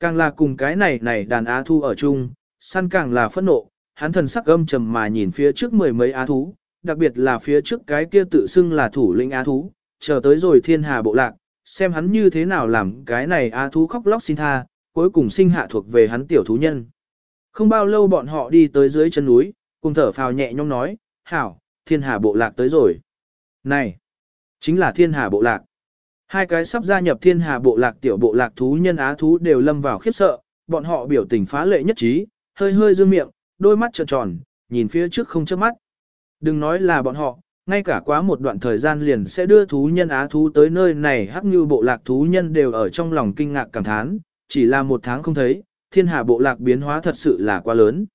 Càng là cùng cái này này đàn á thu ở chung, săn càng là phẫn nộ, hắn thần sắc âm trầm mà nhìn phía trước mười mấy á thú, đặc biệt là phía trước cái kia tự xưng là thủ lĩnh á thú, chờ tới rồi thiên hà bộ lạc, xem hắn như thế nào làm cái này á thú khóc lóc xin tha, cuối cùng sinh hạ thuộc về hắn tiểu thú nhân. Không bao lâu bọn họ đi tới dưới chân núi, cùng thở phào nhẹ nhõm nói, hảo, thiên hà bộ lạc tới rồi. Này, chính là thiên hà bộ lạc. Hai cái sắp gia nhập thiên hà bộ lạc tiểu bộ lạc thú nhân á thú đều lâm vào khiếp sợ, bọn họ biểu tình phá lệ nhất trí, hơi hơi dương miệng, đôi mắt trợn tròn, nhìn phía trước không chớp mắt. Đừng nói là bọn họ, ngay cả quá một đoạn thời gian liền sẽ đưa thú nhân á thú tới nơi này hắc như bộ lạc thú nhân đều ở trong lòng kinh ngạc cảm thán, chỉ là một tháng không thấy, thiên hà bộ lạc biến hóa thật sự là quá lớn.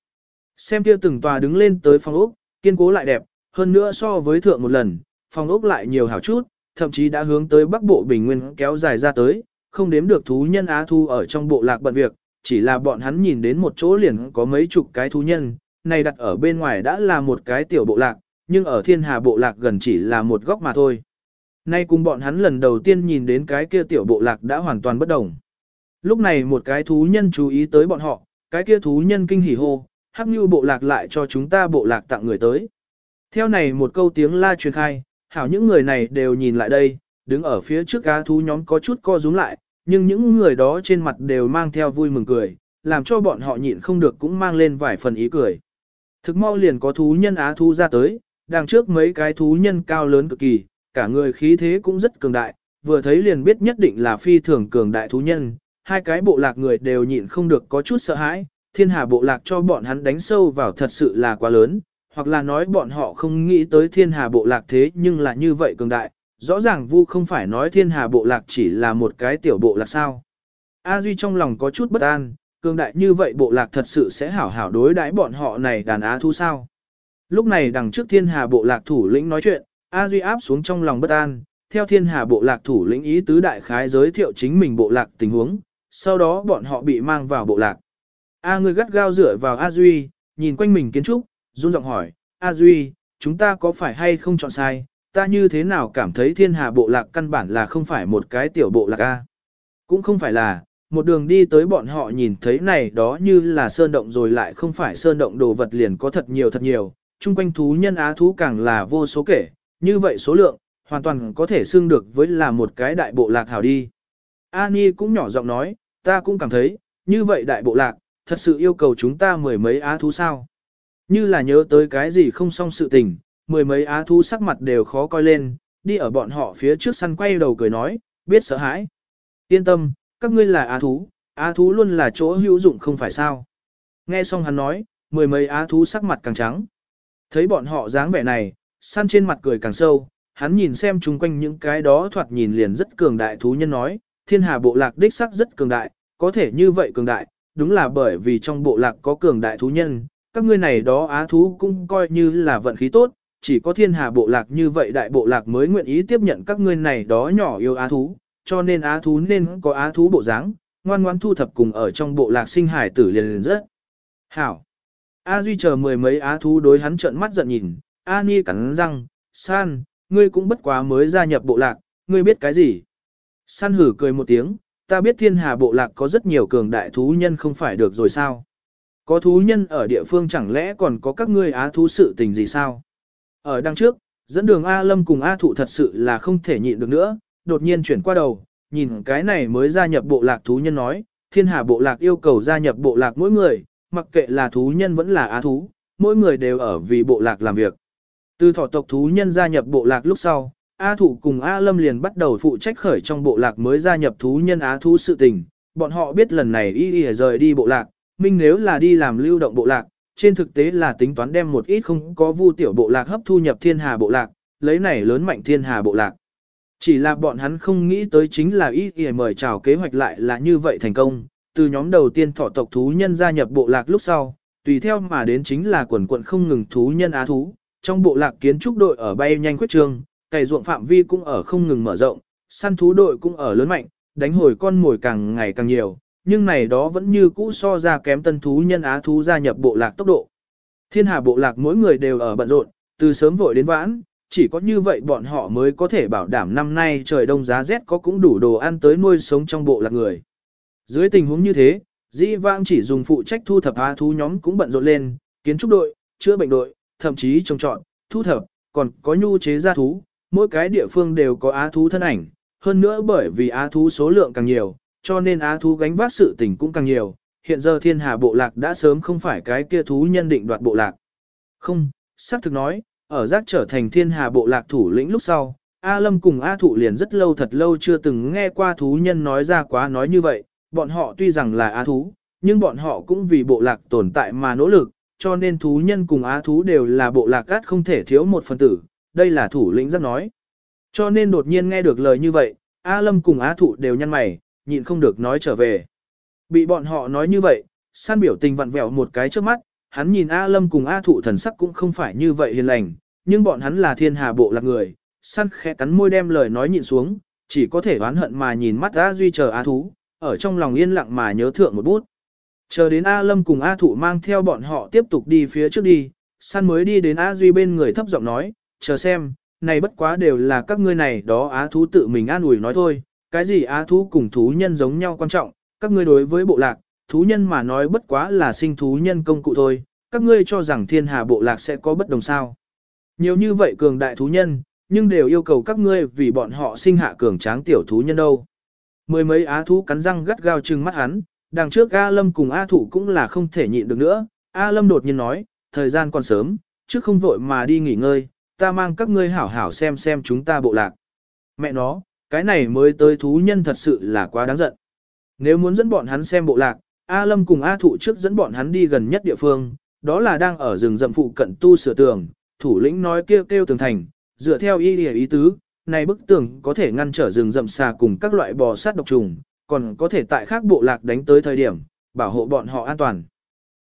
Xem kia từng tòa đứng lên tới phòng ốc, kiên cố lại đẹp, hơn nữa so với thượng một lần, phòng ốc lại nhiều hảo chút, thậm chí đã hướng tới bắc bộ bình nguyên kéo dài ra tới, không đếm được thú nhân á thu ở trong bộ lạc bận việc, chỉ là bọn hắn nhìn đến một chỗ liền có mấy chục cái thú nhân, này đặt ở bên ngoài đã là một cái tiểu bộ lạc, nhưng ở thiên hà bộ lạc gần chỉ là một góc mà thôi. Nay cùng bọn hắn lần đầu tiên nhìn đến cái kia tiểu bộ lạc đã hoàn toàn bất đồng. Lúc này một cái thú nhân chú ý tới bọn họ, cái kia thú nhân kinh hỉ hô, hắc như bộ lạc lại cho chúng ta bộ lạc tặng người tới. Theo này một câu tiếng la truyền khai, hảo những người này đều nhìn lại đây, đứng ở phía trước cá thú nhóm có chút co rúm lại, nhưng những người đó trên mặt đều mang theo vui mừng cười, làm cho bọn họ nhịn không được cũng mang lên vài phần ý cười. Thực mau liền có thú nhân á thú ra tới, đằng trước mấy cái thú nhân cao lớn cực kỳ, cả người khí thế cũng rất cường đại, vừa thấy liền biết nhất định là phi thường cường đại thú nhân, hai cái bộ lạc người đều nhịn không được có chút sợ hãi, thiên hà bộ lạc cho bọn hắn đánh sâu vào thật sự là quá lớn, hoặc là nói bọn họ không nghĩ tới thiên hà bộ lạc thế nhưng là như vậy cường đại, rõ ràng vu không phải nói thiên hà bộ lạc chỉ là một cái tiểu bộ lạc sao. A Duy trong lòng có chút bất an, cường đại như vậy bộ lạc thật sự sẽ hảo hảo đối đãi bọn họ này đàn á thu sao. Lúc này đằng trước thiên hà bộ lạc thủ lĩnh nói chuyện, A Duy áp xuống trong lòng bất an, theo thiên hà bộ lạc thủ lĩnh ý tứ đại khái giới thiệu chính mình bộ lạc tình huống, sau đó bọn họ bị mang vào bộ lạc. A người gắt gao dựa vào A Duy, nhìn quanh mình kiến trúc, run giọng hỏi, A Duy, chúng ta có phải hay không chọn sai, ta như thế nào cảm thấy thiên hà bộ lạc căn bản là không phải một cái tiểu bộ lạc A. Cũng không phải là, một đường đi tới bọn họ nhìn thấy này đó như là sơn động rồi lại không phải sơn động đồ vật liền có thật nhiều thật nhiều, chung quanh thú nhân á thú càng là vô số kể, như vậy số lượng, hoàn toàn có thể xưng được với là một cái đại bộ lạc hảo đi. Ani cũng nhỏ giọng nói, ta cũng cảm thấy, như vậy đại bộ lạc, thật sự yêu cầu chúng ta mười mấy á thú sao. Như là nhớ tới cái gì không xong sự tình, mười mấy á thú sắc mặt đều khó coi lên, đi ở bọn họ phía trước săn quay đầu cười nói, biết sợ hãi. Yên tâm, các ngươi là á thú, á thú luôn là chỗ hữu dụng không phải sao. Nghe xong hắn nói, mười mấy á thú sắc mặt càng trắng. Thấy bọn họ dáng vẻ này, săn trên mặt cười càng sâu, hắn nhìn xem chung quanh những cái đó thoạt nhìn liền rất cường đại thú nhân nói, thiên hà bộ lạc đích sắc rất cường đại, có thể như vậy cường đại, đúng là bởi vì trong bộ lạc có cường đại thú nhân, các ngươi này đó á thú cũng coi như là vận khí tốt, chỉ có thiên hà bộ lạc như vậy đại bộ lạc mới nguyện ý tiếp nhận các ngươi này đó nhỏ yêu á thú, cho nên á thú nên có á thú bộ dáng, ngoan ngoan thu thập cùng ở trong bộ lạc sinh hải tử liền liền rất. Hảo! A Duy chờ mười mấy á thú đối hắn trợn mắt giận nhìn, A Ni cắn răng, San, ngươi cũng bất quá mới gia nhập bộ lạc, ngươi biết cái gì? San hử cười một tiếng, ta biết thiên hà bộ lạc có rất nhiều cường đại thú nhân không phải được rồi sao? Có thú nhân ở địa phương chẳng lẽ còn có các ngươi á thú sự tình gì sao? Ở đằng trước, dẫn đường A Lâm cùng A Thụ thật sự là không thể nhịn được nữa, đột nhiên chuyển qua đầu, nhìn cái này mới gia nhập bộ lạc thú nhân nói, thiên hà bộ lạc yêu cầu gia nhập bộ lạc mỗi người, mặc kệ là thú nhân vẫn là á thú, mỗi người đều ở vì bộ lạc làm việc. Từ thọ tộc thú nhân gia nhập bộ lạc lúc sau, A Thụ cùng A Lâm liền bắt đầu phụ trách khởi trong bộ lạc mới gia nhập thú nhân á thú sự tình, bọn họ biết lần này y y rời đi bộ lạc, minh nếu là đi làm lưu động bộ lạc, trên thực tế là tính toán đem một ít không có vu tiểu bộ lạc hấp thu nhập thiên hà bộ lạc, lấy này lớn mạnh thiên hà bộ lạc. Chỉ là bọn hắn không nghĩ tới chính là ý ý mời chào kế hoạch lại là như vậy thành công, từ nhóm đầu tiên thọ tộc thú nhân gia nhập bộ lạc lúc sau, tùy theo mà đến chính là quần quận không ngừng thú nhân á thú, trong bộ lạc kiến trúc đội ở bay nhanh quyết trường, cày ruộng phạm vi cũng ở không ngừng mở rộng, săn thú đội cũng ở lớn mạnh, đánh hồi con mồi càng ngày càng nhiều, nhưng này đó vẫn như cũ so ra kém tân thú nhân á thú gia nhập bộ lạc tốc độ. Thiên hà bộ lạc mỗi người đều ở bận rộn, từ sớm vội đến vãn, chỉ có như vậy bọn họ mới có thể bảo đảm năm nay trời đông giá rét có cũng đủ đồ ăn tới nuôi sống trong bộ lạc người. Dưới tình huống như thế, dĩ vãng chỉ dùng phụ trách thu thập á thú nhóm cũng bận rộn lên, kiến trúc đội, chữa bệnh đội, thậm chí trồng trọt, thu thập, còn có nhu chế gia thú, mỗi cái địa phương đều có á thú thân ảnh, hơn nữa bởi vì á thú số lượng càng nhiều, cho nên á thú gánh vác sự tình cũng càng nhiều. Hiện giờ thiên hà bộ lạc đã sớm không phải cái kia thú nhân định đoạt bộ lạc. Không, xác thực nói, ở giác trở thành thiên hà bộ lạc thủ lĩnh lúc sau, A Lâm cùng A Thụ liền rất lâu thật lâu chưa từng nghe qua thú nhân nói ra quá nói như vậy, bọn họ tuy rằng là á thú, nhưng bọn họ cũng vì bộ lạc tồn tại mà nỗ lực, cho nên thú nhân cùng á thú đều là bộ lạc cát không thể thiếu một phần tử, đây là thủ lĩnh rất nói. Cho nên đột nhiên nghe được lời như vậy, A Lâm cùng Á Thụ đều nhăn mày, nhịn không được nói trở về. Bị bọn họ nói như vậy, san biểu tình vặn vẹo một cái trước mắt, hắn nhìn A Lâm cùng A Thụ thần sắc cũng không phải như vậy hiền lành, nhưng bọn hắn là thiên hà bộ lạc người, San khẽ cắn môi đem lời nói nhịn xuống, chỉ có thể oán hận mà nhìn mắt A Duy chờ A Thú, ở trong lòng yên lặng mà nhớ thượng một bút. Chờ đến A Lâm cùng A Thụ mang theo bọn họ tiếp tục đi phía trước đi, San mới đi đến A Duy bên người thấp giọng nói, chờ xem, này bất quá đều là các ngươi này đó Á thú tự mình an ủi nói thôi, cái gì Á thú cùng thú nhân giống nhau quan trọng, các ngươi đối với bộ lạc, thú nhân mà nói bất quá là sinh thú nhân công cụ thôi, các ngươi cho rằng thiên hà bộ lạc sẽ có bất đồng sao. Nhiều như vậy cường đại thú nhân, nhưng đều yêu cầu các ngươi vì bọn họ sinh hạ cường tráng tiểu thú nhân đâu. Mười mấy á thú cắn răng gắt gao trừng mắt hắn, đằng trước A Lâm cùng A Thủ cũng là không thể nhịn được nữa. A Lâm đột nhiên nói, thời gian còn sớm, trước không vội mà đi nghỉ ngơi, ta mang các ngươi hảo hảo xem xem chúng ta bộ lạc. Mẹ nó, cái này mới tới thú nhân thật sự là quá đáng giận. Nếu muốn dẫn bọn hắn xem bộ lạc, A Lâm cùng A Thụ trước dẫn bọn hắn đi gần nhất địa phương, đó là đang ở rừng rậm phụ cận tu sửa tường, thủ lĩnh nói kêu kêu tường thành, dựa theo ý địa ý tứ, này bức tường có thể ngăn trở rừng rậm xà cùng các loại bò sát độc trùng, còn có thể tại khác bộ lạc đánh tới thời điểm, bảo hộ bọn họ an toàn.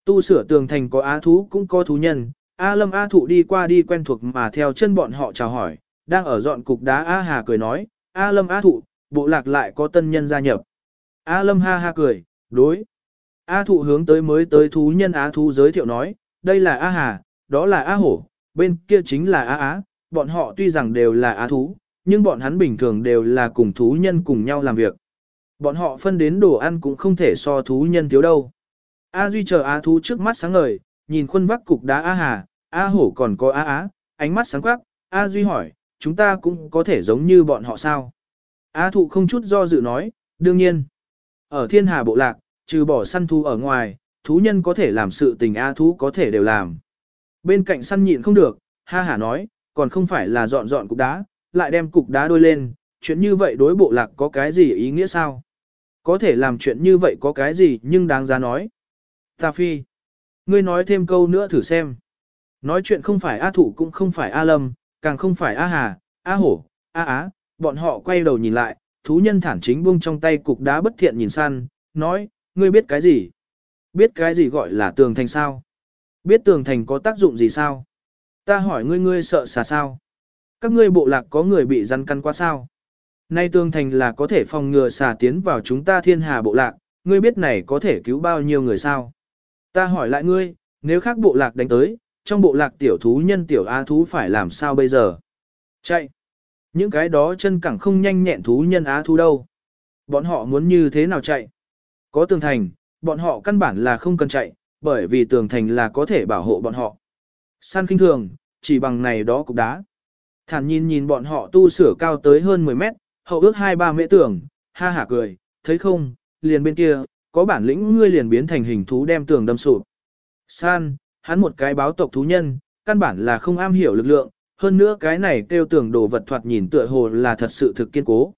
Tu sửa tường thành có á thú cũng có thú nhân, A Lâm A Thụ đi qua đi quen thuộc mà theo chân bọn họ chào hỏi, đang ở dọn cục đá A Hà cười nói, A Lâm A Thụ, bộ lạc lại có tân nhân gia nhập. A Lâm ha ha cười, đối. A Thụ hướng tới mới tới thú nhân Á Thú giới thiệu nói, đây là A Hà, đó là A Hổ, bên kia chính là A Á, bọn họ tuy rằng đều là Á Thú, nhưng bọn hắn bình thường đều là cùng thú nhân cùng nhau làm việc. Bọn họ phân đến đồ ăn cũng không thể so thú nhân thiếu đâu. A Duy chờ Á Thú trước mắt sáng ngời, nhìn khuôn vắc cục đá A Hà, A Hổ còn có A Á, ánh mắt sáng quắc, A Duy hỏi, chúng ta cũng có thể giống như bọn họ sao? A Thụ không chút do dự nói, đương nhiên. Ở thiên hà bộ lạc, trừ bỏ săn thú ở ngoài, thú nhân có thể làm sự tình A thú có thể đều làm. Bên cạnh săn nhịn không được, ha hà nói, còn không phải là dọn dọn cục đá, lại đem cục đá đôi lên, chuyện như vậy đối bộ lạc có cái gì ý nghĩa sao? Có thể làm chuyện như vậy có cái gì nhưng đáng giá nói. Ta phi. Ngươi nói thêm câu nữa thử xem. Nói chuyện không phải A Thủ cũng không phải A Lâm, càng không phải A Hà, A Hổ, A Á, bọn họ quay đầu nhìn lại, thú nhân thản chính buông trong tay cục đá bất thiện nhìn săn, nói, ngươi biết cái gì? Biết cái gì gọi là tường thành sao? Biết tường thành có tác dụng gì sao? Ta hỏi ngươi ngươi sợ xà sao? Các ngươi bộ lạc có người bị rắn căn qua sao? Nay tường thành là có thể phòng ngừa xà tiến vào chúng ta thiên hà bộ lạc, ngươi biết này có thể cứu bao nhiêu người sao? Ta hỏi lại ngươi, nếu khác bộ lạc đánh tới, trong bộ lạc tiểu thú nhân tiểu A thú phải làm sao bây giờ? Chạy! Những cái đó chân cẳng không nhanh nhẹn thú nhân á thú đâu. Bọn họ muốn như thế nào chạy? Có tường thành, bọn họ căn bản là không cần chạy, bởi vì tường thành là có thể bảo hộ bọn họ. Săn kinh thường, chỉ bằng này đó cục đá. Thản nhìn nhìn bọn họ tu sửa cao tới hơn 10 mét, hậu ước 2-3 mễ tường, ha hả cười, thấy không, liền bên kia, có bản lĩnh ngươi liền biến thành hình thú đem tường đâm sụp. San, hắn một cái báo tộc thú nhân, căn bản là không am hiểu lực lượng, hơn nữa cái này kêu tưởng đồ vật thoạt nhìn tựa hồ là thật sự thực kiên cố.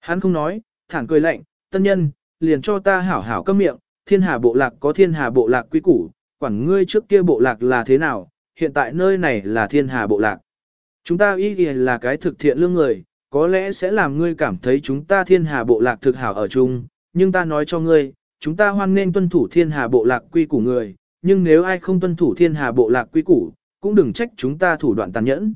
Hắn không nói, thẳng cười lạnh, tân nhân, liền cho ta hảo hảo câm miệng, thiên hà bộ lạc có thiên hà bộ lạc quý củ, quản ngươi trước kia bộ lạc là thế nào, hiện tại nơi này là thiên hà bộ lạc. Chúng ta ý nghĩa là cái thực thiện lương người, có lẽ sẽ làm ngươi cảm thấy chúng ta thiên hà bộ lạc thực hảo ở chung, nhưng ta nói cho ngươi, chúng ta hoan nên tuân thủ thiên hà bộ lạc quy củ người, nhưng nếu ai không tuân thủ thiên hà bộ lạc quy củ, cũng đừng trách chúng ta thủ đoạn tàn nhẫn.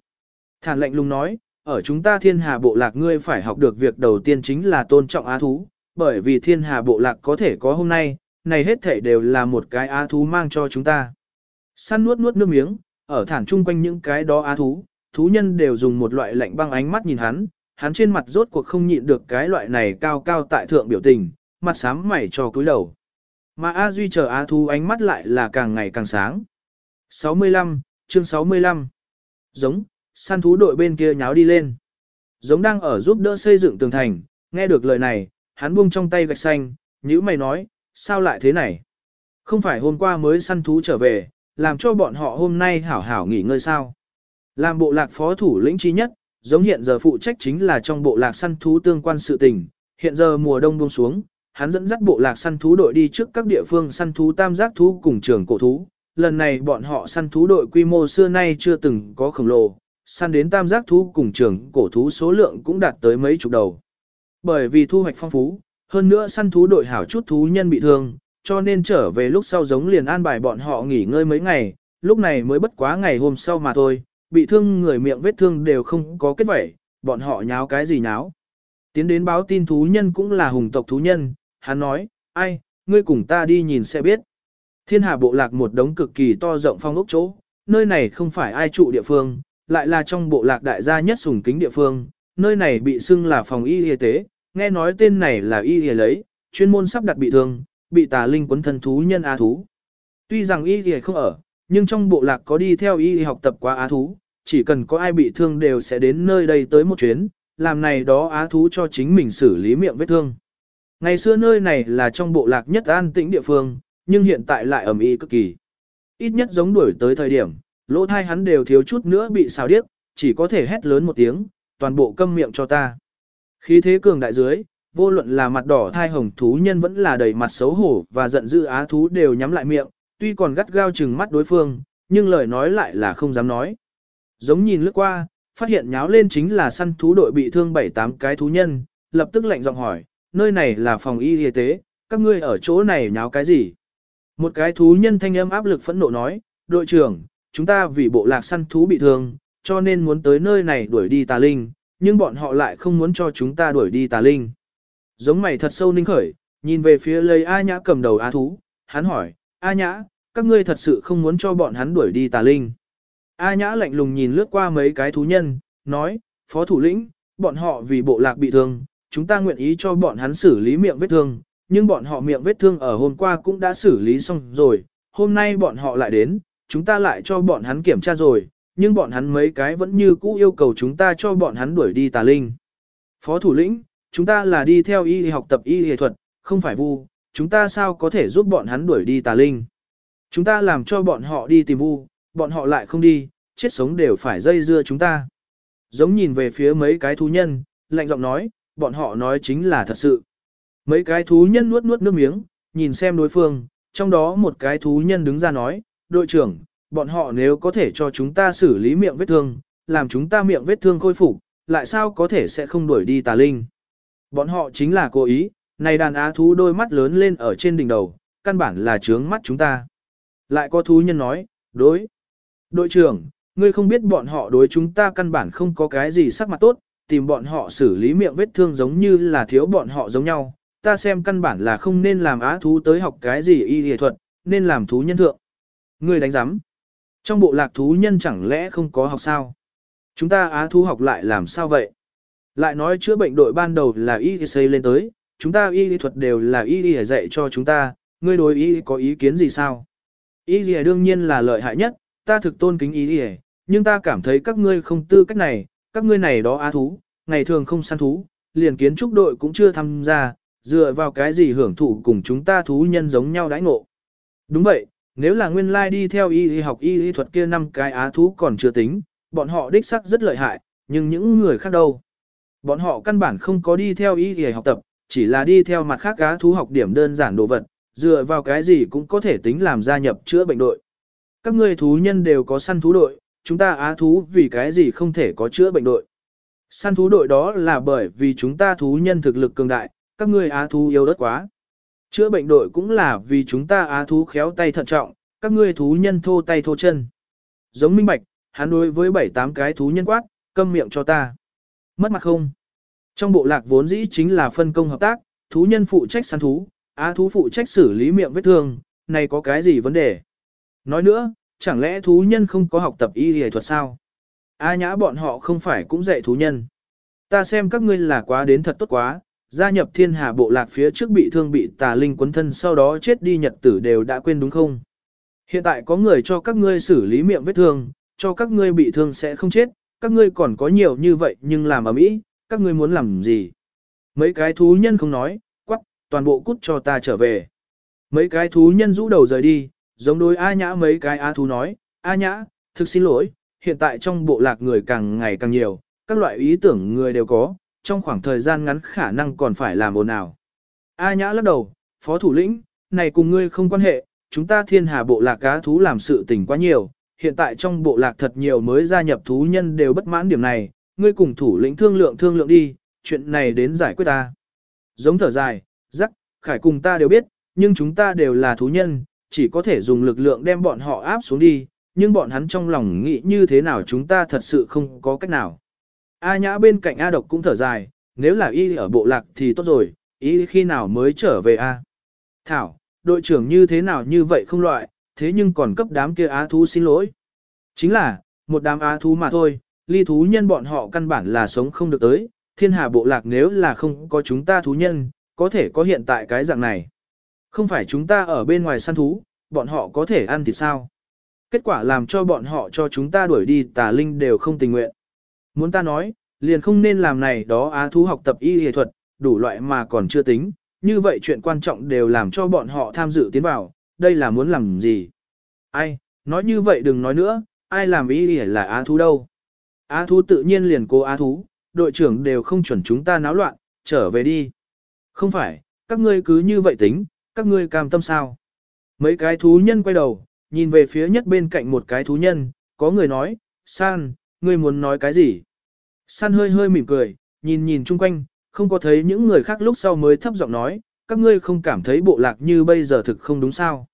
Thản lệnh lùng nói, ở chúng ta thiên hà bộ lạc ngươi phải học được việc đầu tiên chính là tôn trọng á thú, bởi vì thiên hà bộ lạc có thể có hôm nay, này hết thể đều là một cái á thú mang cho chúng ta. Săn nuốt nuốt nước miếng, ở thản chung quanh những cái đó á thú, thú nhân đều dùng một loại lạnh băng ánh mắt nhìn hắn, hắn trên mặt rốt cuộc không nhịn được cái loại này cao cao tại thượng biểu tình, mặt sám mày cho cúi đầu. Mà A Duy chờ Á thú ánh mắt lại là càng ngày càng sáng. 65, chương 65. Giống, săn thú đội bên kia nháo đi lên. Giống đang ở giúp đỡ xây dựng tường thành, nghe được lời này, hắn buông trong tay gạch xanh, nhữ mày nói, sao lại thế này? Không phải hôm qua mới săn thú trở về, làm cho bọn họ hôm nay hảo hảo nghỉ ngơi sao? Làm bộ lạc phó thủ lĩnh trí nhất, giống hiện giờ phụ trách chính là trong bộ lạc săn thú tương quan sự tình, hiện giờ mùa đông buông xuống, hắn dẫn dắt bộ lạc săn thú đội đi trước các địa phương săn thú tam giác thú cùng trường cổ thú. Lần này bọn họ săn thú đội quy mô xưa nay chưa từng có khổng lồ, săn đến tam giác thú cùng trường cổ thú số lượng cũng đạt tới mấy chục đầu. Bởi vì thu hoạch phong phú, hơn nữa săn thú đội hảo chút thú nhân bị thương, cho nên trở về lúc sau giống liền an bài bọn họ nghỉ ngơi mấy ngày, lúc này mới bất quá ngày hôm sau mà thôi, bị thương người miệng vết thương đều không có kết vẩy, bọn họ nháo cái gì nháo. Tiến đến báo tin thú nhân cũng là hùng tộc thú nhân, hắn nói, ai, ngươi cùng ta đi nhìn sẽ biết. Thiên hà bộ lạc một đống cực kỳ to rộng phong ốc chỗ, nơi này không phải ai trụ địa phương, lại là trong bộ lạc đại gia nhất sùng kính địa phương, nơi này bị xưng là phòng y y tế, nghe nói tên này là y y lấy, chuyên môn sắp đặt bị thương, bị tà linh quấn thân thú nhân á thú. Tuy rằng y y không ở, nhưng trong bộ lạc có đi theo y y học tập qua á thú, chỉ cần có ai bị thương đều sẽ đến nơi đây tới một chuyến, làm này đó á thú cho chính mình xử lý miệng vết thương. Ngày xưa nơi này là trong bộ lạc nhất an tĩnh địa phương, nhưng hiện tại lại ẩm ý cực kỳ. Ít nhất giống đuổi tới thời điểm, lỗ thai hắn đều thiếu chút nữa bị xào điếc, chỉ có thể hét lớn một tiếng, toàn bộ câm miệng cho ta. Khí thế cường đại dưới, vô luận là mặt đỏ thai hồng thú nhân vẫn là đầy mặt xấu hổ và giận dữ á thú đều nhắm lại miệng, tuy còn gắt gao chừng mắt đối phương, nhưng lời nói lại là không dám nói. Giống nhìn lướt qua, phát hiện nháo lên chính là săn thú đội bị thương 7-8 cái thú nhân, lập tức lạnh giọng hỏi, nơi này là phòng y y tế, các ngươi ở chỗ này nháo cái gì? Một cái thú nhân thanh âm áp lực phẫn nộ nói, đội trưởng, chúng ta vì bộ lạc săn thú bị thương, cho nên muốn tới nơi này đuổi đi tà linh, nhưng bọn họ lại không muốn cho chúng ta đuổi đi tà linh. Giống mày thật sâu ninh khởi, nhìn về phía lấy A Nhã cầm đầu a thú, hắn hỏi, A Nhã, các ngươi thật sự không muốn cho bọn hắn đuổi đi tà linh. A Nhã lạnh lùng nhìn lướt qua mấy cái thú nhân, nói, phó thủ lĩnh, bọn họ vì bộ lạc bị thương, chúng ta nguyện ý cho bọn hắn xử lý miệng vết thương, nhưng bọn họ miệng vết thương ở hôm qua cũng đã xử lý xong rồi, hôm nay bọn họ lại đến, chúng ta lại cho bọn hắn kiểm tra rồi, nhưng bọn hắn mấy cái vẫn như cũ yêu cầu chúng ta cho bọn hắn đuổi đi tà linh. Phó thủ lĩnh, chúng ta là đi theo y học tập y y thuật, không phải vu, chúng ta sao có thể giúp bọn hắn đuổi đi tà linh. Chúng ta làm cho bọn họ đi tìm vu, bọn họ lại không đi, chết sống đều phải dây dưa chúng ta. Giống nhìn về phía mấy cái thú nhân, lạnh giọng nói, bọn họ nói chính là thật sự. Mấy cái thú nhân nuốt nuốt nước miếng, nhìn xem đối phương, trong đó một cái thú nhân đứng ra nói, đội trưởng, bọn họ nếu có thể cho chúng ta xử lý miệng vết thương, làm chúng ta miệng vết thương khôi phục, lại sao có thể sẽ không đuổi đi tà linh. Bọn họ chính là cố ý, này đàn á thú đôi mắt lớn lên ở trên đỉnh đầu, căn bản là trướng mắt chúng ta. Lại có thú nhân nói, đối. Đội trưởng, ngươi không biết bọn họ đối chúng ta căn bản không có cái gì sắc mặt tốt, tìm bọn họ xử lý miệng vết thương giống như là thiếu bọn họ giống nhau, ta xem căn bản là không nên làm á thú tới học cái gì y y thuật, nên làm thú nhân thượng. Ngươi đánh giám. Trong bộ lạc thú nhân chẳng lẽ không có học sao? Chúng ta á thú học lại làm sao vậy? Lại nói chữa bệnh đội ban đầu là y xây lên tới, chúng ta y lý thuật đều là y y dạy cho chúng ta, ngươi đối y có ý kiến gì sao? Y y đương nhiên là lợi hại nhất, ta thực tôn kính y y, nhưng ta cảm thấy các ngươi không tư cách này, các ngươi này đó á thú, ngày thường không săn thú, liền kiến trúc đội cũng chưa tham gia, dựa vào cái gì hưởng thụ cùng chúng ta thú nhân giống nhau đãi ngộ. Đúng vậy, nếu là nguyên lai đi theo y y học y y thuật kia năm cái á thú còn chưa tính, bọn họ đích sắc rất lợi hại, nhưng những người khác đâu. Bọn họ căn bản không có đi theo y y học tập, chỉ là đi theo mặt khác á thú học điểm đơn giản đồ vật, dựa vào cái gì cũng có thể tính làm gia nhập chữa bệnh đội. Các ngươi thú nhân đều có săn thú đội, chúng ta á thú vì cái gì không thể có chữa bệnh đội. Săn thú đội đó là bởi vì chúng ta thú nhân thực lực cường đại, các ngươi á thú yếu đất quá. Chữa bệnh đội cũng là vì chúng ta á thú khéo tay thận trọng, các ngươi thú nhân thô tay thô chân. Giống minh bạch, hắn đối với bảy tám cái thú nhân quát, câm miệng cho ta. Mất mặt không? Trong bộ lạc vốn dĩ chính là phân công hợp tác, thú nhân phụ trách săn thú, á thú phụ trách xử lý miệng vết thương, này có cái gì vấn đề? Nói nữa, chẳng lẽ thú nhân không có học tập y y thuật sao? A nhã bọn họ không phải cũng dạy thú nhân. Ta xem các ngươi là quá đến thật tốt quá, gia nhập thiên hà bộ lạc phía trước bị thương bị tà linh quấn thân sau đó chết đi nhật tử đều đã quên đúng không? Hiện tại có người cho các ngươi xử lý miệng vết thương, cho các ngươi bị thương sẽ không chết, các ngươi còn có nhiều như vậy nhưng làm ở mỹ, các ngươi muốn làm gì? Mấy cái thú nhân không nói, quắc, toàn bộ cút cho ta trở về. Mấy cái thú nhân rũ đầu rời đi, giống đối A Nhã mấy cái A thú nói, A Nhã, thực xin lỗi, hiện tại trong bộ lạc người càng ngày càng nhiều, các loại ý tưởng người đều có, trong khoảng thời gian ngắn khả năng còn phải làm ồn nào. A Nhã lắc đầu, phó thủ lĩnh, này cùng ngươi không quan hệ, chúng ta thiên hà bộ lạc cá thú làm sự tình quá nhiều, hiện tại trong bộ lạc thật nhiều mới gia nhập thú nhân đều bất mãn điểm này, ngươi cùng thủ lĩnh thương lượng thương lượng đi, chuyện này đến giải quyết ta. Giống thở dài, rắc, khải cùng ta đều biết, nhưng chúng ta đều là thú nhân, chỉ có thể dùng lực lượng đem bọn họ áp xuống đi, nhưng bọn hắn trong lòng nghĩ như thế nào chúng ta thật sự không có cách nào. A nhã bên cạnh A độc cũng thở dài, nếu là y ở bộ lạc thì tốt rồi, y khi nào mới trở về A. Thảo, đội trưởng như thế nào như vậy không loại, thế nhưng còn cấp đám kia á thú xin lỗi. Chính là, một đám á thú mà thôi, ly thú nhân bọn họ căn bản là sống không được tới, thiên hà bộ lạc nếu là không có chúng ta thú nhân, có thể có hiện tại cái dạng này. Không phải chúng ta ở bên ngoài săn thú, bọn họ có thể ăn thì sao? Kết quả làm cho bọn họ cho chúng ta đuổi đi tà linh đều không tình nguyện. Muốn ta nói, liền không nên làm này đó á thú học tập y y thuật, đủ loại mà còn chưa tính, như vậy chuyện quan trọng đều làm cho bọn họ tham dự tiến vào, đây là muốn làm gì? Ai, nói như vậy đừng nói nữa, ai làm y y là á thú đâu? Á thú tự nhiên liền cố á thú, đội trưởng đều không chuẩn chúng ta náo loạn, trở về đi. Không phải, các ngươi cứ như vậy tính, các ngươi cam tâm sao? Mấy cái thú nhân quay đầu, nhìn về phía nhất bên cạnh một cái thú nhân, có người nói, San, ngươi muốn nói cái gì? San hơi hơi mỉm cười, nhìn nhìn chung quanh, không có thấy những người khác lúc sau mới thấp giọng nói, các ngươi không cảm thấy bộ lạc như bây giờ thực không đúng sao?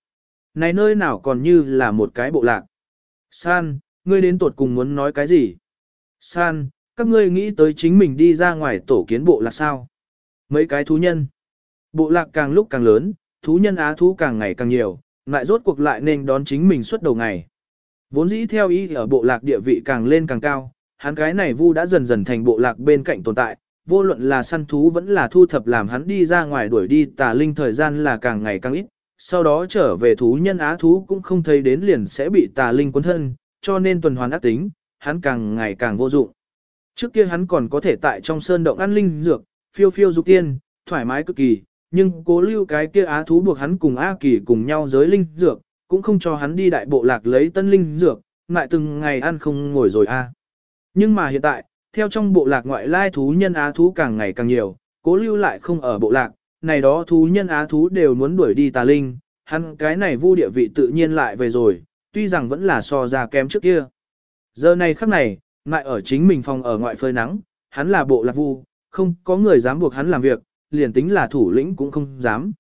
Này nơi nào còn như là một cái bộ lạc? San, ngươi đến tột cùng muốn nói cái gì? San, các ngươi nghĩ tới chính mình đi ra ngoài tổ kiến bộ lạc sao? Mấy cái thú nhân. Bộ lạc càng lúc càng lớn, thú nhân á thú càng ngày càng nhiều, lại rốt cuộc lại nên đón chính mình suốt đầu ngày. Vốn dĩ theo ý ở bộ lạc địa vị càng lên càng cao, hắn cái này vu đã dần dần thành bộ lạc bên cạnh tồn tại, vô luận là săn thú vẫn là thu thập làm hắn đi ra ngoài đuổi đi tà linh thời gian là càng ngày càng ít, sau đó trở về thú nhân á thú cũng không thấy đến liền sẽ bị tà linh cuốn thân, cho nên tuần hoàn ác tính, hắn càng ngày càng vô dụng. Trước kia hắn còn có thể tại trong sơn động ăn linh dược, phiêu phiêu dục tiên, thoải mái cực kỳ, nhưng cố lưu cái kia á thú buộc hắn cùng A kỳ cùng nhau giới linh dược, cũng không cho hắn đi đại bộ lạc lấy tân linh dược, lại từng ngày ăn không ngồi rồi a. Nhưng mà hiện tại, theo trong bộ lạc ngoại lai thú nhân á thú càng ngày càng nhiều, cố lưu lại không ở bộ lạc, này đó thú nhân á thú đều muốn đuổi đi tà linh, hắn cái này vu địa vị tự nhiên lại về rồi, tuy rằng vẫn là so ra kém trước kia. Giờ này khắc này, ngại ở chính mình phòng ở ngoại phơi nắng, hắn là bộ lạc vu, không có người dám buộc hắn làm việc, liền tính là thủ lĩnh cũng không dám.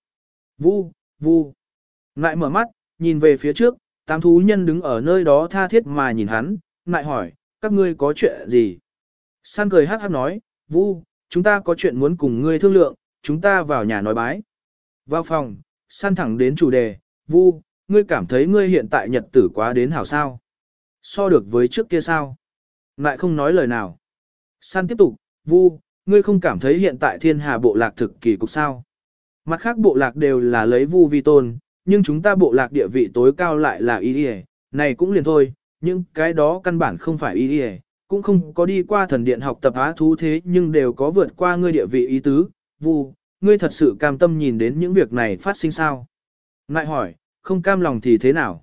Vu, vu. Ngại mở mắt, nhìn về phía trước, tám thú nhân đứng ở nơi đó tha thiết mà nhìn hắn, ngại hỏi, các ngươi có chuyện gì? San cười hát hát nói, Vu, chúng ta có chuyện muốn cùng ngươi thương lượng, chúng ta vào nhà nói bái. Vào phòng, San thẳng đến chủ đề, Vu, ngươi cảm thấy ngươi hiện tại nhật tử quá đến hảo sao? So được với trước kia sao? Ngại không nói lời nào. San tiếp tục, Vu, ngươi không cảm thấy hiện tại thiên hà bộ lạc thực kỳ cục sao? Mặt khác bộ lạc đều là lấy Vu vi tôn, nhưng chúng ta bộ lạc địa vị tối cao lại là y y này cũng liền thôi, nhưng cái đó căn bản không phải y y cũng không có đi qua thần điện học tập á thú thế nhưng đều có vượt qua ngươi địa vị ý tứ, vu, ngươi thật sự cam tâm nhìn đến những việc này phát sinh sao? Ngại hỏi, không cam lòng thì thế nào?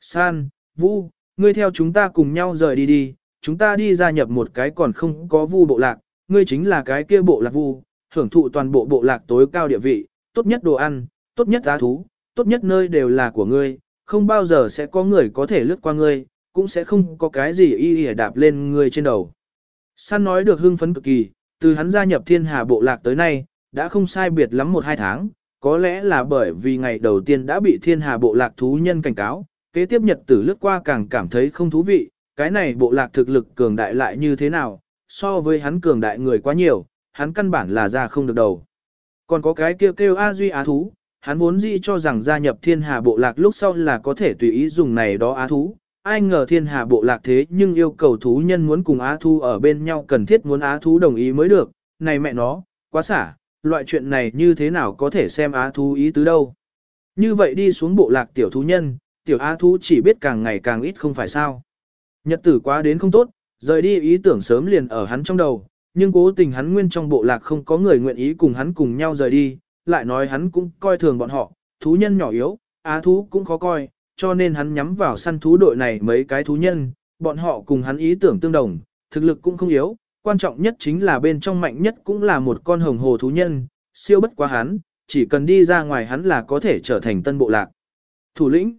San, vu, ngươi theo chúng ta cùng nhau rời đi đi, chúng ta đi gia nhập một cái còn không có vu bộ lạc, ngươi chính là cái kia bộ lạc vu, hưởng thụ toàn bộ bộ lạc tối cao địa vị, tốt nhất đồ ăn, tốt nhất giá thú, tốt nhất nơi đều là của ngươi, không bao giờ sẽ có người có thể lướt qua ngươi, cũng sẽ không có cái gì y y đạp lên ngươi trên đầu. San nói được hưng phấn cực kỳ, từ hắn gia nhập thiên hà bộ lạc tới nay, đã không sai biệt lắm một hai tháng, có lẽ là bởi vì ngày đầu tiên đã bị thiên hà bộ lạc thú nhân cảnh cáo, kế tiếp nhật tử lướt qua càng cảm thấy không thú vị, cái này bộ lạc thực lực cường đại lại như thế nào, so với hắn cường đại người quá nhiều, hắn căn bản là ra không được đầu. Còn có cái kêu kêu A Duy Á thú, hắn vốn dĩ cho rằng gia nhập thiên hà bộ lạc lúc sau là có thể tùy ý dùng này đó á thú. Ai ngờ thiên hà bộ lạc thế nhưng yêu cầu thú nhân muốn cùng á thú ở bên nhau cần thiết muốn á thú đồng ý mới được, này mẹ nó, quá xả, loại chuyện này như thế nào có thể xem á thú ý tứ đâu. Như vậy đi xuống bộ lạc tiểu thú nhân, tiểu á thú chỉ biết càng ngày càng ít không phải sao. Nhật tử quá đến không tốt, rời đi ý tưởng sớm liền ở hắn trong đầu, nhưng cố tình hắn nguyên trong bộ lạc không có người nguyện ý cùng hắn cùng nhau rời đi, lại nói hắn cũng coi thường bọn họ, thú nhân nhỏ yếu, á thú cũng khó coi, cho nên hắn nhắm vào săn thú đội này mấy cái thú nhân, bọn họ cùng hắn ý tưởng tương đồng, thực lực cũng không yếu, quan trọng nhất chính là bên trong mạnh nhất cũng là một con hồng hồ thú nhân, siêu bất quá hắn, chỉ cần đi ra ngoài hắn là có thể trở thành tân bộ lạc. Thủ lĩnh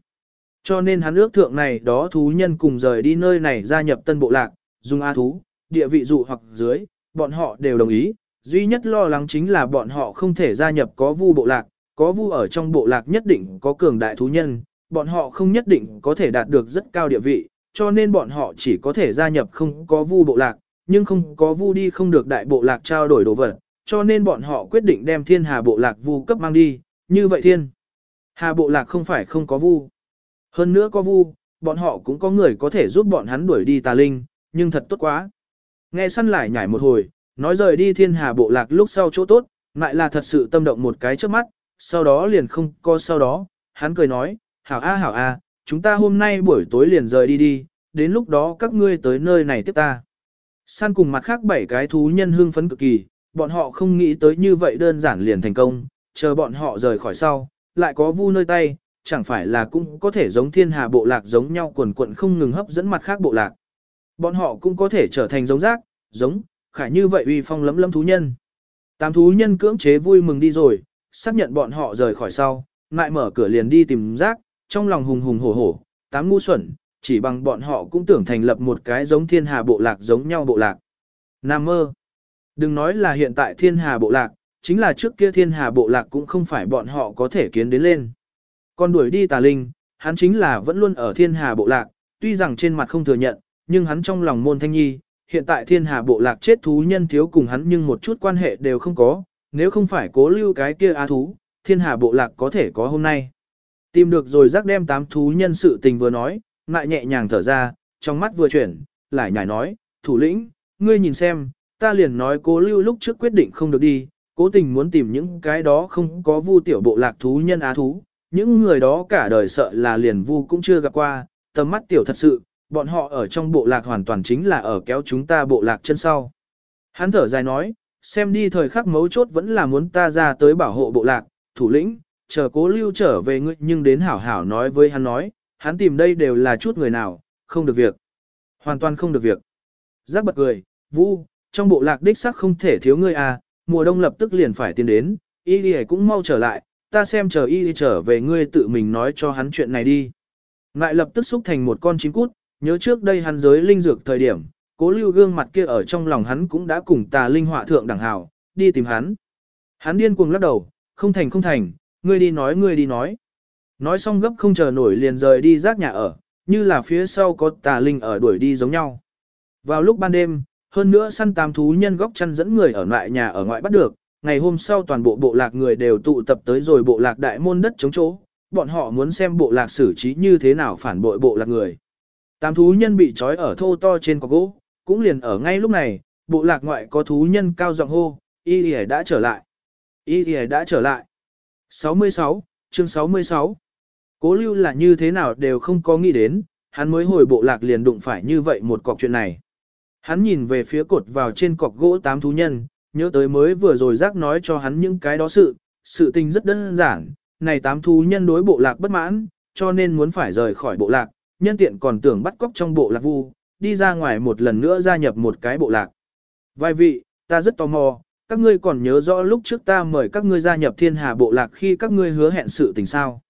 cho nên hắn ước thượng này đó thú nhân cùng rời đi nơi này gia nhập tân bộ lạc, dùng A thú, địa vị dụ hoặc dưới, bọn họ đều đồng ý, duy nhất lo lắng chính là bọn họ không thể gia nhập có vu bộ lạc, có vu ở trong bộ lạc nhất định có cường đại thú nhân, bọn họ không nhất định có thể đạt được rất cao địa vị, cho nên bọn họ chỉ có thể gia nhập không có vu bộ lạc, nhưng không có vu đi không được đại bộ lạc trao đổi đồ vật, cho nên bọn họ quyết định đem thiên hà bộ lạc vu cấp mang đi, như vậy thiên. Hà bộ lạc không phải không có vu. Hơn nữa có vu, bọn họ cũng có người có thể giúp bọn hắn đuổi đi tà linh, nhưng thật tốt quá. Nghe săn lại nhảy một hồi, nói rời đi thiên hà bộ lạc lúc sau chỗ tốt, lại là thật sự tâm động một cái trước mắt, sau đó liền không co sau đó, hắn cười nói, hảo a hảo a, chúng ta hôm nay buổi tối liền rời đi đi, đến lúc đó các ngươi tới nơi này tiếp ta. Săn cùng mặt khác bảy cái thú nhân hưng phấn cực kỳ, bọn họ không nghĩ tới như vậy đơn giản liền thành công, chờ bọn họ rời khỏi sau, lại có vu nơi tay, chẳng phải là cũng có thể giống thiên hà bộ lạc giống nhau quần quận không ngừng hấp dẫn mặt khác bộ lạc. Bọn họ cũng có thể trở thành giống rác, giống, khải như vậy uy phong lấm lấm thú nhân. Tám thú nhân cưỡng chế vui mừng đi rồi, xác nhận bọn họ rời khỏi sau, lại mở cửa liền đi tìm rác, trong lòng hùng hùng hổ hổ, tám ngu xuẩn, chỉ bằng bọn họ cũng tưởng thành lập một cái giống thiên hà bộ lạc giống nhau bộ lạc. Nam mơ. Đừng nói là hiện tại thiên hà bộ lạc, chính là trước kia thiên hà bộ lạc cũng không phải bọn họ có thể kiến đến lên. Còn đuổi đi tà linh, hắn chính là vẫn luôn ở thiên hà bộ lạc, tuy rằng trên mặt không thừa nhận, nhưng hắn trong lòng môn thanh nhi, hiện tại thiên hà bộ lạc chết thú nhân thiếu cùng hắn nhưng một chút quan hệ đều không có, nếu không phải cố lưu cái kia á thú, thiên hà bộ lạc có thể có hôm nay. Tìm được rồi rắc đem tám thú nhân sự tình vừa nói, lại nhẹ nhàng thở ra, trong mắt vừa chuyển, lại nhảy nói, thủ lĩnh, ngươi nhìn xem, ta liền nói cố lưu lúc trước quyết định không được đi, cố tình muốn tìm những cái đó không có vu tiểu bộ lạc thú nhân á thú, những người đó cả đời sợ là liền vu cũng chưa gặp qua, tầm mắt tiểu thật sự, bọn họ ở trong bộ lạc hoàn toàn chính là ở kéo chúng ta bộ lạc chân sau. Hắn thở dài nói, xem đi thời khắc mấu chốt vẫn là muốn ta ra tới bảo hộ bộ lạc, thủ lĩnh, chờ cố lưu trở về ngươi nhưng đến hảo hảo nói với hắn nói, hắn tìm đây đều là chút người nào, không được việc. Hoàn toàn không được việc. Giác bật cười, vu, trong bộ lạc đích sắc không thể thiếu ngươi à, mùa đông lập tức liền phải tiến đến, y đi cũng mau trở lại, ta xem chờ y trở về ngươi tự mình nói cho hắn chuyện này đi. Ngại lập tức xúc thành một con chim cút, nhớ trước đây hắn giới linh dược thời điểm, cố lưu gương mặt kia ở trong lòng hắn cũng đã cùng tà linh họa thượng đẳng hào, đi tìm hắn. Hắn điên cuồng lắc đầu, không thành không thành, ngươi đi nói ngươi đi nói. Nói xong gấp không chờ nổi liền rời đi rác nhà ở, như là phía sau có tà linh ở đuổi đi giống nhau. Vào lúc ban đêm, hơn nữa săn tam thú nhân góc chăn dẫn người ở lại nhà ở ngoại bắt được, ngày hôm sau toàn bộ bộ lạc người đều tụ tập tới rồi bộ lạc đại môn đất chống chỗ, bọn họ muốn xem bộ lạc xử trí như thế nào phản bội bộ lạc người. Tám thú nhân bị trói ở thô to trên cọc gỗ, cũng liền ở ngay lúc này, bộ lạc ngoại có thú nhân cao giọng hô, y lìa đã trở lại. Y lìa đã trở lại. 66, chương 66. Cố lưu là như thế nào đều không có nghĩ đến, hắn mới hồi bộ lạc liền đụng phải như vậy một cọc chuyện này. Hắn nhìn về phía cột vào trên cọc gỗ tám thú nhân, nhớ tới mới vừa rồi giác nói cho hắn những cái đó sự, sự tình rất đơn giản, này tám thú nhân đối bộ lạc bất mãn, cho nên muốn phải rời khỏi bộ lạc, nhân tiện còn tưởng bắt cóc trong bộ lạc vu, đi ra ngoài một lần nữa gia nhập một cái bộ lạc. Vài vị, ta rất tò mò, các ngươi còn nhớ rõ lúc trước ta mời các ngươi gia nhập thiên hà bộ lạc khi các ngươi hứa hẹn sự tình sao.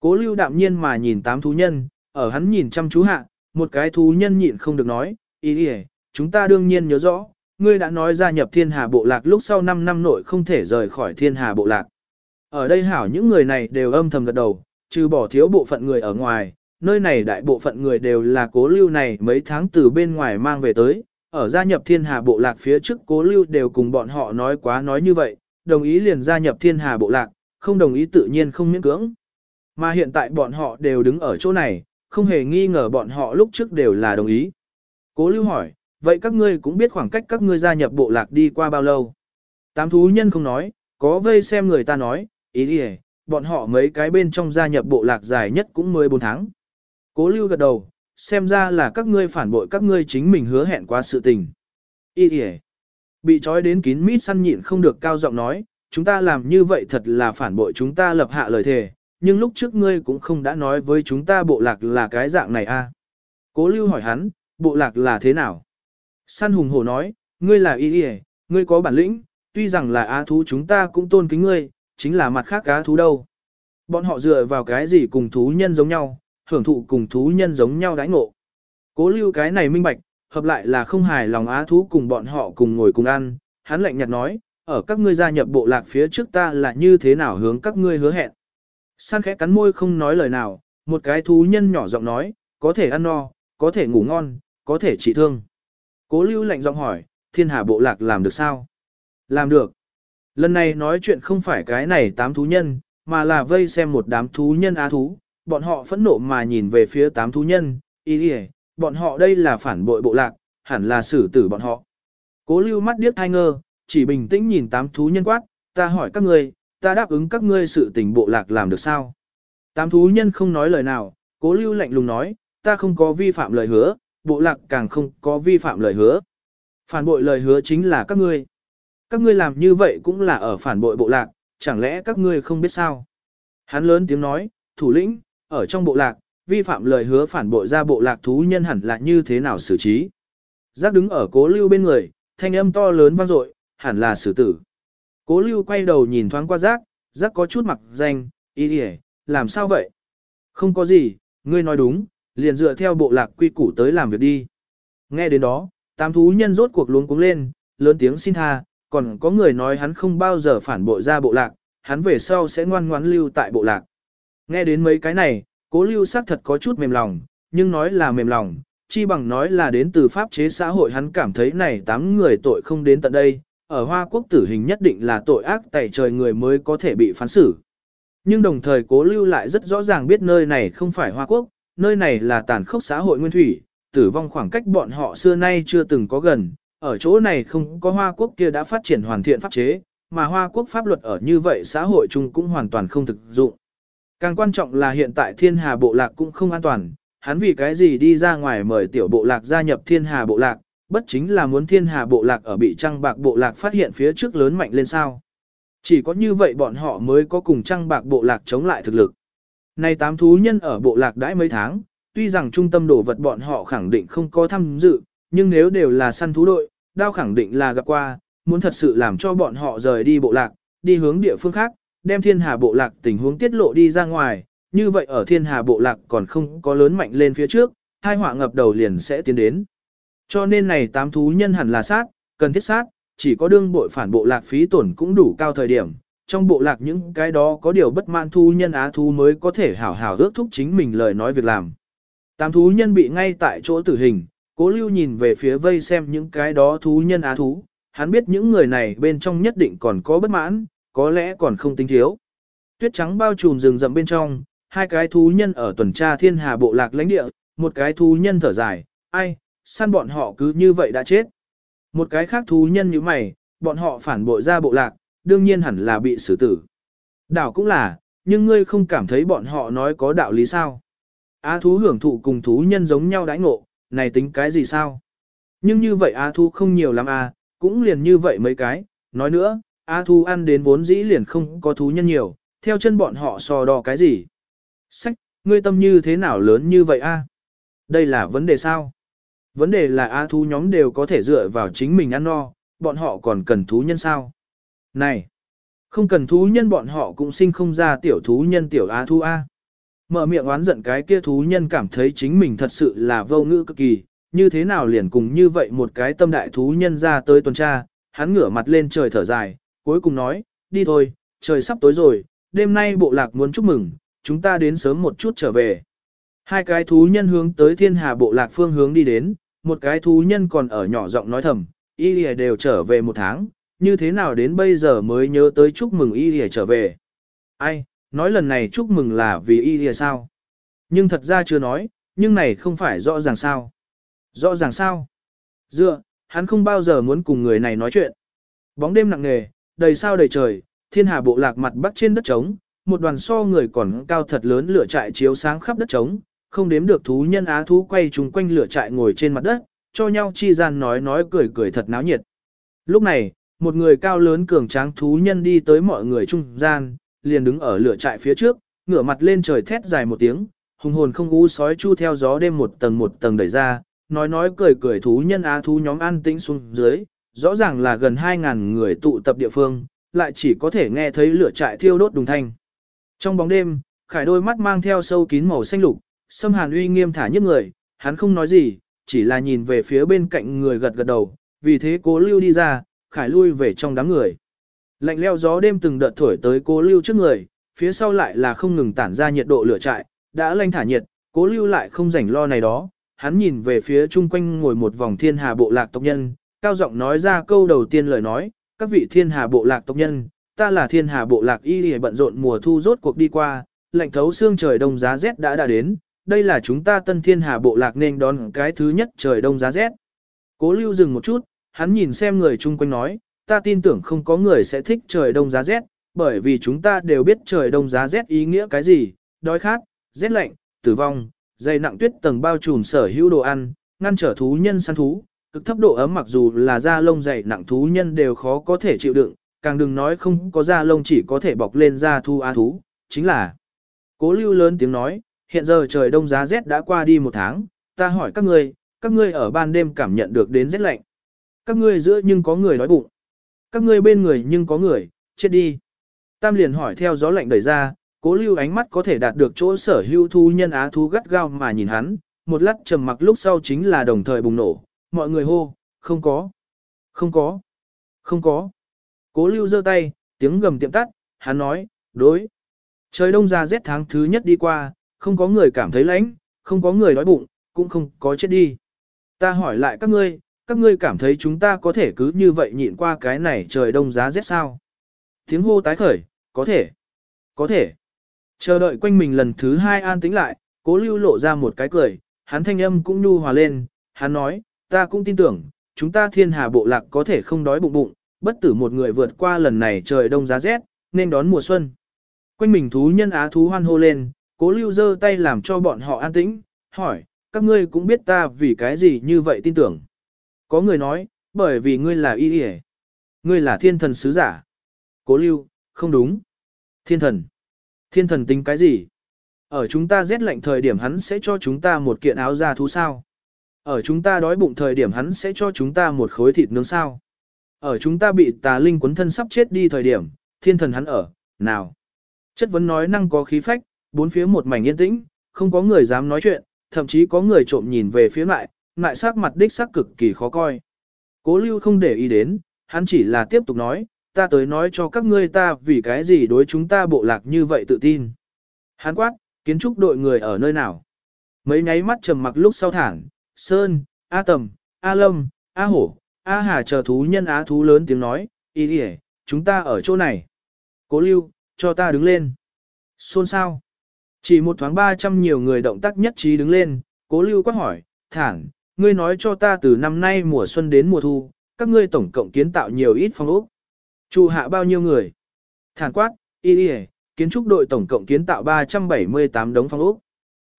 Cố lưu đạm nhiên mà nhìn tám thú nhân, ở hắn nhìn chăm chú hạ, một cái thú nhân nhịn không được nói, ý ý, chúng ta đương nhiên nhớ rõ, ngươi đã nói gia nhập thiên hà bộ lạc lúc sau 5 năm nội không thể rời khỏi thiên hà bộ lạc. Ở đây hảo những người này đều âm thầm gật đầu, trừ bỏ thiếu bộ phận người ở ngoài, nơi này đại bộ phận người đều là cố lưu này mấy tháng từ bên ngoài mang về tới, ở gia nhập thiên hà bộ lạc phía trước cố lưu đều cùng bọn họ nói quá nói như vậy, đồng ý liền gia nhập thiên hà bộ lạc, không đồng ý tự nhiên không miễn cưỡng. Mà hiện tại bọn họ đều đứng ở chỗ này, không hề nghi ngờ bọn họ lúc trước đều là đồng ý. Cố lưu hỏi, vậy các ngươi cũng biết khoảng cách các ngươi gia nhập bộ lạc đi qua bao lâu. Tám thú nhân không nói, Có vây xem người ta nói, ý đi bọn họ mấy cái bên trong gia nhập bộ lạc dài nhất cũng 14 tháng. Cố lưu gật đầu, xem ra là các ngươi phản bội các ngươi chính mình hứa hẹn qua sự tình. Ý hề. Bị trói đến kín mít săn nhịn không được cao giọng nói, chúng ta làm như vậy thật là phản bội chúng ta lập hạ lời thề, nhưng lúc trước ngươi cũng không đã nói với chúng ta bộ lạc là cái dạng này a. À? Cố lưu hỏi hắn, bộ lạc là thế nào? Săn hùng hổ nói, ngươi là y hề, ngươi có bản lĩnh, tuy rằng là á thú chúng ta cũng tôn kính ngươi, chính là mặt khác á thú đâu. Bọn họ dựa vào cái gì cùng thú nhân giống nhau, hưởng thụ cùng thú nhân giống nhau đãi ngộ. Cố lưu cái này minh bạch, hợp lại là không hài lòng á thú cùng bọn họ cùng ngồi cùng ăn, hắn lạnh nhạt nói, ở các ngươi gia nhập bộ lạc phía trước ta là như thế nào hướng các ngươi hứa hẹn. San khẽ cắn môi không nói lời nào, một cái thú nhân nhỏ giọng nói, có thể ăn no, có thể ngủ ngon, có thể trị thương. Cố lưu lạnh giọng hỏi, thiên hà bộ lạc làm được sao? Làm được. Lần này nói chuyện không phải cái này tám thú nhân, mà là vây xem một đám thú nhân á thú, bọn họ phẫn nộ mà nhìn về phía tám thú nhân, ý đi bọn họ đây là phản bội bộ lạc, hẳn là xử tử bọn họ. Cố lưu mắt điếc thai ngơ, chỉ bình tĩnh nhìn tám thú nhân quát, ta hỏi các ngươi, ta đáp ứng các ngươi sự tình bộ lạc làm được sao? Tám thú nhân không nói lời nào, cố lưu lạnh lùng nói, ta không có vi phạm lời hứa, bộ lạc càng không có vi phạm lời hứa. Phản bội lời hứa chính là các ngươi. Các ngươi làm như vậy cũng là ở phản bội bộ lạc, chẳng lẽ các ngươi không biết sao? Hắn lớn tiếng nói, thủ lĩnh, ở trong bộ lạc, vi phạm lời hứa phản bội ra bộ lạc thú nhân hẳn là như thế nào xử trí? Giác đứng ở cố lưu bên người, thanh âm to lớn vang dội, hẳn là xử tử. Cố lưu quay đầu nhìn thoáng qua giác, giác có chút mặc danh, ý đi làm sao vậy? Không có gì, ngươi nói đúng, liền dựa theo bộ lạc quy củ tới làm việc đi. Nghe đến đó, tam thú nhân rốt cuộc luống cuống lên, lớn tiếng xin tha, còn có người nói hắn không bao giờ phản bội ra bộ lạc, hắn về sau sẽ ngoan ngoãn lưu tại bộ lạc. Nghe đến mấy cái này, cố lưu xác thật có chút mềm lòng, nhưng nói là mềm lòng, chi bằng nói là đến từ pháp chế xã hội hắn cảm thấy này tám người tội không đến tận đây, ở Hoa Quốc tử hình nhất định là tội ác tẩy trời người mới có thể bị phán xử. Nhưng đồng thời cố lưu lại rất rõ ràng biết nơi này không phải Hoa Quốc, nơi này là tàn khốc xã hội nguyên thủy, tử vong khoảng cách bọn họ xưa nay chưa từng có gần, ở chỗ này không có Hoa Quốc kia đã phát triển hoàn thiện pháp chế, mà Hoa Quốc pháp luật ở như vậy xã hội chung cũng hoàn toàn không thực dụng. Càng quan trọng là hiện tại thiên hà bộ lạc cũng không an toàn, hắn vì cái gì đi ra ngoài mời tiểu bộ lạc gia nhập thiên hà bộ lạc, bất chính là muốn thiên hà bộ lạc ở bị trăng bạc bộ lạc phát hiện phía trước lớn mạnh lên sao. Chỉ có như vậy bọn họ mới có cùng trăng bạc bộ lạc chống lại thực lực. Này tám thú nhân ở bộ lạc đãi mấy tháng, tuy rằng trung tâm đổ vật bọn họ khẳng định không có tham dự, nhưng nếu đều là săn thú đội, đao khẳng định là gặp qua, muốn thật sự làm cho bọn họ rời đi bộ lạc, đi hướng địa phương khác, đem thiên hà bộ lạc tình huống tiết lộ đi ra ngoài, như vậy ở thiên hà bộ lạc còn không có lớn mạnh lên phía trước, hai họa ngập đầu liền sẽ tiến đến. Cho nên này tám thú nhân hẳn là sát, cần thiết sát, chỉ có đương bội phản bộ lạc phí tổn cũng đủ cao thời điểm. Trong bộ lạc những cái đó có điều bất mãn thú nhân á thú mới có thể hảo hảo ước thúc chính mình lời nói việc làm. Tám thú nhân bị ngay tại chỗ tử hình, cố lưu nhìn về phía vây xem những cái đó thú nhân á thú, hắn biết những người này bên trong nhất định còn có bất mãn, có lẽ còn không tính thiếu. Tuyết trắng bao trùm rừng rậm bên trong, hai cái thú nhân ở tuần tra thiên hà bộ lạc lãnh địa, một cái thú nhân thở dài, ai, săn bọn họ cứ như vậy đã chết. Một cái khác thú nhân như mày, bọn họ phản bội ra bộ lạc, đương nhiên hẳn là bị xử tử. Đảo cũng là, nhưng ngươi không cảm thấy bọn họ nói có đạo lý sao. Á thú hưởng thụ cùng thú nhân giống nhau đãi ngộ, này tính cái gì sao? Nhưng như vậy á thú không nhiều lắm à, cũng liền như vậy mấy cái, nói nữa, A thu ăn đến vốn dĩ liền không có thú nhân nhiều, theo chân bọn họ so đo cái gì? Sách, ngươi tâm như thế nào lớn như vậy a? Đây là vấn đề sao? Vấn đề là A thu nhóm đều có thể dựa vào chính mình ăn no, bọn họ còn cần thú nhân sao? Này, không cần thú nhân bọn họ cũng sinh không ra tiểu thú nhân tiểu A thu A. Mở miệng oán giận cái kia thú nhân cảm thấy chính mình thật sự là vô ngữ cực kỳ, như thế nào liền cùng như vậy một cái tâm đại thú nhân ra tới tuần tra, hắn ngửa mặt lên trời thở dài, cuối cùng nói, đi thôi, trời sắp tối rồi, đêm nay bộ lạc muốn chúc mừng, chúng ta đến sớm một chút trở về. Hai cái thú nhân hướng tới thiên hà bộ lạc phương hướng đi đến, một cái thú nhân còn ở nhỏ giọng nói thầm, y lìa đều trở về một tháng, như thế nào đến bây giờ mới nhớ tới chúc mừng y lìa trở về. Ai, nói lần này chúc mừng là vì y lìa sao? Nhưng thật ra chưa nói, nhưng này không phải rõ ràng sao. Rõ ràng sao? Dựa, hắn không bao giờ muốn cùng người này nói chuyện. Bóng đêm nặng nề, đầy sao đầy trời, thiên hà bộ lạc mặt bắc trên đất trống, một đoàn so người còn cao thật lớn lửa trại chiếu sáng khắp đất trống, không đếm được thú nhân á thú quay chung quanh lửa trại ngồi trên mặt đất, cho nhau chi gian nói nói cười cười thật náo nhiệt. Lúc này, một người cao lớn cường tráng thú nhân đi tới mọi người trung gian, liền đứng ở lửa trại phía trước, ngửa mặt lên trời thét dài một tiếng, hùng hồn không u sói chu theo gió đêm một tầng một tầng đẩy ra, nói nói cười cười thú nhân á thú nhóm an tĩnh xuống dưới, rõ ràng là gần 2.000 người tụ tập địa phương, lại chỉ có thể nghe thấy lửa trại thiêu đốt đùng thanh. Trong bóng đêm, khải đôi mắt mang theo sâu kín màu xanh lục, xâm hàn uy nghiêm thả nhất người, hắn không nói gì, chỉ là nhìn về phía bên cạnh người gật gật đầu, vì thế cố lưu đi ra, khải lui về trong đám người. Lạnh leo gió đêm từng đợt thổi tới cố lưu trước người, phía sau lại là không ngừng tản ra nhiệt độ lửa trại, đã lanh thả nhiệt, cố lưu lại không rảnh lo này đó, hắn nhìn về phía chung quanh ngồi một vòng thiên hà bộ lạc tộc nhân, cao giọng nói ra câu đầu tiên lời nói, các vị thiên hà bộ lạc tộc nhân, ta là thiên hà bộ lạc y lìa bận rộn mùa thu rốt cuộc đi qua, lạnh thấu xương trời đông giá rét đã đã đến, đây là chúng ta tân thiên hà bộ lạc nên đón cái thứ nhất trời đông giá rét. Cố lưu dừng một chút, hắn nhìn xem người chung quanh nói, ta tin tưởng không có người sẽ thích trời đông giá rét, bởi vì chúng ta đều biết trời đông giá rét ý nghĩa cái gì, đói khát, rét lạnh, tử vong, dày nặng tuyết tầng bao trùm sở hữu đồ ăn, ngăn trở thú nhân săn thú, cực thấp độ ấm mặc dù là da lông dày nặng thú nhân đều khó có thể chịu đựng, càng đừng nói không có da lông chỉ có thể bọc lên da thu á thú, chính là. Cố lưu lớn tiếng nói, hiện giờ trời đông giá rét đã qua đi một tháng, ta hỏi các ngươi, các ngươi ở ban đêm cảm nhận được đến rét lạnh. Các ngươi giữa nhưng có người đói bụng. Các ngươi bên người nhưng có người, chết đi. Tam liền hỏi theo gió lạnh đẩy ra, cố lưu ánh mắt có thể đạt được chỗ sở hữu thu nhân á thú gắt gao mà nhìn hắn, một lát trầm mặc lúc sau chính là đồng thời bùng nổ, mọi người hô, không có, không có, không có. Cố lưu giơ tay, tiếng gầm tiệm tắt, hắn nói, đối. Trời đông ra rét tháng thứ nhất đi qua, không có người cảm thấy lạnh, không có người đói bụng, cũng không có chết đi. Ta hỏi lại các ngươi, các ngươi cảm thấy chúng ta có thể cứ như vậy nhịn qua cái này trời đông giá rét sao? Tiếng hô tái khởi, có thể, có thể. Chờ đợi quanh mình lần thứ hai an tĩnh lại, cố lưu lộ ra một cái cười, hắn thanh âm cũng nhu hòa lên, hắn nói, ta cũng tin tưởng, chúng ta thiên hà bộ lạc có thể không đói bụng bụng, bất tử một người vượt qua lần này trời đông giá rét, nên đón mùa xuân. Quanh mình thú nhân á thú hoan hô lên, cố lưu giơ tay làm cho bọn họ an tĩnh, hỏi, các ngươi cũng biết ta vì cái gì như vậy tin tưởng. Có người nói, bởi vì ngươi là y y Ngươi là thiên thần sứ giả. Cố lưu, không đúng. Thiên thần. Thiên thần tính cái gì? Ở chúng ta rét lạnh thời điểm hắn sẽ cho chúng ta một kiện áo da thú sao? Ở chúng ta đói bụng thời điểm hắn sẽ cho chúng ta một khối thịt nướng sao? Ở chúng ta bị tà linh quấn thân sắp chết đi thời điểm, thiên thần hắn ở, nào? Chất vấn nói năng có khí phách, bốn phía một mảnh yên tĩnh, không có người dám nói chuyện, thậm chí có người trộm nhìn về phía lại, lại sắc mặt đích sắc cực kỳ khó coi. Cố lưu không để ý đến, hắn chỉ là tiếp tục nói, ta tới nói cho các ngươi ta vì cái gì đối chúng ta bộ lạc như vậy tự tin. Hắn quát, kiến trúc đội người ở nơi nào? Mấy nháy mắt trầm mặc lúc sau thẳng, Sơn, A Tầm, A Lâm, A Hổ, A Hà chờ thú nhân á thú lớn tiếng nói, ý đi chúng ta ở chỗ này. Cố lưu, cho ta đứng lên. Xôn sao? Chỉ một thoáng ba trăm nhiều người động tác nhất trí đứng lên, cố lưu quát hỏi, Thản, ngươi nói cho ta từ năm nay mùa xuân đến mùa thu, các ngươi tổng cộng kiến tạo nhiều ít phòng ốc. Trụ hạ bao nhiêu người? Thản quát, y y kiến trúc đội tổng cộng kiến tạo 378 đống phòng ốc.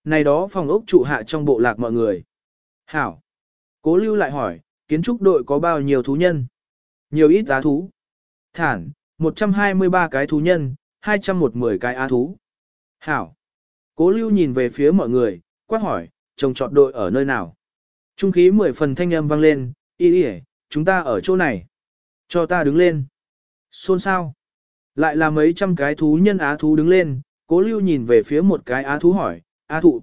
Này đó phòng ốc trụ hạ trong bộ lạc mọi người. Hảo. Cố lưu lại hỏi, kiến trúc đội có bao nhiêu thú nhân? Nhiều ít á thú. Thản, 123 cái thú nhân, 210 cái á thú. Hảo. Cố lưu nhìn về phía mọi người, quát hỏi, trồng trọt đội ở nơi nào? Trung khí 10 phần thanh âm vang lên, y y chúng ta ở chỗ này. Cho ta đứng lên. Xôn sao? Lại là mấy trăm cái thú nhân á thú đứng lên, cố lưu nhìn về phía một cái á thú hỏi, á thụ.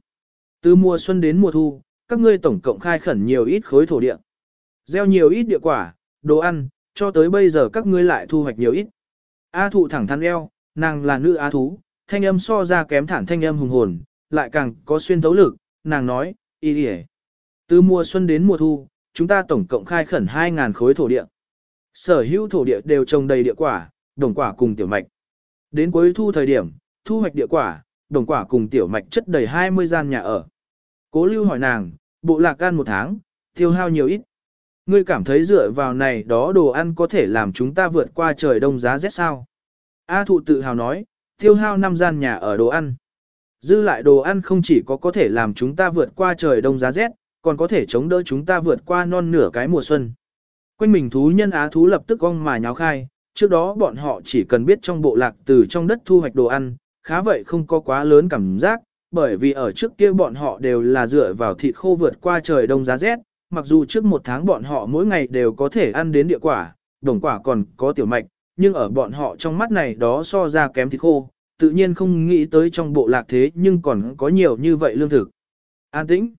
Từ mùa xuân đến mùa thu, các ngươi tổng cộng khai khẩn nhiều ít khối thổ địa. Gieo nhiều ít địa quả, đồ ăn, cho tới bây giờ các ngươi lại thu hoạch nhiều ít. A thụ thẳng thắn eo, nàng là nữ á thú, thanh âm so ra kém thản thanh âm hùng hồn, lại càng có xuyên thấu lực, nàng nói, y đi Từ mùa xuân đến mùa thu, chúng ta tổng cộng khai khẩn 2.000 khối thổ địa. Sở hữu thổ địa đều trồng đầy địa quả, đồng quả cùng tiểu mạch. Đến cuối thu thời điểm, thu hoạch địa quả, đồng quả cùng tiểu mạch chất đầy 20 gian nhà ở. Cố lưu hỏi nàng, bộ lạc ăn một tháng, tiêu hao nhiều ít. Ngươi cảm thấy dựa vào này đó đồ ăn có thể làm chúng ta vượt qua trời đông giá rét sao? A thụ tự hào nói, tiêu hao năm gian nhà ở đồ ăn. Dư lại đồ ăn không chỉ có có thể làm chúng ta vượt qua trời đông giá rét, còn có thể chống đỡ chúng ta vượt qua non nửa cái mùa xuân. Quanh mình thú nhân á thú lập tức cong mà nháo khai, trước đó bọn họ chỉ cần biết trong bộ lạc từ trong đất thu hoạch đồ ăn, khá vậy không có quá lớn cảm giác, bởi vì ở trước kia bọn họ đều là dựa vào thịt khô vượt qua trời đông giá rét, mặc dù trước một tháng bọn họ mỗi ngày đều có thể ăn đến địa quả, đồng quả còn có tiểu mạch, nhưng ở bọn họ trong mắt này đó so ra kém thịt khô, tự nhiên không nghĩ tới trong bộ lạc thế nhưng còn có nhiều như vậy lương thực. An tĩnh.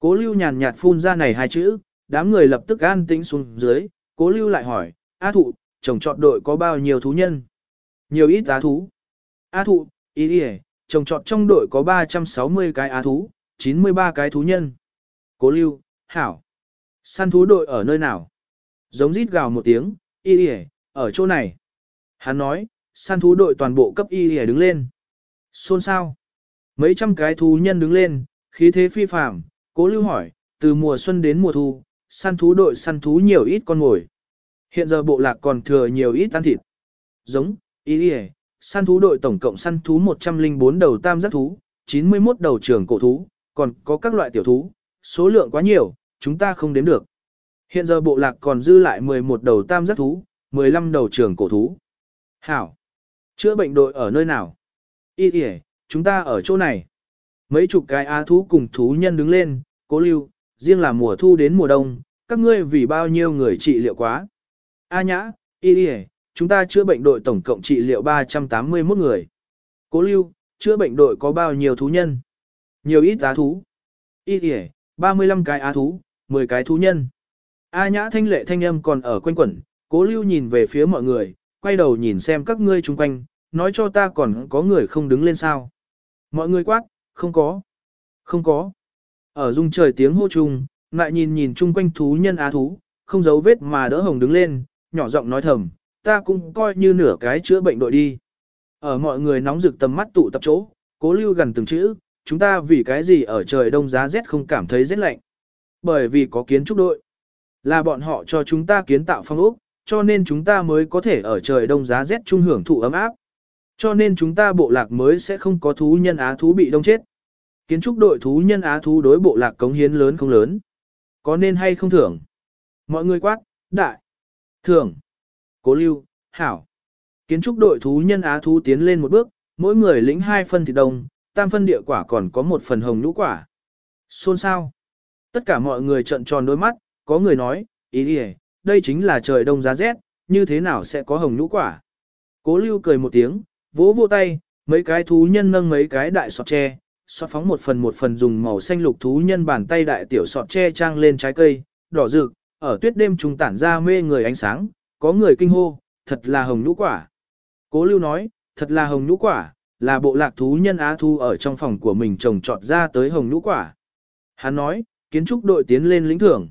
Cố lưu nhàn nhạt phun ra này hai chữ, đám người lập tức an tĩnh xuống dưới, cố lưu lại hỏi, A thụ, chồng chọn đội có bao nhiêu thú nhân? Nhiều ít giá thú. A thụ, ý đi trồng trọt trong đội có 360 cái á thú, 93 cái thú nhân. Cố lưu, hảo. Săn thú đội ở nơi nào? Giống rít gào một tiếng, y đi ở chỗ này. Hắn nói, săn thú đội toàn bộ cấp y đi đứng lên. Xôn sao? Mấy trăm cái thú nhân đứng lên, khí thế phi phàm. cố lưu hỏi, từ mùa xuân đến mùa thu, săn thú đội săn thú nhiều ít con ngồi. Hiện giờ bộ lạc còn thừa nhiều ít ăn thịt. Giống, y đi săn thú đội tổng cộng săn thú 104 đầu tam giác thú, 91 đầu trường cổ thú, còn có các loại tiểu thú, số lượng quá nhiều, chúng ta không đếm được. Hiện giờ bộ lạc còn dư lại 11 đầu tam giác thú, 15 đầu trường cổ thú. Hảo! Chữa bệnh đội ở nơi nào? Y kìa, chúng ta ở chỗ này. Mấy chục cái á thú cùng thú nhân đứng lên, cố lưu, riêng là mùa thu đến mùa đông, các ngươi vì bao nhiêu người trị liệu quá. A nhã, y kìa, chúng ta chữa bệnh đội tổng cộng trị liệu 381 người. Cố lưu, chữa bệnh đội có bao nhiêu thú nhân? Nhiều ít á thú. Y kìa, 35 cái á thú, 10 cái thú nhân. A nhã thanh lệ thanh âm còn ở quanh quẩn, cố lưu nhìn về phía mọi người, quay đầu nhìn xem các ngươi chung quanh, nói cho ta còn có người không đứng lên sao. Mọi người quát, không có, không có. Ở dung trời tiếng hô chung, lại nhìn nhìn chung quanh thú nhân á thú, không giấu vết mà đỡ hồng đứng lên, nhỏ giọng nói thầm, ta cũng coi như nửa cái chữa bệnh đội đi. Ở mọi người nóng rực tầm mắt tụ tập chỗ, cố lưu gần từng chữ, chúng ta vì cái gì ở trời đông giá rét không cảm thấy rét lạnh. Bởi vì có kiến trúc đội. Là bọn họ cho chúng ta kiến tạo phong ốc, cho nên chúng ta mới có thể ở trời đông giá rét trung hưởng thụ ấm áp. Cho nên chúng ta bộ lạc mới sẽ không có thú nhân á thú bị đông chết. Kiến trúc đội thú nhân á thú đối bộ lạc cống hiến lớn không lớn. Có nên hay không thưởng? Mọi người quát, đại, thưởng, cố lưu, hảo. Kiến trúc đội thú nhân á thú tiến lên một bước, mỗi người lĩnh hai phân thịt đông, tam phân địa quả còn có một phần hồng nhũ quả. Xôn sao? Tất cả mọi người trợn tròn đôi mắt, có người nói, ý đi đây chính là trời đông giá rét, như thế nào sẽ có hồng nhũ quả. Cố lưu cười một tiếng, vỗ vô tay, mấy cái thú nhân nâng mấy cái đại sọt tre, sọt phóng một phần một phần dùng màu xanh lục thú nhân bàn tay đại tiểu sọt tre trang lên trái cây, đỏ rực, ở tuyết đêm trùng tản ra mê người ánh sáng, có người kinh hô, thật là hồng nhũ quả. Cố lưu nói, thật là hồng nhũ quả, là bộ lạc thú nhân á thu ở trong phòng của mình trồng trọt ra tới hồng nhũ quả. Hắn nói, kiến trúc đội tiến lên lĩnh thưởng.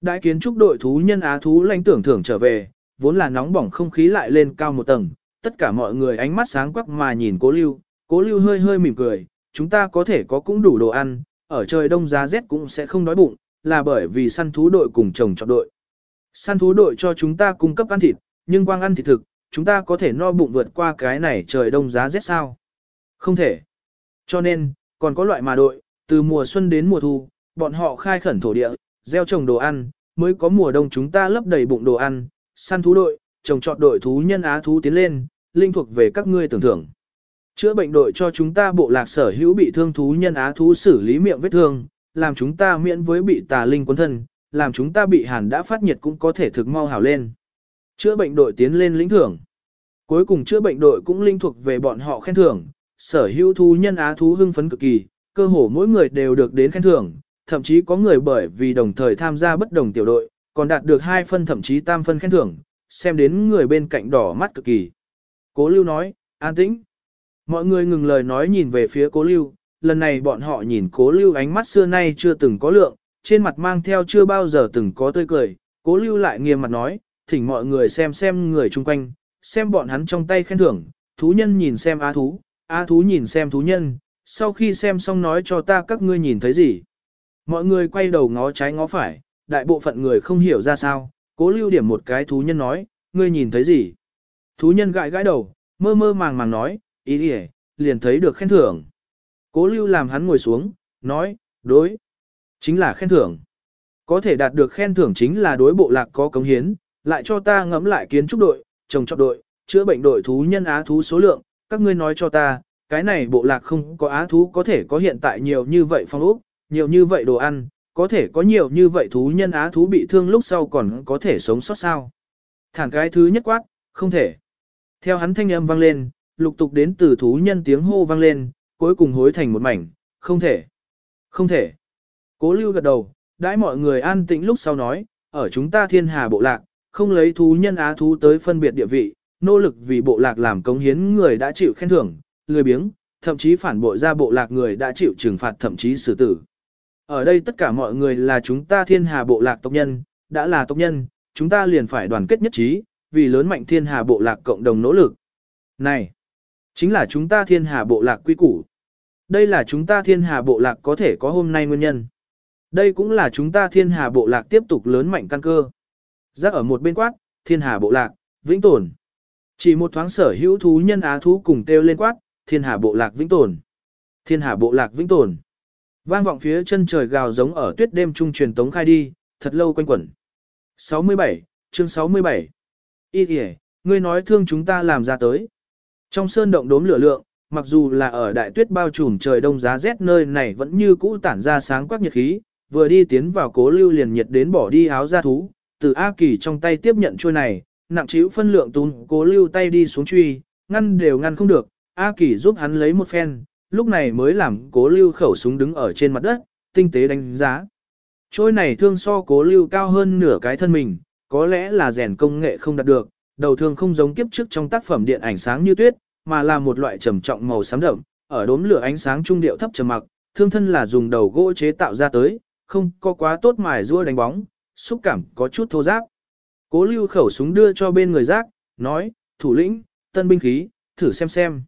Đại kiến trúc đội thú nhân á thú lãnh tưởng thưởng trở về, vốn là nóng bỏng không khí lại lên cao một tầng, tất cả mọi người ánh mắt sáng quắc mà nhìn cố lưu, cố lưu hơi hơi mỉm cười, chúng ta có thể có cũng đủ đồ ăn, ở trời đông giá rét cũng sẽ không đói bụng, là bởi vì săn thú đội cùng chồng chọn đội. Săn thú đội cho chúng ta cung cấp ăn thịt, nhưng quang ăn thịt thực, chúng ta có thể no bụng vượt qua cái này trời đông giá rét sao? Không thể. Cho nên, còn có loại mà đội, từ mùa xuân đến mùa thu, bọn họ khai khẩn thổ địa, gieo trồng đồ ăn, mới có mùa đông chúng ta lấp đầy bụng đồ ăn, săn thú đội, trồng trọt đội thú nhân á thú tiến lên, linh thuộc về các ngươi tưởng thưởng. Chữa bệnh đội cho chúng ta bộ lạc sở hữu bị thương thú nhân á thú xử lý miệng vết thương, làm chúng ta miễn với bị tà linh quân thân, làm chúng ta bị hàn đã phát nhiệt cũng có thể thực mau hảo lên. Chữa bệnh đội tiến lên lĩnh thưởng. Cuối cùng chữa bệnh đội cũng linh thuộc về bọn họ khen thưởng, sở hữu thú nhân á thú hưng phấn cực kỳ, cơ hồ mỗi người đều được đến khen thưởng, thậm chí có người bởi vì đồng thời tham gia bất đồng tiểu đội, còn đạt được 2 phân thậm chí tam phân khen thưởng, xem đến người bên cạnh đỏ mắt cực kỳ. Cố Lưu nói, an tĩnh. Mọi người ngừng lời nói nhìn về phía Cố Lưu, lần này bọn họ nhìn Cố Lưu ánh mắt xưa nay chưa từng có lượng, trên mặt mang theo chưa bao giờ từng có tươi cười. Cố Lưu lại nghiêm mặt nói, thỉnh mọi người xem xem người chung quanh, xem bọn hắn trong tay khen thưởng, thú nhân nhìn xem á thú, á thú nhìn xem thú nhân, sau khi xem xong nói cho ta các ngươi nhìn thấy gì. Mọi người quay đầu ngó trái ngó phải, đại bộ phận người không hiểu ra sao, cố lưu điểm một cái thú nhân nói, ngươi nhìn thấy gì? Thú nhân gãi gãi đầu, mơ mơ màng màng nói, ý đi liền thấy được khen thưởng. Cố lưu làm hắn ngồi xuống, nói, đối, chính là khen thưởng. Có thể đạt được khen thưởng chính là đối bộ lạc có cống hiến, lại cho ta ngẫm lại kiến trúc đội, trồng trọt đội, chữa bệnh đội thú nhân á thú số lượng, các ngươi nói cho ta, cái này bộ lạc không có á thú có thể có hiện tại nhiều như vậy phong ốc, nhiều như vậy đồ ăn, có thể có nhiều như vậy thú nhân á thú bị thương lúc sau còn có thể sống sót sao. Thản cái thứ nhất quát, không thể. Theo hắn thanh âm vang lên, lục tục đến từ thú nhân tiếng hô vang lên, cuối cùng hối thành một mảnh, không thể. Không thể. Cố lưu gật đầu, đãi mọi người an tĩnh lúc sau nói, ở chúng ta thiên hà bộ lạc, không lấy thú nhân á thú tới phân biệt địa vị, nỗ lực vì bộ lạc làm công hiến người đã chịu khen thưởng, lười biếng, thậm chí phản bội ra bộ lạc người đã chịu trừng phạt thậm chí xử tử. Ở đây tất cả mọi người là chúng ta thiên hà bộ lạc tộc nhân, đã là tộc nhân, chúng ta liền phải đoàn kết nhất trí, vì lớn mạnh thiên hà bộ lạc cộng đồng nỗ lực. Này, chính là chúng ta thiên hà bộ lạc quy củ. Đây là chúng ta thiên hà bộ lạc có thể có hôm nay nguyên nhân. Đây cũng là chúng ta thiên hà bộ lạc tiếp tục lớn mạnh căn cơ. Giác ở một bên quát, thiên hà bộ lạc, vĩnh tồn. Chỉ một thoáng sở hữu thú nhân á thú cùng kêu lên quát, thiên hà bộ lạc vĩnh tồn. Thiên hà bộ lạc vĩnh tồn. Vang vọng phía chân trời gào giống ở tuyết đêm trung truyền tống khai đi, thật lâu quanh quẩn. 67, chương 67. Ý kìa, ngươi nói thương chúng ta làm ra tới. Trong sơn động đốm lửa lượng, mặc dù là ở đại tuyết bao trùm trời đông giá rét nơi này vẫn như cũ tản ra sáng quắc nhiệt khí, vừa đi tiến vào cố lưu liền nhiệt đến bỏ đi áo ra thú, từ A Kỳ trong tay tiếp nhận chuôi này, nặng chịu phân lượng tún cố lưu tay đi xuống truy, ngăn đều ngăn không được, A Kỳ giúp hắn lấy một phen, lúc này mới làm cố lưu khẩu súng đứng ở trên mặt đất, tinh tế đánh giá. Trôi này thương so cố lưu cao hơn nửa cái thân mình, có lẽ là rèn công nghệ không đạt được, đầu thương không giống kiếp trước trong tác phẩm điện ảnh sáng như tuyết, mà là một loại trầm trọng màu xám đậm, ở đốm lửa ánh sáng trung điệu thấp trầm mặc, thương thân là dùng đầu gỗ chế tạo ra tới, không có quá tốt mài rua đánh bóng, xúc cảm có chút thô giáp. Cố lưu khẩu súng đưa cho bên người giác, nói, thủ lĩnh, tân binh khí, thử xem xem.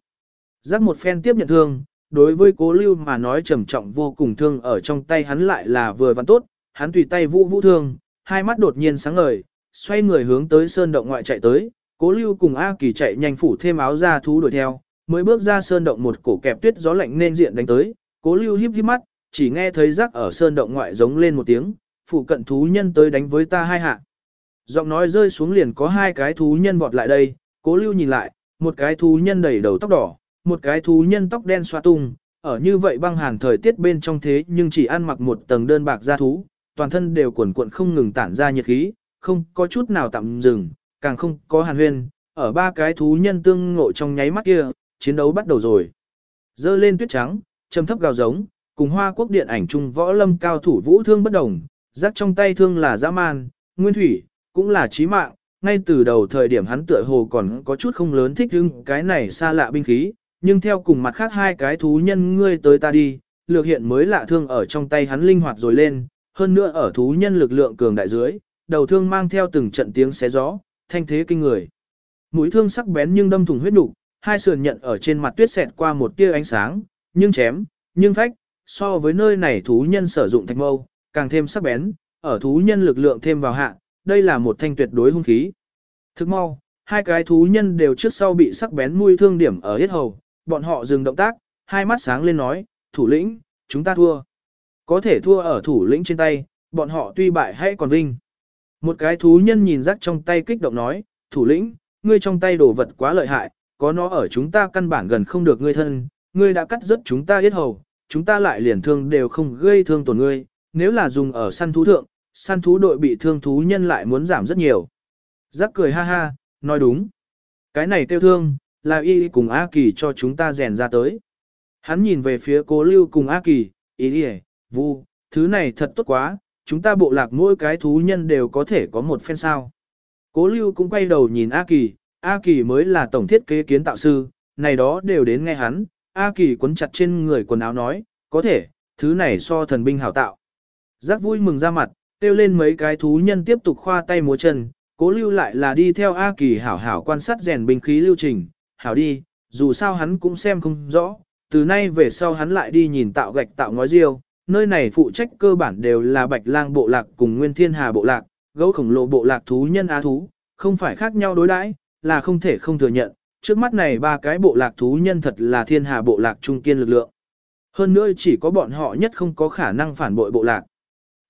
Giác một phen tiếp nhận thương, đối với cố lưu mà nói trầm trọng vô cùng thương ở trong tay hắn lại là vừa văn tốt, hắn tùy tay vũ vũ thương, hai mắt đột nhiên sáng ngời, xoay người hướng tới sơn động ngoại chạy tới, cố lưu cùng A Kỳ chạy nhanh phủ thêm áo ra thú đuổi theo, mới bước ra sơn động một cổ kẹp tuyết gió lạnh nên diện đánh tới, cố lưu híp híp mắt, chỉ nghe thấy rắc ở sơn động ngoại giống lên một tiếng, phụ cận thú nhân tới đánh với ta hai hạ. Giọng nói rơi xuống liền có hai cái thú nhân vọt lại đây, cố lưu nhìn lại, một cái thú nhân đầy đầu tóc đỏ, một cái thú nhân tóc đen xoa tung, ở như vậy băng hàn thời tiết bên trong thế nhưng chỉ ăn mặc một tầng đơn bạc da thú, toàn thân đều cuộn cuộn không ngừng tản ra nhiệt khí, không có chút nào tạm dừng, càng không có hàn huyên, ở ba cái thú nhân tương ngộ trong nháy mắt kia, chiến đấu bắt đầu rồi. Dơ lên tuyết trắng, trầm thấp gào giống, cùng hoa quốc điện ảnh trung võ lâm cao thủ vũ thương bất đồng, giác trong tay thương là dã man, nguyên thủy, cũng là chí mạng, ngay từ đầu thời điểm hắn tựa hồ còn có chút không lớn thích hưng cái này xa lạ binh khí, nhưng theo cùng mặt khác hai cái thú nhân ngươi tới ta đi, lược hiện mới lạ thương ở trong tay hắn linh hoạt rồi lên, hơn nữa ở thú nhân lực lượng cường đại dưới, đầu thương mang theo từng trận tiếng xé gió, thanh thế kinh người. Mũi thương sắc bén nhưng đâm thủng huyết nục, hai sườn nhận ở trên mặt tuyết xẹt qua một tia ánh sáng, nhưng chém, nhưng phách, so với nơi này thú nhân sử dụng thạch mâu, càng thêm sắc bén, ở thú nhân lực lượng thêm vào hạ, đây là một thanh tuyệt đối hung khí. Thức mau, hai cái thú nhân đều trước sau bị sắc bén mũi thương điểm ở hết hầu, bọn họ dừng động tác, hai mắt sáng lên nói, thủ lĩnh, chúng ta thua. Có thể thua ở thủ lĩnh trên tay, bọn họ tuy bại hay còn vinh. Một cái thú nhân nhìn rắc trong tay kích động nói, thủ lĩnh, ngươi trong tay đồ vật quá lợi hại, có nó ở chúng ta căn bản gần không được ngươi thân, ngươi đã cắt rớt chúng ta yết hầu, chúng ta lại liền thương đều không gây thương tổn ngươi, nếu là dùng ở săn thú thượng, săn thú đội bị thương thú nhân lại muốn giảm rất nhiều. Giác cười ha ha, nói đúng. Cái này tiêu thương, là y cùng A Kỳ cho chúng ta rèn ra tới. Hắn nhìn về phía cố lưu cùng A Kỳ, y đi vu, thứ này thật tốt quá, chúng ta bộ lạc mỗi cái thú nhân đều có thể có một phen sao. Cố lưu cũng quay đầu nhìn A Kỳ, A Kỳ mới là tổng thiết kế kiến tạo sư, này đó đều đến nghe hắn, A Kỳ quấn chặt trên người quần áo nói, có thể, thứ này so thần binh hảo tạo. Giác vui mừng ra mặt, kêu lên mấy cái thú nhân tiếp tục khoa tay múa chân, cố lưu lại là đi theo A Kỳ hảo hảo quan sát rèn binh khí lưu trình, hảo đi, dù sao hắn cũng xem không rõ, từ nay về sau hắn lại đi nhìn tạo gạch tạo ngói riêu, nơi này phụ trách cơ bản đều là bạch lang bộ lạc cùng nguyên thiên hà bộ lạc, gấu khổng lồ bộ lạc thú nhân á thú, không phải khác nhau đối đãi, là không thể không thừa nhận, trước mắt này ba cái bộ lạc thú nhân thật là thiên hà bộ lạc trung kiên lực lượng. Hơn nữa chỉ có bọn họ nhất không có khả năng phản bội bộ lạc.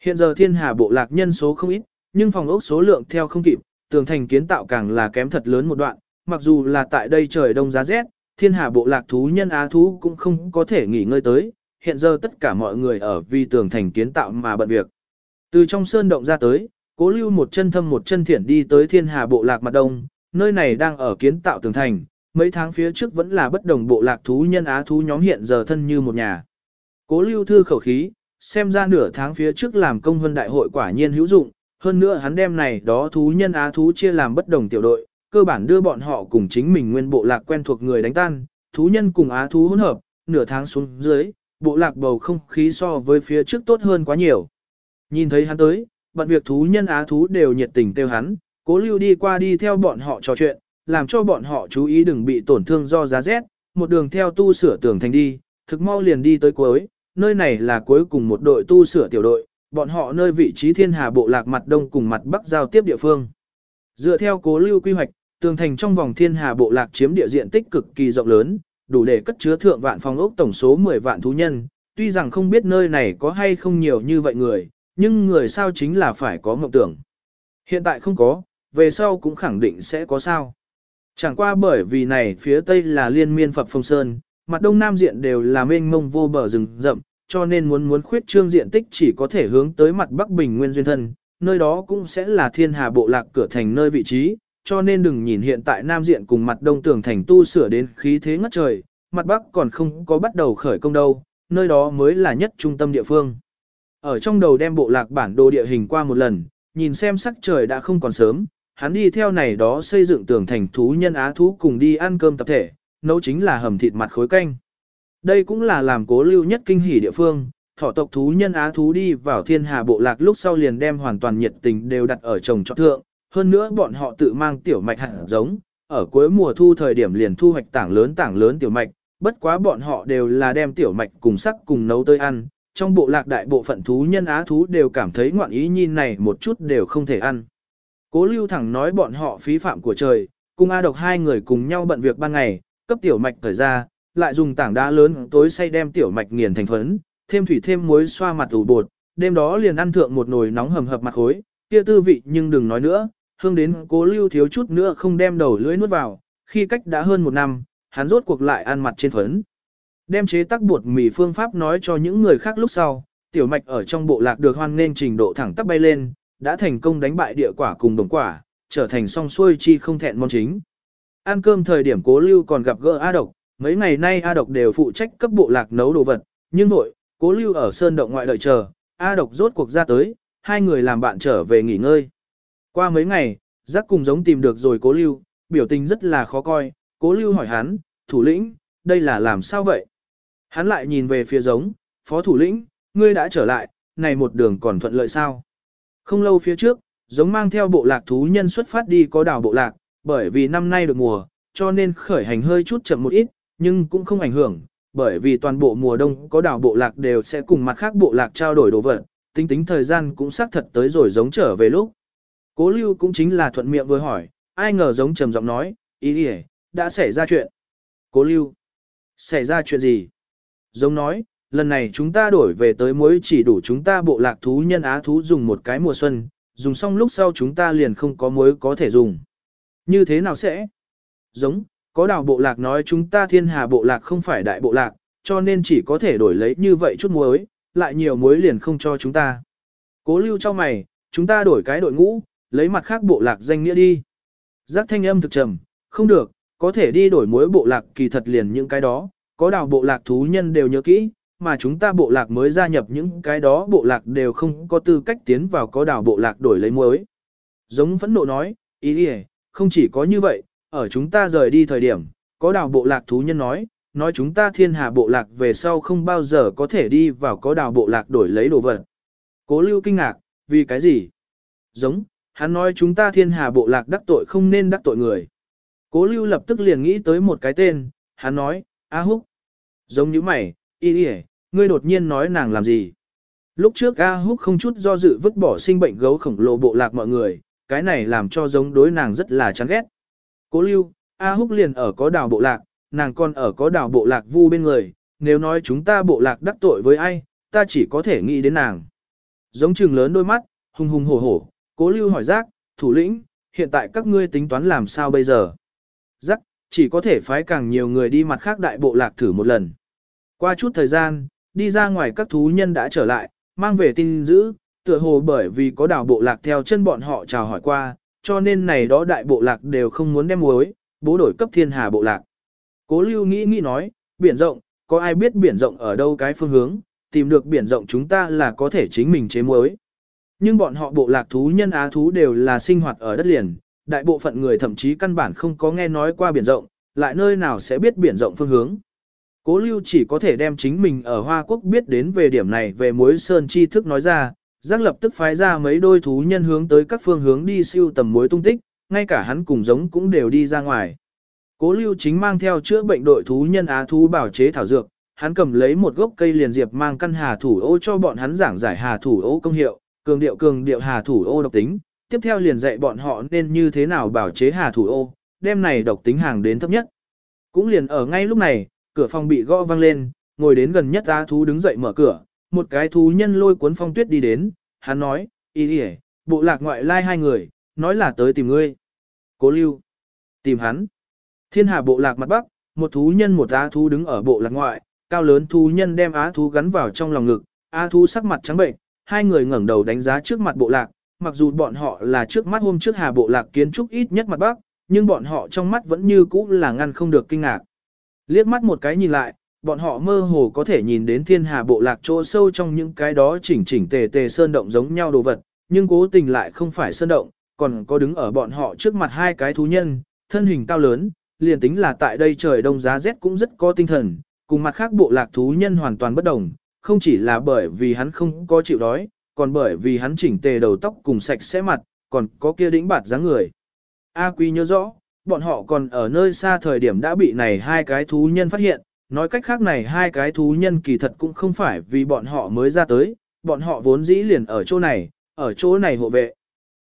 Hiện giờ thiên hà bộ lạc nhân số không ít, nhưng phòng ốc số lượng theo không kịp, tường thành kiến tạo càng là kém thật lớn một đoạn, mặc dù là tại đây trời đông giá rét, thiên hà bộ lạc thú nhân á thú cũng không có thể nghỉ ngơi tới, hiện giờ tất cả mọi người ở vì tường thành kiến tạo mà bận việc. Từ trong sơn động ra tới, cố lưu một chân thâm một chân thiển đi tới thiên hà bộ lạc mặt đông, nơi này đang ở kiến tạo tường thành, mấy tháng phía trước vẫn là bất đồng bộ lạc thú nhân á thú nhóm hiện giờ thân như một nhà. Cố lưu thư khẩu khí, xem ra nửa tháng phía trước làm công hơn đại hội quả nhiên hữu dụng, hơn nữa hắn đem này đó thú nhân á thú chia làm bất đồng tiểu đội, cơ bản đưa bọn họ cùng chính mình nguyên bộ lạc quen thuộc người đánh tan, thú nhân cùng á thú hỗn hợp, nửa tháng xuống dưới, bộ lạc bầu không khí so với phía trước tốt hơn quá nhiều. Nhìn thấy hắn tới, bận việc thú nhân á thú đều nhiệt tình kêu hắn, cố lưu đi qua đi theo bọn họ trò chuyện, làm cho bọn họ chú ý đừng bị tổn thương do giá rét, một đường theo tu sửa tường thành đi, thực mau liền đi tới cuối, nơi này là cuối cùng một đội tu sửa tiểu đội, bọn họ nơi vị trí thiên hà bộ lạc mặt đông cùng mặt bắc giao tiếp địa phương. Dựa theo cố lưu quy hoạch, tường thành trong vòng thiên hà bộ lạc chiếm địa diện tích cực kỳ rộng lớn, đủ để cất chứa thượng vạn phòng ốc tổng số 10 vạn thú nhân, tuy rằng không biết nơi này có hay không nhiều như vậy người, nhưng người sao chính là phải có mộng tưởng. Hiện tại không có, về sau cũng khẳng định sẽ có sao. Chẳng qua bởi vì này phía tây là liên miên Phật Phong Sơn, mặt đông nam diện đều là mênh mông vô bờ rừng rậm, cho nên muốn muốn khuyết trương diện tích chỉ có thể hướng tới mặt bắc bình nguyên duyên thân, nơi đó cũng sẽ là thiên hà bộ lạc cửa thành nơi vị trí, cho nên đừng nhìn hiện tại nam diện cùng mặt đông tường thành tu sửa đến khí thế ngất trời, mặt bắc còn không có bắt đầu khởi công đâu, nơi đó mới là nhất trung tâm địa phương. Ở trong đầu đem bộ lạc bản đồ địa hình qua một lần, nhìn xem sắc trời đã không còn sớm, hắn đi theo này đó xây dựng tường thành thú nhân á thú cùng đi ăn cơm tập thể, nấu chính là hầm thịt mặt khối canh. Đây cũng là làm cố lưu nhất kinh hỉ địa phương, thỏ tộc thú nhân á thú đi vào thiên hà bộ lạc lúc sau liền đem hoàn toàn nhiệt tình đều đặt ở trồng trọt thượng, hơn nữa bọn họ tự mang tiểu mạch hạt giống, ở cuối mùa thu thời điểm liền thu hoạch tảng lớn tảng lớn tiểu mạch, bất quá bọn họ đều là đem tiểu mạch cùng sắc cùng nấu tới ăn, trong bộ lạc đại bộ phận thú nhân á thú đều cảm thấy ngoạn ý nhìn này một chút đều không thể ăn. Cố lưu thẳng nói bọn họ phí phạm của trời, cùng A độc hai người cùng nhau bận việc ban ngày, cấp tiểu mạch thời ra, lại dùng tảng đá lớn tối say đem tiểu mạch nghiền thành phấn, thêm thủy thêm muối xoa mặt ủ bột, đêm đó liền ăn thượng một nồi nóng hầm hập mặt khối, kia tư vị nhưng đừng nói nữa, hương đến cố lưu thiếu chút nữa không đem đầu lưỡi nuốt vào, khi cách đã hơn một năm, hắn rốt cuộc lại ăn mặt trên phấn. Đem chế tác bột mì phương pháp nói cho những người khác lúc sau, tiểu mạch ở trong bộ lạc được hoan nên trình độ thẳng tắp bay lên, đã thành công đánh bại địa quả cùng đồng quả, trở thành song xuôi chi không thẹn món chính. Ăn cơm thời điểm cố lưu còn gặp gỡ A Độc, mấy ngày nay A Độc đều phụ trách cấp bộ lạc nấu đồ vật, nhưng nội, cố lưu ở sơn động ngoại đợi chờ, A Độc rốt cuộc ra tới, hai người làm bạn trở về nghỉ ngơi. Qua mấy ngày, giác cùng giống tìm được rồi cố lưu, biểu tình rất là khó coi, cố lưu hỏi hắn, thủ lĩnh, đây là làm sao vậy? Hắn lại nhìn về phía giống, phó thủ lĩnh, ngươi đã trở lại, này một đường còn thuận lợi sao? Không lâu phía trước, giống mang theo bộ lạc thú nhân xuất phát đi có đảo bộ lạc, bởi vì năm nay được mùa, cho nên khởi hành hơi chút chậm một ít, nhưng cũng không ảnh hưởng, bởi vì toàn bộ mùa đông có đảo bộ lạc đều sẽ cùng mặt khác bộ lạc trao đổi đồ vật, tính tính thời gian cũng xác thật tới rồi giống trở về lúc. Cố lưu cũng chính là thuận miệng vừa hỏi, ai ngờ giống trầm giọng nói, ý đi đã xảy ra chuyện. Cố lưu, xảy ra chuyện gì? Giống nói, lần này chúng ta đổi về tới muối chỉ đủ chúng ta bộ lạc thú nhân á thú dùng một cái mùa xuân, dùng xong lúc sau chúng ta liền không có muối có thể dùng. Như thế nào sẽ? Giống, có đào bộ lạc nói chúng ta thiên hà bộ lạc không phải đại bộ lạc, cho nên chỉ có thể đổi lấy như vậy chút muối, lại nhiều muối liền không cho chúng ta. Cố lưu cho mày, chúng ta đổi cái đội ngũ, lấy mặt khác bộ lạc danh nghĩa đi. Giác thanh âm thực trầm, không được, có thể đi đổi muối bộ lạc kỳ thật liền những cái đó, có đào bộ lạc thú nhân đều nhớ kỹ, mà chúng ta bộ lạc mới gia nhập những cái đó bộ lạc đều không có tư cách tiến vào có đảo bộ lạc đổi lấy muối. Giống phẫn nộ nói, ý đi không chỉ có như vậy, ở chúng ta rời đi thời điểm, có đảo bộ lạc thú nhân nói, nói chúng ta thiên hà bộ lạc về sau không bao giờ có thể đi vào có đảo bộ lạc đổi lấy đồ vật. Cố lưu kinh ngạc, vì cái gì? Giống, hắn nói chúng ta thiên hà bộ lạc đắc tội không nên đắc tội người. Cố lưu lập tức liền nghĩ tới một cái tên, hắn nói, A Húc. Giống như mày, y y ngươi đột nhiên nói nàng làm gì. Lúc trước A Húc không chút do dự vứt bỏ sinh bệnh gấu khổng lồ bộ lạc mọi người, cái này làm cho giống đối nàng rất là chán ghét. Cố lưu, A Húc liền ở có đảo bộ lạc, nàng còn ở có đảo bộ lạc vu bên người, nếu nói chúng ta bộ lạc đắc tội với ai, ta chỉ có thể nghĩ đến nàng. Giống trừng lớn đôi mắt, hùng hùng hổ hổ, cố lưu hỏi giác, thủ lĩnh, hiện tại các ngươi tính toán làm sao bây giờ? Giác, chỉ có thể phái càng nhiều người đi mặt khác đại bộ lạc thử một lần. Qua chút thời gian, đi ra ngoài các thú nhân đã trở lại, mang về tin dữ, tựa hồ bởi vì có đảo bộ lạc theo chân bọn họ chào hỏi qua, cho nên này đó đại bộ lạc đều không muốn đem muối, bố đổi cấp thiên hà bộ lạc. Cố lưu nghĩ nghĩ nói, biển rộng, có ai biết biển rộng ở đâu cái phương hướng, tìm được biển rộng chúng ta là có thể chính mình chế muối. Nhưng bọn họ bộ lạc thú nhân á thú đều là sinh hoạt ở đất liền, đại bộ phận người thậm chí căn bản không có nghe nói qua biển rộng, lại nơi nào sẽ biết biển rộng phương hướng. Cố lưu chỉ có thể đem chính mình ở Hoa Quốc biết đến về điểm này về mối sơn chi thức nói ra, giác lập tức phái ra mấy đôi thú nhân hướng tới các phương hướng đi siêu tầm mối tung tích, ngay cả hắn cùng giống cũng đều đi ra ngoài. Cố lưu chính mang theo chữa bệnh đội thú nhân á thú bảo chế thảo dược, hắn cầm lấy một gốc cây liền diệp mang căn hà thủ ô cho bọn hắn giảng giải hà thủ ô công hiệu, cường điệu cường điệu hà thủ ô độc tính, tiếp theo liền dạy bọn họ nên như thế nào bảo chế hà thủ ô, đem này độc tính hàng đến thấp nhất. Cũng liền ở ngay lúc này, cửa phòng bị gõ vang lên, ngồi đến gần nhất á thú đứng dậy mở cửa, một cái thú nhân lôi cuốn phong tuyết đi đến, hắn nói, ý đi bộ lạc ngoại lai hai người, nói là tới tìm ngươi. Cố lưu, tìm hắn. Thiên hà bộ lạc mặt bắc, một thú nhân một á thú đứng ở bộ lạc ngoại, cao lớn thú nhân đem á thú gắn vào trong lòng ngực, á thú sắc mặt trắng bệnh, hai người ngẩng đầu đánh giá trước mặt bộ lạc, mặc dù bọn họ là trước mắt hôm trước hà bộ lạc kiến trúc ít nhất mặt bắc, nhưng bọn họ trong mắt vẫn như cũ là ngăn không được kinh ngạc. Liếc mắt một cái nhìn lại, bọn họ mơ hồ có thể nhìn đến thiên hà bộ lạc chỗ sâu trong những cái đó chỉnh chỉnh tề tề sơn động giống nhau đồ vật, nhưng cố tình lại không phải sơn động, còn có đứng ở bọn họ trước mặt hai cái thú nhân, thân hình cao lớn, liền tính là tại đây trời đông giá rét cũng rất có tinh thần, cùng mặt khác bộ lạc thú nhân hoàn toàn bất đồng, không chỉ là bởi vì hắn không có chịu đói, còn bởi vì hắn chỉnh tề đầu tóc cùng sạch sẽ mặt, còn có kia đĩnh bạt dáng người. A Quý nhớ rõ, bọn họ còn ở nơi xa thời điểm đã bị này hai cái thú nhân phát hiện, nói cách khác này hai cái thú nhân kỳ thật cũng không phải vì bọn họ mới ra tới, bọn họ vốn dĩ liền ở chỗ này, ở chỗ này hộ vệ.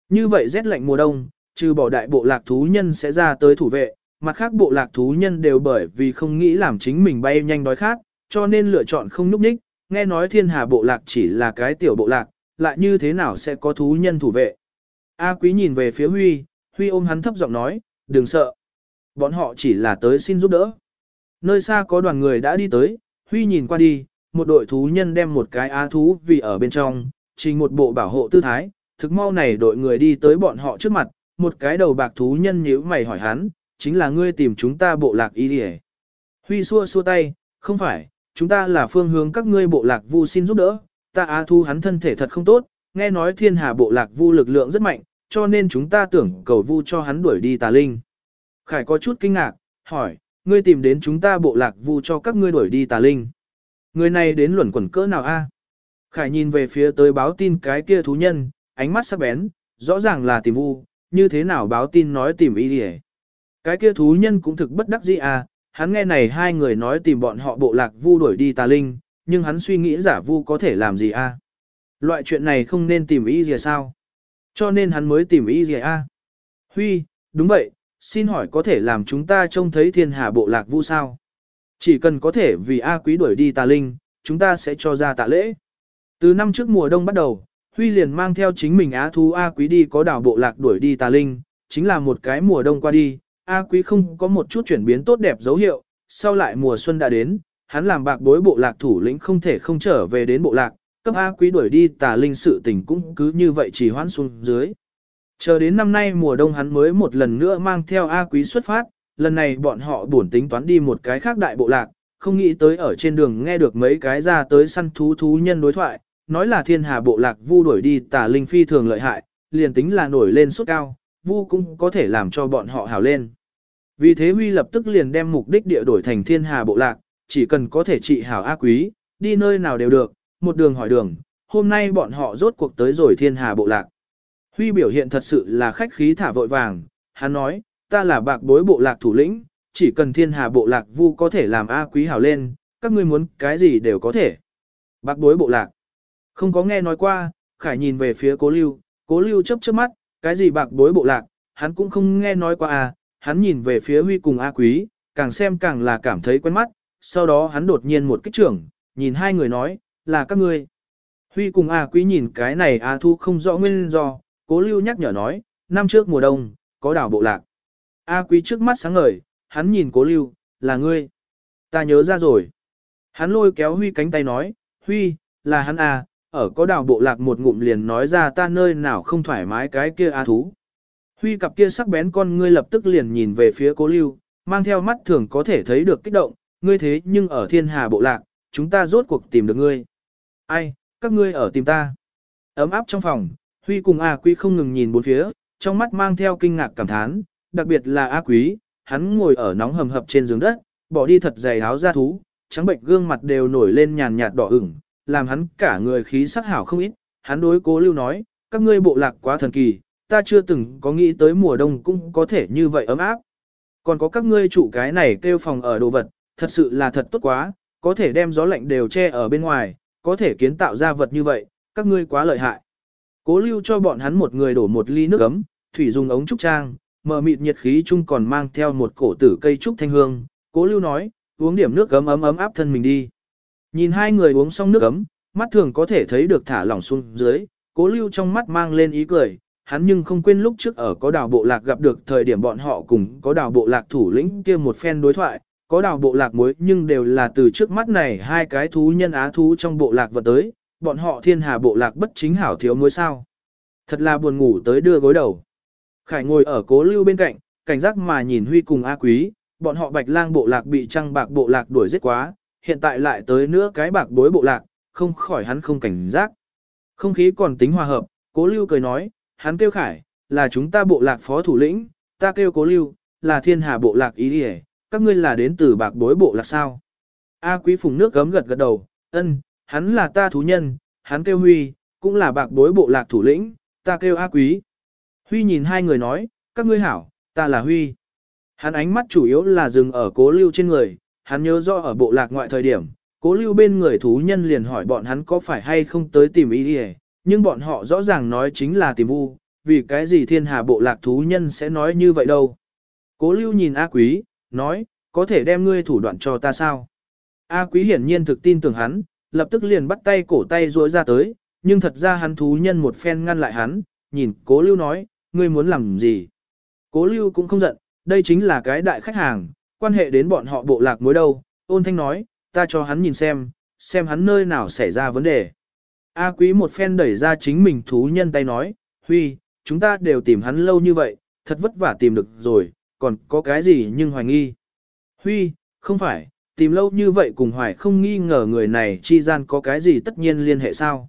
Như vậy rét lạnh mùa đông, trừ bỏ đại bộ lạc thú nhân sẽ ra tới thủ vệ, mặt khác bộ lạc thú nhân đều bởi vì không nghĩ làm chính mình bay nhanh đói khát, cho nên lựa chọn không núp ních, nghe nói thiên hà bộ lạc chỉ là cái tiểu bộ lạc, lại như thế nào sẽ có thú nhân thủ vệ. A quý nhìn về phía Huy, Huy ôm hắn thấp giọng nói, đừng sợ. Bọn họ chỉ là tới xin giúp đỡ. Nơi xa có đoàn người đã đi tới, Huy nhìn qua đi, một đội thú nhân đem một cái á thú vì ở bên trong, trình một bộ bảo hộ tư thái, thực mau này đội người đi tới bọn họ trước mặt, một cái đầu bạc thú nhân nhíu mày hỏi hắn, chính là ngươi tìm chúng ta bộ lạc y đi Huy xua xua tay, không phải, chúng ta là phương hướng các ngươi bộ lạc vu xin giúp đỡ, ta á thu hắn thân thể thật không tốt, nghe nói thiên hà bộ lạc vu lực lượng rất mạnh, cho nên chúng ta tưởng cầu vu cho hắn đuổi đi tà linh. Khải có chút kinh ngạc, hỏi, ngươi tìm đến chúng ta bộ lạc vu cho các ngươi đuổi đi tà linh. Người này đến luẩn quẩn cỡ nào a? À? Khải nhìn về phía tới báo tin cái kia thú nhân, ánh mắt sắc bén, rõ ràng là tìm vu, như thế nào báo tin nói tìm y đi Cái kia thú nhân cũng thực bất đắc dĩ à, hắn nghe này hai người nói tìm bọn họ bộ lạc vu đuổi đi tà linh, nhưng hắn suy nghĩ giả vu có thể làm gì a? Loại chuyện này không nên tìm y gì sao? Cho nên hắn mới tìm ý gì a? Huy, đúng vậy, xin hỏi có thể làm chúng ta trông thấy thiên hà bộ lạc vu sao? Chỉ cần có thể vì A quý đuổi đi tà linh, chúng ta sẽ cho ra tạ lễ. Từ năm trước mùa đông bắt đầu, Huy liền mang theo chính mình á thú A quý đi có đảo bộ lạc đuổi đi tà linh, chính là một cái mùa đông qua đi, A quý không có một chút chuyển biến tốt đẹp dấu hiệu, sau lại mùa xuân đã đến, hắn làm bạc bối bộ lạc thủ lĩnh không thể không trở về đến bộ lạc, cấp A quý đuổi đi tà linh sự tình cũng cứ như vậy chỉ hoãn xuống dưới. Chờ đến năm nay mùa đông hắn mới một lần nữa mang theo A quý xuất phát, lần này bọn họ buồn tính toán đi một cái khác đại bộ lạc, không nghĩ tới ở trên đường nghe được mấy cái ra tới săn thú thú nhân đối thoại, nói là thiên hà bộ lạc vu đuổi đi tà linh phi thường lợi hại, liền tính là nổi lên suốt cao, vu cũng có thể làm cho bọn họ hào lên. Vì thế Huy lập tức liền đem mục đích địa đổi thành thiên hà bộ lạc, chỉ cần có thể trị hảo A quý, đi nơi nào đều được, một đường hỏi đường, hôm nay bọn họ rốt cuộc tới rồi thiên hà bộ lạc. Huy biểu hiện thật sự là khách khí thả vội vàng, hắn nói, ta là bạc bối bộ lạc thủ lĩnh, chỉ cần thiên hà bộ lạc vu có thể làm A quý hảo lên, các ngươi muốn cái gì đều có thể. Bạc bối bộ lạc. Không có nghe nói qua, Khải nhìn về phía cố lưu, cố lưu chấp chớp mắt, cái gì bạc bối bộ lạc, hắn cũng không nghe nói qua à, hắn nhìn về phía Huy cùng A Quý, càng xem càng là cảm thấy quen mắt, sau đó hắn đột nhiên một kích trưởng, nhìn hai người nói, là các ngươi. Huy cùng A Quý nhìn cái này A Thu không rõ nguyên do, cố lưu nhắc nhở nói, năm trước mùa đông, có đảo bộ lạc. A Quý trước mắt sáng ngời, hắn nhìn cố lưu, là ngươi. Ta nhớ ra rồi. Hắn lôi kéo Huy cánh tay nói, Huy, là hắn à, ở có đảo bộ lạc một ngụm liền nói ra ta nơi nào không thoải mái cái kia A thú. Huy cặp kia sắc bén con ngươi lập tức liền nhìn về phía cố lưu, mang theo mắt thường có thể thấy được kích động, ngươi thế nhưng ở thiên hà bộ lạc, chúng ta rốt cuộc tìm được ngươi. Ai, các ngươi ở tìm ta. Ấm áp trong phòng, Huy cùng A Quý không ngừng nhìn bốn phía, trong mắt mang theo kinh ngạc cảm thán, đặc biệt là A Quý, hắn ngồi ở nóng hầm hập trên giường đất, bỏ đi thật dày áo da thú, trắng bệnh gương mặt đều nổi lên nhàn nhạt đỏ ửng, làm hắn cả người khí sắc hảo không ít. Hắn đối cố lưu nói, các ngươi bộ lạc quá thần kỳ, ta chưa từng có nghĩ tới mùa đông cũng có thể như vậy ấm áp. Còn có các ngươi trụ cái này kêu phòng ở đồ vật, thật sự là thật tốt quá, có thể đem gió lạnh đều che ở bên ngoài, có thể kiến tạo ra vật như vậy, các ngươi quá lợi hại. Cố lưu cho bọn hắn một người đổ một ly nước ấm, thủy dùng ống trúc trang, mở mịt nhiệt khí chung còn mang theo một cổ tử cây trúc thanh hương. Cố lưu nói, uống điểm nước ấm ấm ấm áp thân mình đi. Nhìn hai người uống xong nước ấm, mắt thường có thể thấy được thả lỏng xuống dưới, cố lưu trong mắt mang lên ý cười, hắn nhưng không quên lúc trước ở có đảo bộ lạc gặp được thời điểm bọn họ cùng có đảo bộ lạc thủ lĩnh kia một phen đối thoại, có đào bộ lạc muối nhưng đều là từ trước mắt này hai cái thú nhân á thú trong bộ lạc vật tới, bọn họ thiên hà bộ lạc bất chính hảo thiếu muối sao. Thật là buồn ngủ tới đưa gối đầu. Khải ngồi ở cố lưu bên cạnh, cảnh giác mà nhìn Huy cùng A Quý, bọn họ bạch lang bộ lạc bị trăng bạc bộ lạc đuổi giết quá, hiện tại lại tới nữa cái bạc bối bộ lạc, không khỏi hắn không cảnh giác. Không khí còn tính hòa hợp, cố lưu cười nói, hắn kêu Khải, là chúng ta bộ lạc phó thủ lĩnh, ta kêu cố lưu, là thiên hà bộ lạc ý địa, các ngươi là đến từ bạc bối bộ là sao. A Quý phùng nước gấm gật gật đầu, ân, hắn là ta thú nhân, hắn kêu Huy, cũng là bạc bối bộ lạc thủ lĩnh, ta kêu A Quý. Huy nhìn hai người nói, các ngươi hảo, ta là Huy. Hắn ánh mắt chủ yếu là dừng ở cố lưu trên người, hắn nhớ rõ ở bộ lạc ngoại thời điểm, cố lưu bên người thú nhân liền hỏi bọn hắn có phải hay không tới tìm ý gì, nhưng bọn họ rõ ràng nói chính là tìm vu, vì cái gì thiên hà bộ lạc thú nhân sẽ nói như vậy đâu. Cố lưu nhìn A Quý, nói, có thể đem ngươi thủ đoạn cho ta sao? A Quý hiển nhiên thực tin tưởng hắn, lập tức liền bắt tay cổ tay duỗi ra tới, nhưng thật ra hắn thú nhân một phen ngăn lại hắn, nhìn cố lưu nói, ngươi muốn làm gì? Cố lưu cũng không giận, đây chính là cái đại khách hàng, quan hệ đến bọn họ bộ lạc mối đâu, ôn thanh nói, ta cho hắn nhìn xem, xem hắn nơi nào xảy ra vấn đề. A quý một phen đẩy ra chính mình thú nhân tay nói, Huy, chúng ta đều tìm hắn lâu như vậy, thật vất vả tìm được rồi, còn có cái gì nhưng hoài nghi. Huy, không phải, tìm lâu như vậy cùng hoài không nghi ngờ người này chi gian có cái gì tất nhiên liên hệ sao.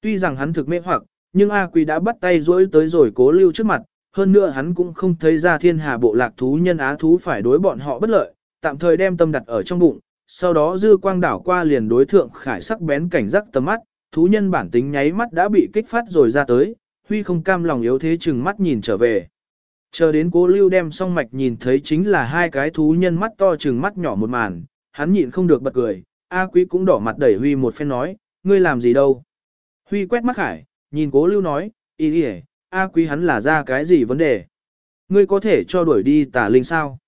Tuy rằng hắn thực mê hoặc, nhưng A quỳ đã bắt tay rỗi tới rồi cố lưu trước mặt, hơn nữa hắn cũng không thấy ra thiên hà bộ lạc thú nhân á thú phải đối bọn họ bất lợi, tạm thời đem tâm đặt ở trong bụng, sau đó dư quang đảo qua liền đối thượng khải sắc bén cảnh giác tầm mắt, thú nhân bản tính nháy mắt đã bị kích phát rồi ra tới, huy không cam lòng yếu thế chừng mắt nhìn trở về. Chờ đến cố lưu đem song mạch nhìn thấy chính là hai cái thú nhân mắt to chừng mắt nhỏ một màn, hắn nhịn không được bật cười, A quý cũng đỏ mặt đẩy huy một phen nói, ngươi làm gì đâu. Huy quét mắt khải, nhìn cố lưu nói, ý đi A quý hắn là ra cái gì vấn đề? Ngươi có thể cho đuổi đi tà linh sao?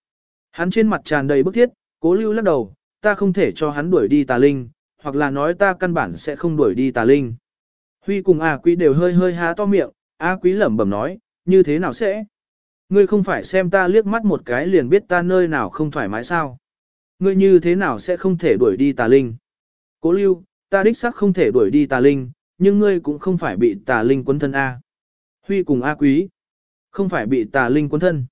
Hắn trên mặt tràn đầy bức thiết, cố lưu lắc đầu, ta không thể cho hắn đuổi đi tà linh, hoặc là nói ta căn bản sẽ không đuổi đi tà linh. Huy cùng A quý đều hơi hơi há to miệng, A quý lẩm bẩm nói, như thế nào sẽ? Ngươi không phải xem ta liếc mắt một cái liền biết ta nơi nào không thoải mái sao? Ngươi như thế nào sẽ không thể đuổi đi tà linh? Cố lưu, ta đích xác không thể đuổi đi tà linh, nhưng ngươi cũng không phải bị tà linh quấn thân A. Huy cùng A quý, không phải bị tà linh quấn thân.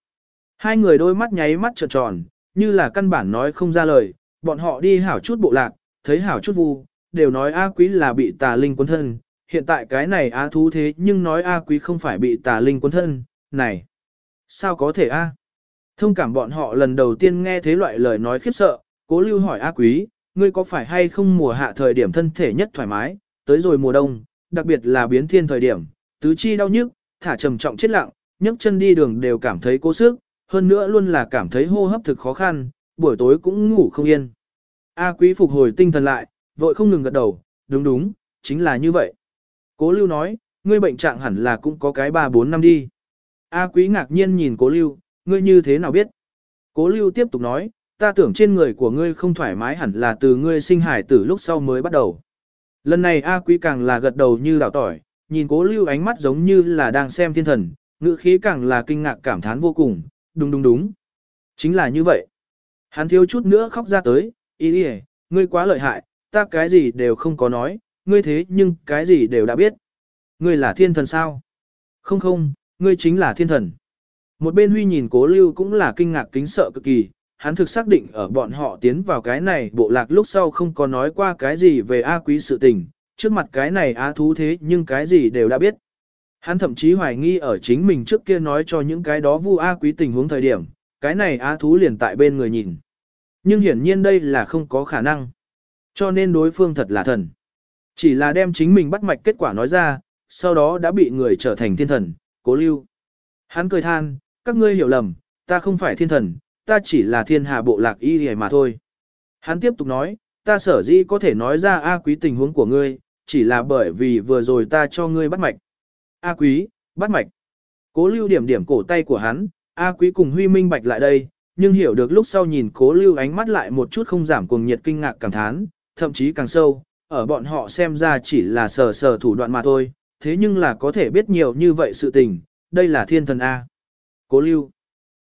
Hai người đôi mắt nháy mắt trợn tròn, như là căn bản nói không ra lời, bọn họ đi hảo chút bộ lạc, thấy hảo chút vu, đều nói A quý là bị tà linh quấn thân. Hiện tại cái này A thú thế nhưng nói A quý không phải bị tà linh quấn thân, này. Sao có thể A? Thông cảm bọn họ lần đầu tiên nghe thế loại lời nói khiếp sợ, cố lưu hỏi A quý, ngươi có phải hay không mùa hạ thời điểm thân thể nhất thoải mái, tới rồi mùa đông, đặc biệt là biến thiên thời điểm, tứ chi đau nhức, thả trầm trọng chết lặng, nhấc chân đi đường đều cảm thấy cố sức, hơn nữa luôn là cảm thấy hô hấp thực khó khăn, buổi tối cũng ngủ không yên. A quý phục hồi tinh thần lại, vội không ngừng gật đầu, đúng đúng, chính là như vậy. Cố lưu nói, ngươi bệnh trạng hẳn là cũng có cái 3-4 năm đi. A quý ngạc nhiên nhìn cố lưu, ngươi như thế nào biết? Cố lưu tiếp tục nói, ta tưởng trên người của ngươi không thoải mái hẳn là từ ngươi sinh hải tử lúc sau mới bắt đầu. Lần này A quý càng là gật đầu như đảo tỏi, nhìn cố lưu ánh mắt giống như là đang xem thiên thần, ngữ khí càng là kinh ngạc cảm thán vô cùng, đúng đúng đúng. Chính là như vậy. Hắn thiếu chút nữa khóc ra tới, ý ý, ngươi quá lợi hại, ta cái gì đều không có nói, ngươi thế nhưng cái gì đều đã biết. Ngươi là thiên thần sao? Không không, ngươi chính là thiên thần. Một bên huy nhìn cố lưu cũng là kinh ngạc kính sợ cực kỳ, hắn thực xác định ở bọn họ tiến vào cái này bộ lạc lúc sau không có nói qua cái gì về A quý sự tình, trước mặt cái này a thú thế nhưng cái gì đều đã biết. Hắn thậm chí hoài nghi ở chính mình trước kia nói cho những cái đó vu A quý tình huống thời điểm, cái này a thú liền tại bên người nhìn. Nhưng hiển nhiên đây là không có khả năng. Cho nên đối phương thật là thần. Chỉ là đem chính mình bắt mạch kết quả nói ra, sau đó đã bị người trở thành thiên thần, cố lưu. Hắn cười than, các ngươi hiểu lầm, ta không phải thiên thần, ta chỉ là thiên hà bộ lạc y hề mà thôi. Hắn tiếp tục nói, ta sở dĩ có thể nói ra A quý tình huống của ngươi, chỉ là bởi vì vừa rồi ta cho ngươi bắt mạch. A quý, bắt mạch. Cố lưu điểm điểm cổ tay của hắn, A quý cùng huy minh bạch lại đây, nhưng hiểu được lúc sau nhìn cố lưu ánh mắt lại một chút không giảm cuồng nhiệt kinh ngạc cảm thán, thậm chí càng sâu, ở bọn họ xem ra chỉ là sờ sờ thủ đoạn mà thôi, thế nhưng là có thể biết nhiều như vậy sự tình, đây là thiên thần A. Cố lưu.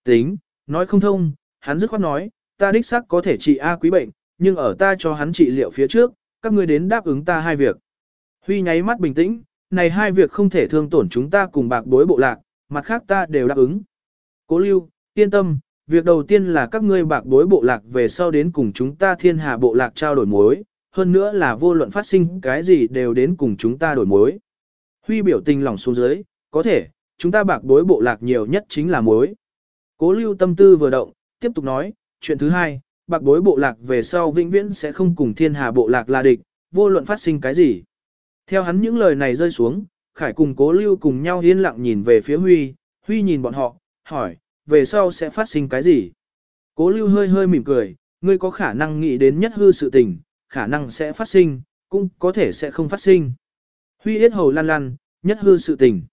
Tính, nói không thông, hắn dứt khoát nói, ta đích xác có thể trị A quý bệnh, nhưng ở ta cho hắn trị liệu phía trước, các ngươi đến đáp ứng ta hai việc. Huy nháy mắt bình tĩnh, này hai việc không thể thương tổn chúng ta cùng bạc bối bộ lạc, mặt khác ta đều đáp ứng. Cố lưu, yên tâm, việc đầu tiên là các ngươi bạc bối bộ lạc về sau đến cùng chúng ta thiên hà bộ lạc trao đổi mối, hơn nữa là vô luận phát sinh cái gì đều đến cùng chúng ta đổi mối. Huy biểu tình lòng xuống dưới, có thể, chúng ta bạc bối bộ lạc nhiều nhất chính là muối. Cố lưu tâm tư vừa động, tiếp tục nói, chuyện thứ hai, bạc bối bộ lạc về sau vĩnh viễn sẽ không cùng thiên hà bộ lạc là địch, vô luận phát sinh cái gì. Theo hắn những lời này rơi xuống, Khải cùng cố lưu cùng nhau yên lặng nhìn về phía Huy, Huy nhìn bọn họ, hỏi, về sau sẽ phát sinh cái gì? Cố lưu hơi hơi mỉm cười, ngươi có khả năng nghĩ đến nhất hư sự tình, khả năng sẽ phát sinh, cũng có thể sẽ không phát sinh. Huy yết hầu lan lan, nhất hư sự tình.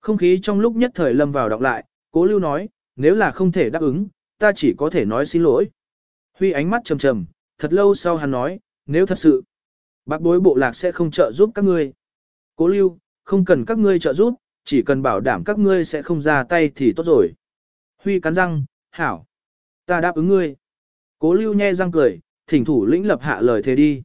Không khí trong lúc nhất thời lâm vào đọc lại, cố lưu nói, nếu là không thể đáp ứng, ta chỉ có thể nói xin lỗi. Huy ánh mắt trầm trầm, thật lâu sau hắn nói, nếu thật sự, bác bối bộ lạc sẽ không trợ giúp các ngươi. Cố lưu, không cần các ngươi trợ giúp, chỉ cần bảo đảm các ngươi sẽ không ra tay thì tốt rồi. Huy cắn răng, hảo, ta đáp ứng ngươi. Cố lưu nhe răng cười, thỉnh thủ lĩnh lập hạ lời thề đi.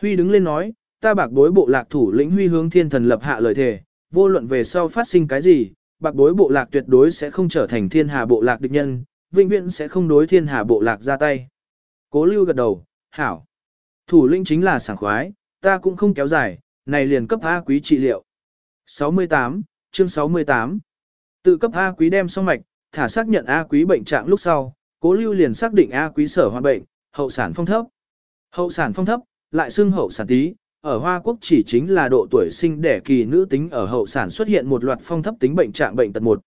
Huy đứng lên nói, ta bạc bối bộ lạc thủ lĩnh Huy hướng thiên thần lập hạ lời thề, vô luận về sau phát sinh cái gì, bạc bối bộ lạc tuyệt đối sẽ không trở thành thiên hà bộ lạc địch nhân, vĩnh viễn sẽ không đối thiên hà bộ lạc ra tay. Cố lưu gật đầu, hảo. Thủ lĩnh chính là sảng khoái, ta cũng không kéo dài, này liền cấp A quý trị liệu. 68, chương 68. Tự cấp A quý đem xong mạch, thả xác nhận A quý bệnh trạng lúc sau, cố lưu liền xác định A quý sở hoạn bệnh, hậu sản phong thấp. Hậu sản phong thấp, lại xưng hậu sản tí, ở Hoa Quốc chỉ chính là độ tuổi sinh đẻ kỳ nữ tính ở hậu sản xuất hiện một loạt phong thấp tính bệnh trạng bệnh tật một.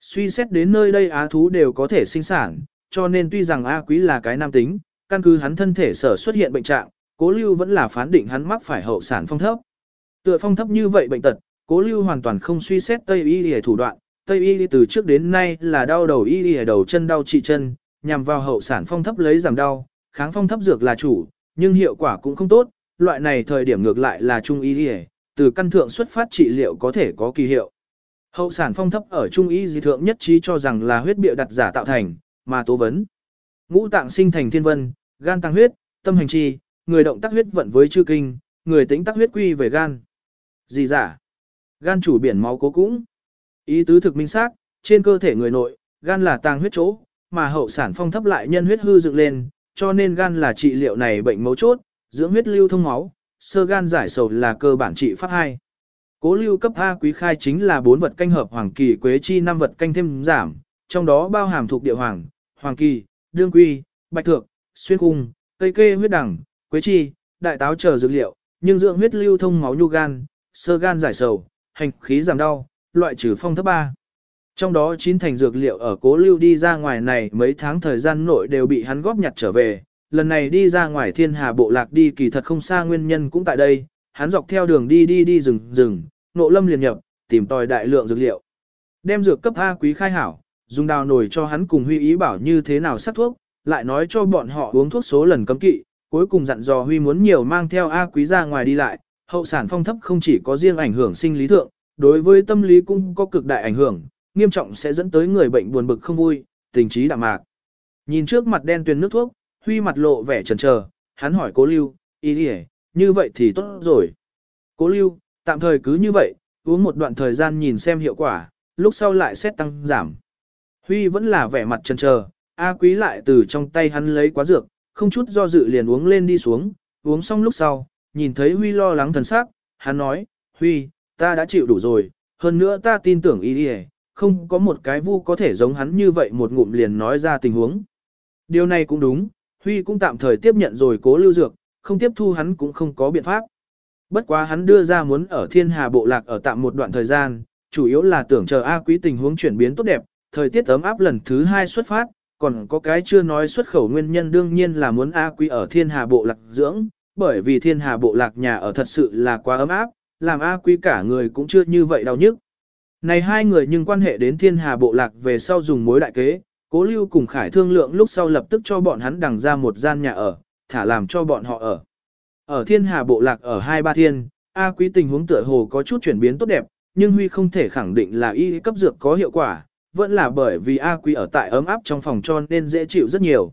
Suy xét đến nơi đây á thú đều có thể sinh sản, cho nên tuy rằng A quý là cái nam tính, căn cứ hắn thân thể sở xuất hiện bệnh trạng, cố lưu vẫn là phán định hắn mắc phải hậu sản phong thấp. Tựa phong thấp như vậy bệnh tật, cố lưu hoàn toàn không suy xét Tây y y thủ đoạn, Tây y từ trước đến nay là đau đầu y y đầu chân đau trị chân, nhằm vào hậu sản phong thấp lấy giảm đau, kháng phong thấp dược là chủ, nhưng hiệu quả cũng không tốt, loại này thời điểm ngược lại là trung y y, từ căn thượng xuất phát trị liệu có thể có kỳ hiệu. Hậu sản phong thấp ở trung y dị thượng nhất trí cho rằng là huyết bịa đặt giả tạo thành, mà tố vấn. Ngũ tạng sinh thành thiên vân, gan tăng huyết, tâm hành chi, người động tác huyết vận với chư kinh, người tính tác huyết quy về gan. Gì giả? Gan chủ biển máu cố cũng. Ý tứ thực minh xác, trên cơ thể người nội, gan là tàng huyết chỗ, mà hậu sản phong thấp lại nhân huyết hư dựng lên, cho nên gan là trị liệu này bệnh mấu chốt, dưỡng huyết lưu thông máu, sơ gan giải sầu là cơ bản trị pháp 2. Cố lưu cấp A quý khai chính là 4 vật canh hợp hoàng kỳ quế chi 5 vật canh thêm giảm, trong đó bao hàm thuộc địa hoàng, hoàng kỳ, đương quy, bạch thượng, xuyên khung, cây kê huyết đẳng, quế chi, đại táo chờ dược liệu, nhưng dưỡng huyết lưu thông máu nhu gan, sơ gan giải sầu, hành khí giảm đau, loại trừ phong thấp 3. Trong đó chín thành dược liệu ở cố lưu đi ra ngoài này mấy tháng thời gian nội đều bị hắn góp nhặt trở về, lần này đi ra ngoài thiên hà bộ lạc đi kỳ thật không xa nguyên nhân cũng tại đây, hắn dọc theo đường đi đi đi rừng rừng, nộ lâm liền nhập, tìm tòi đại lượng dược liệu. Đem dược cấp A quý khai hảo, dùng đào nổi cho hắn cùng Huy ý bảo như thế nào sắc thuốc, lại nói cho bọn họ uống thuốc số lần cấm kỵ, cuối cùng dặn dò Huy muốn nhiều mang theo A Quý ra ngoài đi lại, hậu sản phong thấp không chỉ có riêng ảnh hưởng sinh lý thượng, đối với tâm lý cũng có cực đại ảnh hưởng, nghiêm trọng sẽ dẫn tới người bệnh buồn bực không vui, tình trí đạm mạc. Nhìn trước mặt đen tuyền nước thuốc, Huy mặt lộ vẻ chần chờ, hắn hỏi cố lưu, ý đi như vậy thì tốt rồi. Cố lưu, tạm thời cứ như vậy, uống một đoạn thời gian nhìn xem hiệu quả, lúc sau lại xét tăng giảm. Huy vẫn là vẻ mặt chần chờ, A quý lại từ trong tay hắn lấy quá dược, không chút do dự liền uống lên đi xuống, uống xong lúc sau, nhìn thấy Huy lo lắng thần sắc, hắn nói, Huy, ta đã chịu đủ rồi, hơn nữa ta tin tưởng ý đi không có một cái vu có thể giống hắn như vậy một ngụm liền nói ra tình huống. Điều này cũng đúng, Huy cũng tạm thời tiếp nhận rồi cố lưu dược, không tiếp thu hắn cũng không có biện pháp. Bất quá hắn đưa ra muốn ở thiên hà bộ lạc ở tạm một đoạn thời gian, chủ yếu là tưởng chờ A quý tình huống chuyển biến tốt đẹp, thời tiết ấm áp lần thứ hai xuất phát, còn có cái chưa nói xuất khẩu nguyên nhân đương nhiên là muốn A quý ở thiên hà bộ lạc dưỡng, bởi vì thiên hà bộ lạc nhà ở thật sự là quá ấm áp, làm A quý cả người cũng chưa như vậy đau nhức. Này hai người nhưng quan hệ đến thiên hà bộ lạc về sau dùng mối đại kế, cố lưu cùng khải thương lượng lúc sau lập tức cho bọn hắn đằng ra một gian nhà ở, thả làm cho bọn họ ở. Ở thiên hà bộ lạc ở hai ba thiên, A quý tình huống tựa hồ có chút chuyển biến tốt đẹp, nhưng Huy không thể khẳng định là y cấp dược có hiệu quả, vẫn là bởi vì A quý ở tại ấm áp trong phòng cho nên dễ chịu rất nhiều.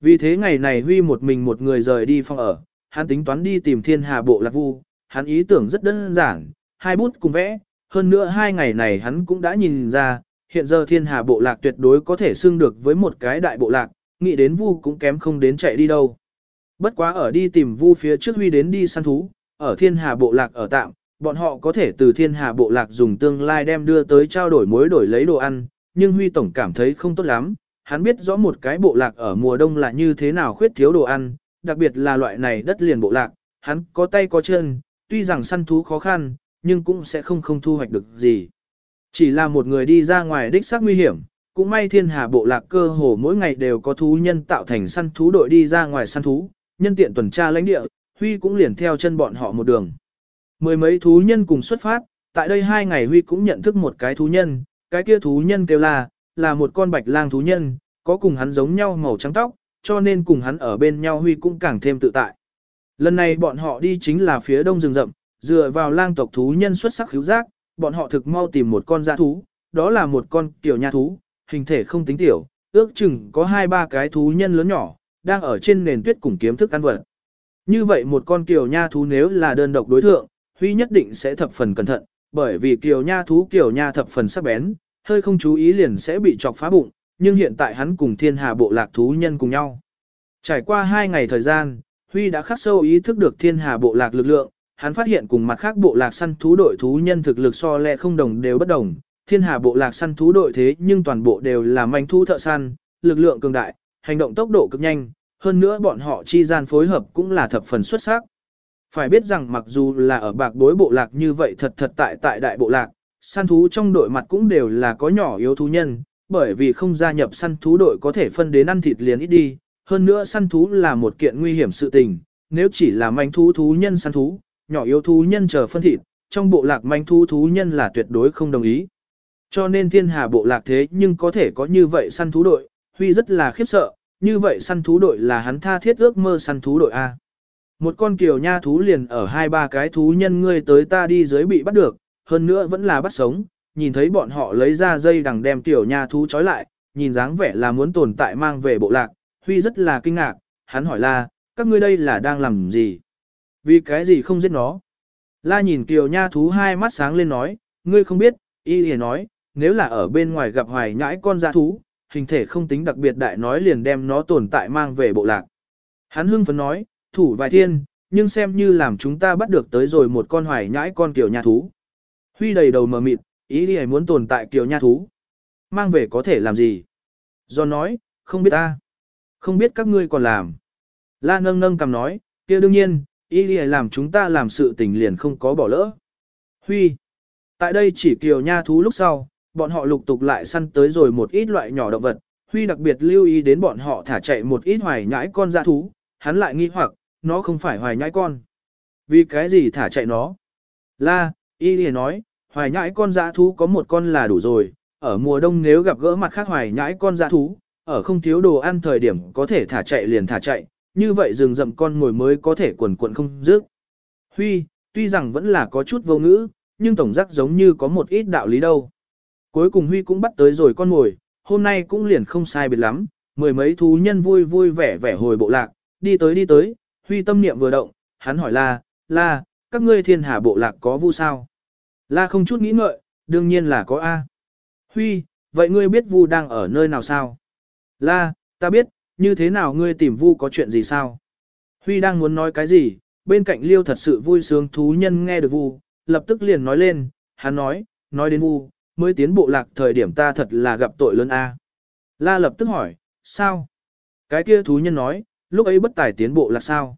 Vì thế ngày này Huy một mình một người rời đi phòng ở, hắn tính toán đi tìm thiên hà bộ lạc vu, hắn ý tưởng rất đơn giản, hai bút cùng vẽ, hơn nữa hai ngày này hắn cũng đã nhìn ra, hiện giờ thiên hà bộ lạc tuyệt đối có thể xưng được với một cái đại bộ lạc, nghĩ đến vu cũng kém không đến chạy đi đâu. Bất quá ở đi tìm vu phía trước huy đến đi săn thú, ở thiên hà bộ lạc ở tạm, bọn họ có thể từ thiên hà bộ lạc dùng tương lai đem đưa tới trao đổi mối đổi lấy đồ ăn, nhưng huy tổng cảm thấy không tốt lắm, hắn biết rõ một cái bộ lạc ở mùa đông là như thế nào khuyết thiếu đồ ăn, đặc biệt là loại này đất liền bộ lạc, hắn có tay có chân, tuy rằng săn thú khó khăn, nhưng cũng sẽ không không thu hoạch được gì. Chỉ là một người đi ra ngoài đích xác nguy hiểm, cũng may thiên hà bộ lạc cơ hồ mỗi ngày đều có thú nhân tạo thành săn thú đội đi ra ngoài săn thú, nhân tiện tuần tra lãnh địa, Huy cũng liền theo chân bọn họ một đường. Mười mấy thú nhân cùng xuất phát, tại đây hai ngày Huy cũng nhận thức một cái thú nhân, cái kia thú nhân kêu là, là một con bạch lang thú nhân, có cùng hắn giống nhau màu trắng tóc, cho nên cùng hắn ở bên nhau Huy cũng càng thêm tự tại. Lần này bọn họ đi chính là phía đông rừng rậm, dựa vào lang tộc thú nhân xuất sắc hữu giác, bọn họ thực mau tìm một con dã thú, đó là một con tiểu nha thú, hình thể không tính tiểu, ước chừng có hai ba cái thú nhân lớn nhỏ, đang ở trên nền tuyết cùng kiếm thức ăn vật. Như vậy một con kiều nha thú nếu là đơn độc đối thượng, Huy nhất định sẽ thập phần cẩn thận, bởi vì kiều nha thú kiều nha thập phần sắc bén, hơi không chú ý liền sẽ bị chọc phá bụng, nhưng hiện tại hắn cùng thiên hà bộ lạc thú nhân cùng nhau. Trải qua hai ngày thời gian, Huy đã khắc sâu ý thức được thiên hà bộ lạc lực lượng, hắn phát hiện cùng mặt khác bộ lạc săn thú đội thú nhân thực lực so lẹ không đồng đều bất đồng, thiên hà bộ lạc săn thú đội thế nhưng toàn bộ đều là manh thú thợ săn, lực lượng cường đại, hành động tốc độ cực nhanh, hơn nữa bọn họ chi gian phối hợp cũng là thập phần xuất sắc. Phải biết rằng mặc dù là ở bạc bối bộ lạc như vậy thật thật tại tại đại bộ lạc, săn thú trong đội mặt cũng đều là có nhỏ yếu thú nhân, bởi vì không gia nhập săn thú đội có thể phân đến ăn thịt liền ít đi, hơn nữa săn thú là một kiện nguy hiểm sự tình, nếu chỉ là manh thú thú nhân săn thú, nhỏ yếu thú nhân chờ phân thịt, trong bộ lạc manh thú thú nhân là tuyệt đối không đồng ý. Cho nên thiên hà bộ lạc thế nhưng có thể có như vậy săn thú đội, Huy rất là khiếp sợ, như vậy săn thú đội là hắn tha thiết ước mơ săn thú đội A. Một con kiều nha thú liền ở hai ba cái thú nhân ngươi tới ta đi dưới bị bắt được, hơn nữa vẫn là bắt sống, nhìn thấy bọn họ lấy ra dây đằng đem tiểu nha thú trói lại, nhìn dáng vẻ là muốn tồn tại mang về bộ lạc, Huy rất là kinh ngạc, hắn hỏi là các ngươi đây là đang làm gì? Vì cái gì không giết nó? La nhìn kiều nha thú hai mắt sáng lên nói, ngươi không biết, y lìa nói, nếu là ở bên ngoài gặp hoài nhãi con dạ thú, hình thể không tính đặc biệt đại nói liền đem nó tồn tại mang về bộ lạc. Hắn hưng phấn nói, thủ vài thiên, nhưng xem như làm chúng ta bắt được tới rồi một con hoài nhãi con kiều nha thú. Huy đầy đầu mờ mịt, ý đi muốn tồn tại kiều nha thú. Mang về có thể làm gì? Do nói, không biết ta. Không biết các ngươi còn làm. La nâng nâng cầm nói, kia đương nhiên, Y đi làm chúng ta làm sự tình liền không có bỏ lỡ. Huy. Tại đây chỉ kiều nha thú lúc sau, bọn họ lục tục lại săn tới rồi một ít loại nhỏ động vật, Huy đặc biệt lưu ý đến bọn họ thả chạy một ít hoài nhãi con dã thú, hắn lại nghi hoặc, nó không phải hoài nhãi con. Vì cái gì thả chạy nó? La, y liền nói, hoài nhãi con dã thú có một con là đủ rồi, ở mùa đông nếu gặp gỡ mặt khác hoài nhãi con dã thú, ở không thiếu đồ ăn thời điểm có thể thả chạy liền thả chạy, như vậy rừng rậm con ngồi mới có thể quần quần không dứt. Huy, tuy rằng vẫn là có chút vô ngữ, nhưng tổng giác giống như có một ít đạo lý đâu. Cuối cùng Huy cũng bắt tới rồi con ngồi, hôm nay cũng liền không sai biệt lắm, mười mấy thú nhân vui vui vẻ vẻ hồi bộ lạc, đi tới đi tới, Huy tâm niệm vừa động, hắn hỏi la, la, các ngươi thiên hà bộ lạc có vu sao? La không chút nghĩ ngợi, đương nhiên là có A. Huy, vậy ngươi biết vu đang ở nơi nào sao? La, ta biết, như thế nào ngươi tìm vu có chuyện gì sao? Huy đang muốn nói cái gì, bên cạnh liêu thật sự vui sướng thú nhân nghe được vu, lập tức liền nói lên, hắn nói, nói đến vu, mới tiến bộ lạc thời điểm ta thật là gặp tội lớn A. La lập tức hỏi, sao? Cái kia thú nhân nói, lúc ấy bất tài tiến bộ lạc sao?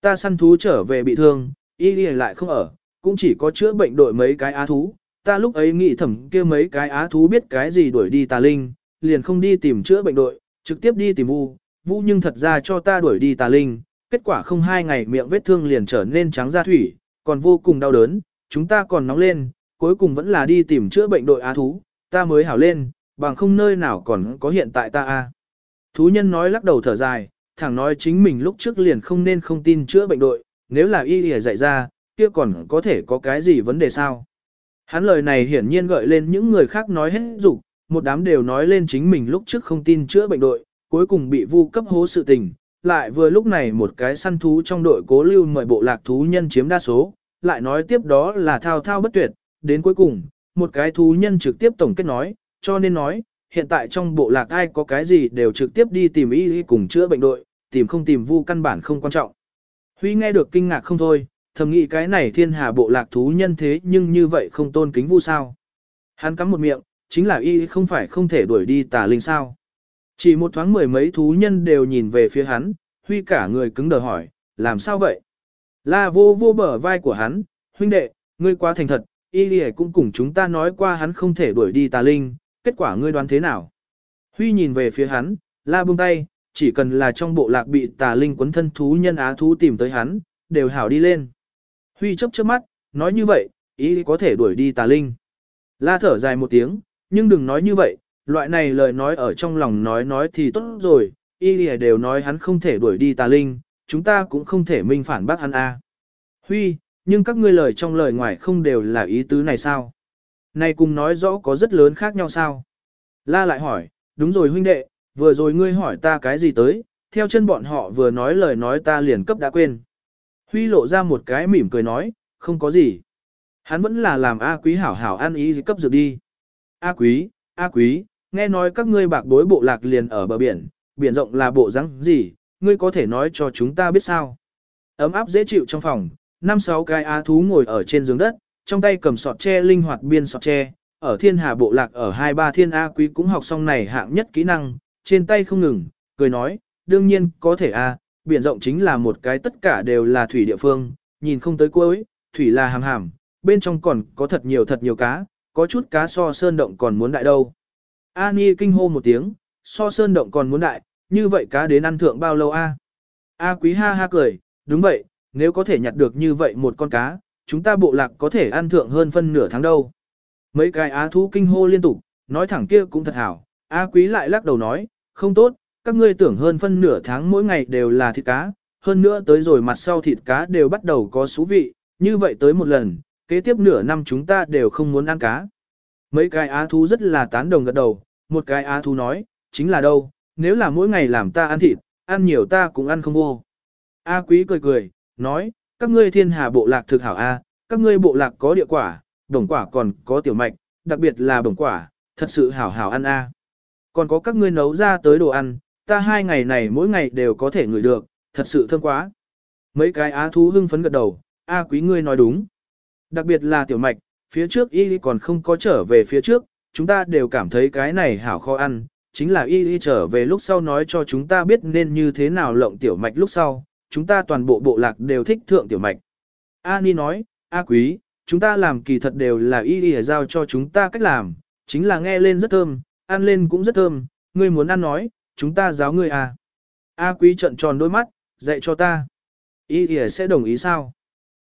Ta săn thú trở về bị thương, y lại không ở, cũng chỉ có chữa bệnh đội mấy cái á thú. Ta lúc ấy nghĩ thẩm kia mấy cái á thú biết cái gì đuổi đi tà linh, liền không đi tìm chữa bệnh đội, trực tiếp đi tìm vu, vu nhưng thật ra cho ta đuổi đi tà linh, kết quả không hai ngày miệng vết thương liền trở nên trắng da thủy, còn vô cùng đau đớn, chúng ta còn nóng lên, cuối cùng vẫn là đi tìm chữa bệnh đội á thú, ta mới hảo lên, bằng không nơi nào còn có hiện tại ta a. Thú nhân nói lắc đầu thở dài, thẳng nói chính mình lúc trước liền không nên không tin chữa bệnh đội, nếu là y lìa dạy ra, kia còn có thể có cái gì vấn đề sao. Hắn lời này hiển nhiên gợi lên những người khác nói hết dục một đám đều nói lên chính mình lúc trước không tin chữa bệnh đội, cuối cùng bị vu cấp hố sự tình, lại vừa lúc này một cái săn thú trong đội cố lưu mời bộ lạc thú nhân chiếm đa số, lại nói tiếp đó là thao thao bất tuyệt, đến cuối cùng, một cái thú nhân trực tiếp tổng kết nói, cho nên nói, hiện tại trong bộ lạc ai có cái gì đều trực tiếp đi tìm y cùng chữa bệnh đội, tìm không tìm vu căn bản không quan trọng. Huy nghe được kinh ngạc không thôi, thầm nghĩ cái này thiên hà bộ lạc thú nhân thế nhưng như vậy không tôn kính vu sao. Hắn cắm một miệng, chính là y không phải không thể đuổi đi tà linh sao. Chỉ một thoáng mười mấy thú nhân đều nhìn về phía hắn, Huy cả người cứng đờ hỏi, làm sao vậy? La vô vô bờ vai của hắn, huynh đệ, ngươi quá thành thật, y lì cũng cùng chúng ta nói qua hắn không thể đuổi đi tà linh, kết quả ngươi đoán thế nào? Huy nhìn về phía hắn, la buông tay, chỉ cần là trong bộ lạc bị tà linh quấn thân thú nhân á thú tìm tới hắn, đều hảo đi lên. Huy chấp chớp mắt, nói như vậy, Y có thể đuổi đi tà linh. La thở dài một tiếng, nhưng đừng nói như vậy, loại này lời nói ở trong lòng nói nói thì tốt rồi, y lìa đều nói hắn không thể đuổi đi tà linh, chúng ta cũng không thể minh phản bác hắn a. Huy, nhưng các ngươi lời trong lời ngoài không đều là ý tứ này sao? Này cùng nói rõ có rất lớn khác nhau sao? La lại hỏi, đúng rồi huynh đệ, vừa rồi ngươi hỏi ta cái gì tới, theo chân bọn họ vừa nói lời nói ta liền cấp đã quên. Huy lộ ra một cái mỉm cười nói, không có gì. Hắn vẫn là làm A quý hảo hảo ăn ý gì cấp dược đi. A quý, A quý, nghe nói các ngươi bạc bối bộ lạc liền ở bờ biển, biển rộng là bộ răng gì, ngươi có thể nói cho chúng ta biết sao. Ấm áp dễ chịu trong phòng, năm sáu cái á thú ngồi ở trên giường đất, trong tay cầm sọt tre linh hoạt biên sọt tre, ở thiên hà bộ lạc ở hai ba thiên A quý cũng học xong này hạng nhất kỹ năng, trên tay không ngừng, cười nói, đương nhiên có thể A, biển rộng chính là một cái tất cả đều là thủy địa phương, nhìn không tới cuối, thủy là hàm hàm, bên trong còn có thật nhiều thật nhiều cá, có chút cá so sơn động còn muốn đại đâu. Ani kinh hô một tiếng, so sơn động còn muốn đại, như vậy cá đến ăn thượng bao lâu a? A quý ha ha cười, đúng vậy, nếu có thể nhặt được như vậy một con cá, chúng ta bộ lạc có thể ăn thượng hơn phân nửa tháng đâu. Mấy cái á thú kinh hô liên tục, nói thẳng kia cũng thật hảo, A quý lại lắc đầu nói, không tốt, các ngươi tưởng hơn phân nửa tháng mỗi ngày đều là thịt cá, hơn nữa tới rồi mặt sau thịt cá đều bắt đầu có xú vị, như vậy tới một lần, kế tiếp nửa năm chúng ta đều không muốn ăn cá. Mấy cái á thú rất là tán đồng gật đầu, một cái á thú nói, chính là đâu, nếu là mỗi ngày làm ta ăn thịt, ăn nhiều ta cũng ăn không vô. A quý cười cười, nói, các ngươi thiên hà bộ lạc thực hảo A, các ngươi bộ lạc có địa quả, đồng quả còn có tiểu mạch, đặc biệt là đồng quả, thật sự hảo hảo ăn A. Còn có các ngươi nấu ra tới đồ ăn, ta hai ngày này mỗi ngày đều có thể ngửi được, thật sự thơm quá. Mấy cái á thú hưng phấn gật đầu, A quý ngươi nói đúng. Đặc biệt là tiểu mạch, phía trước y còn không có trở về phía trước, chúng ta đều cảm thấy cái này hảo khó ăn, chính là y y trở về lúc sau nói cho chúng ta biết nên như thế nào lộng tiểu mạch lúc sau, chúng ta toàn bộ bộ lạc đều thích thượng tiểu mạch. A Ni nói, A quý, chúng ta làm kỳ thật đều là y y giao cho chúng ta cách làm, chính là nghe lên rất thơm, ăn lên cũng rất thơm, ngươi muốn ăn nói, chúng ta giáo ngươi à. A quý trận tròn đôi mắt, dạy cho ta. Y y sẽ đồng ý sao?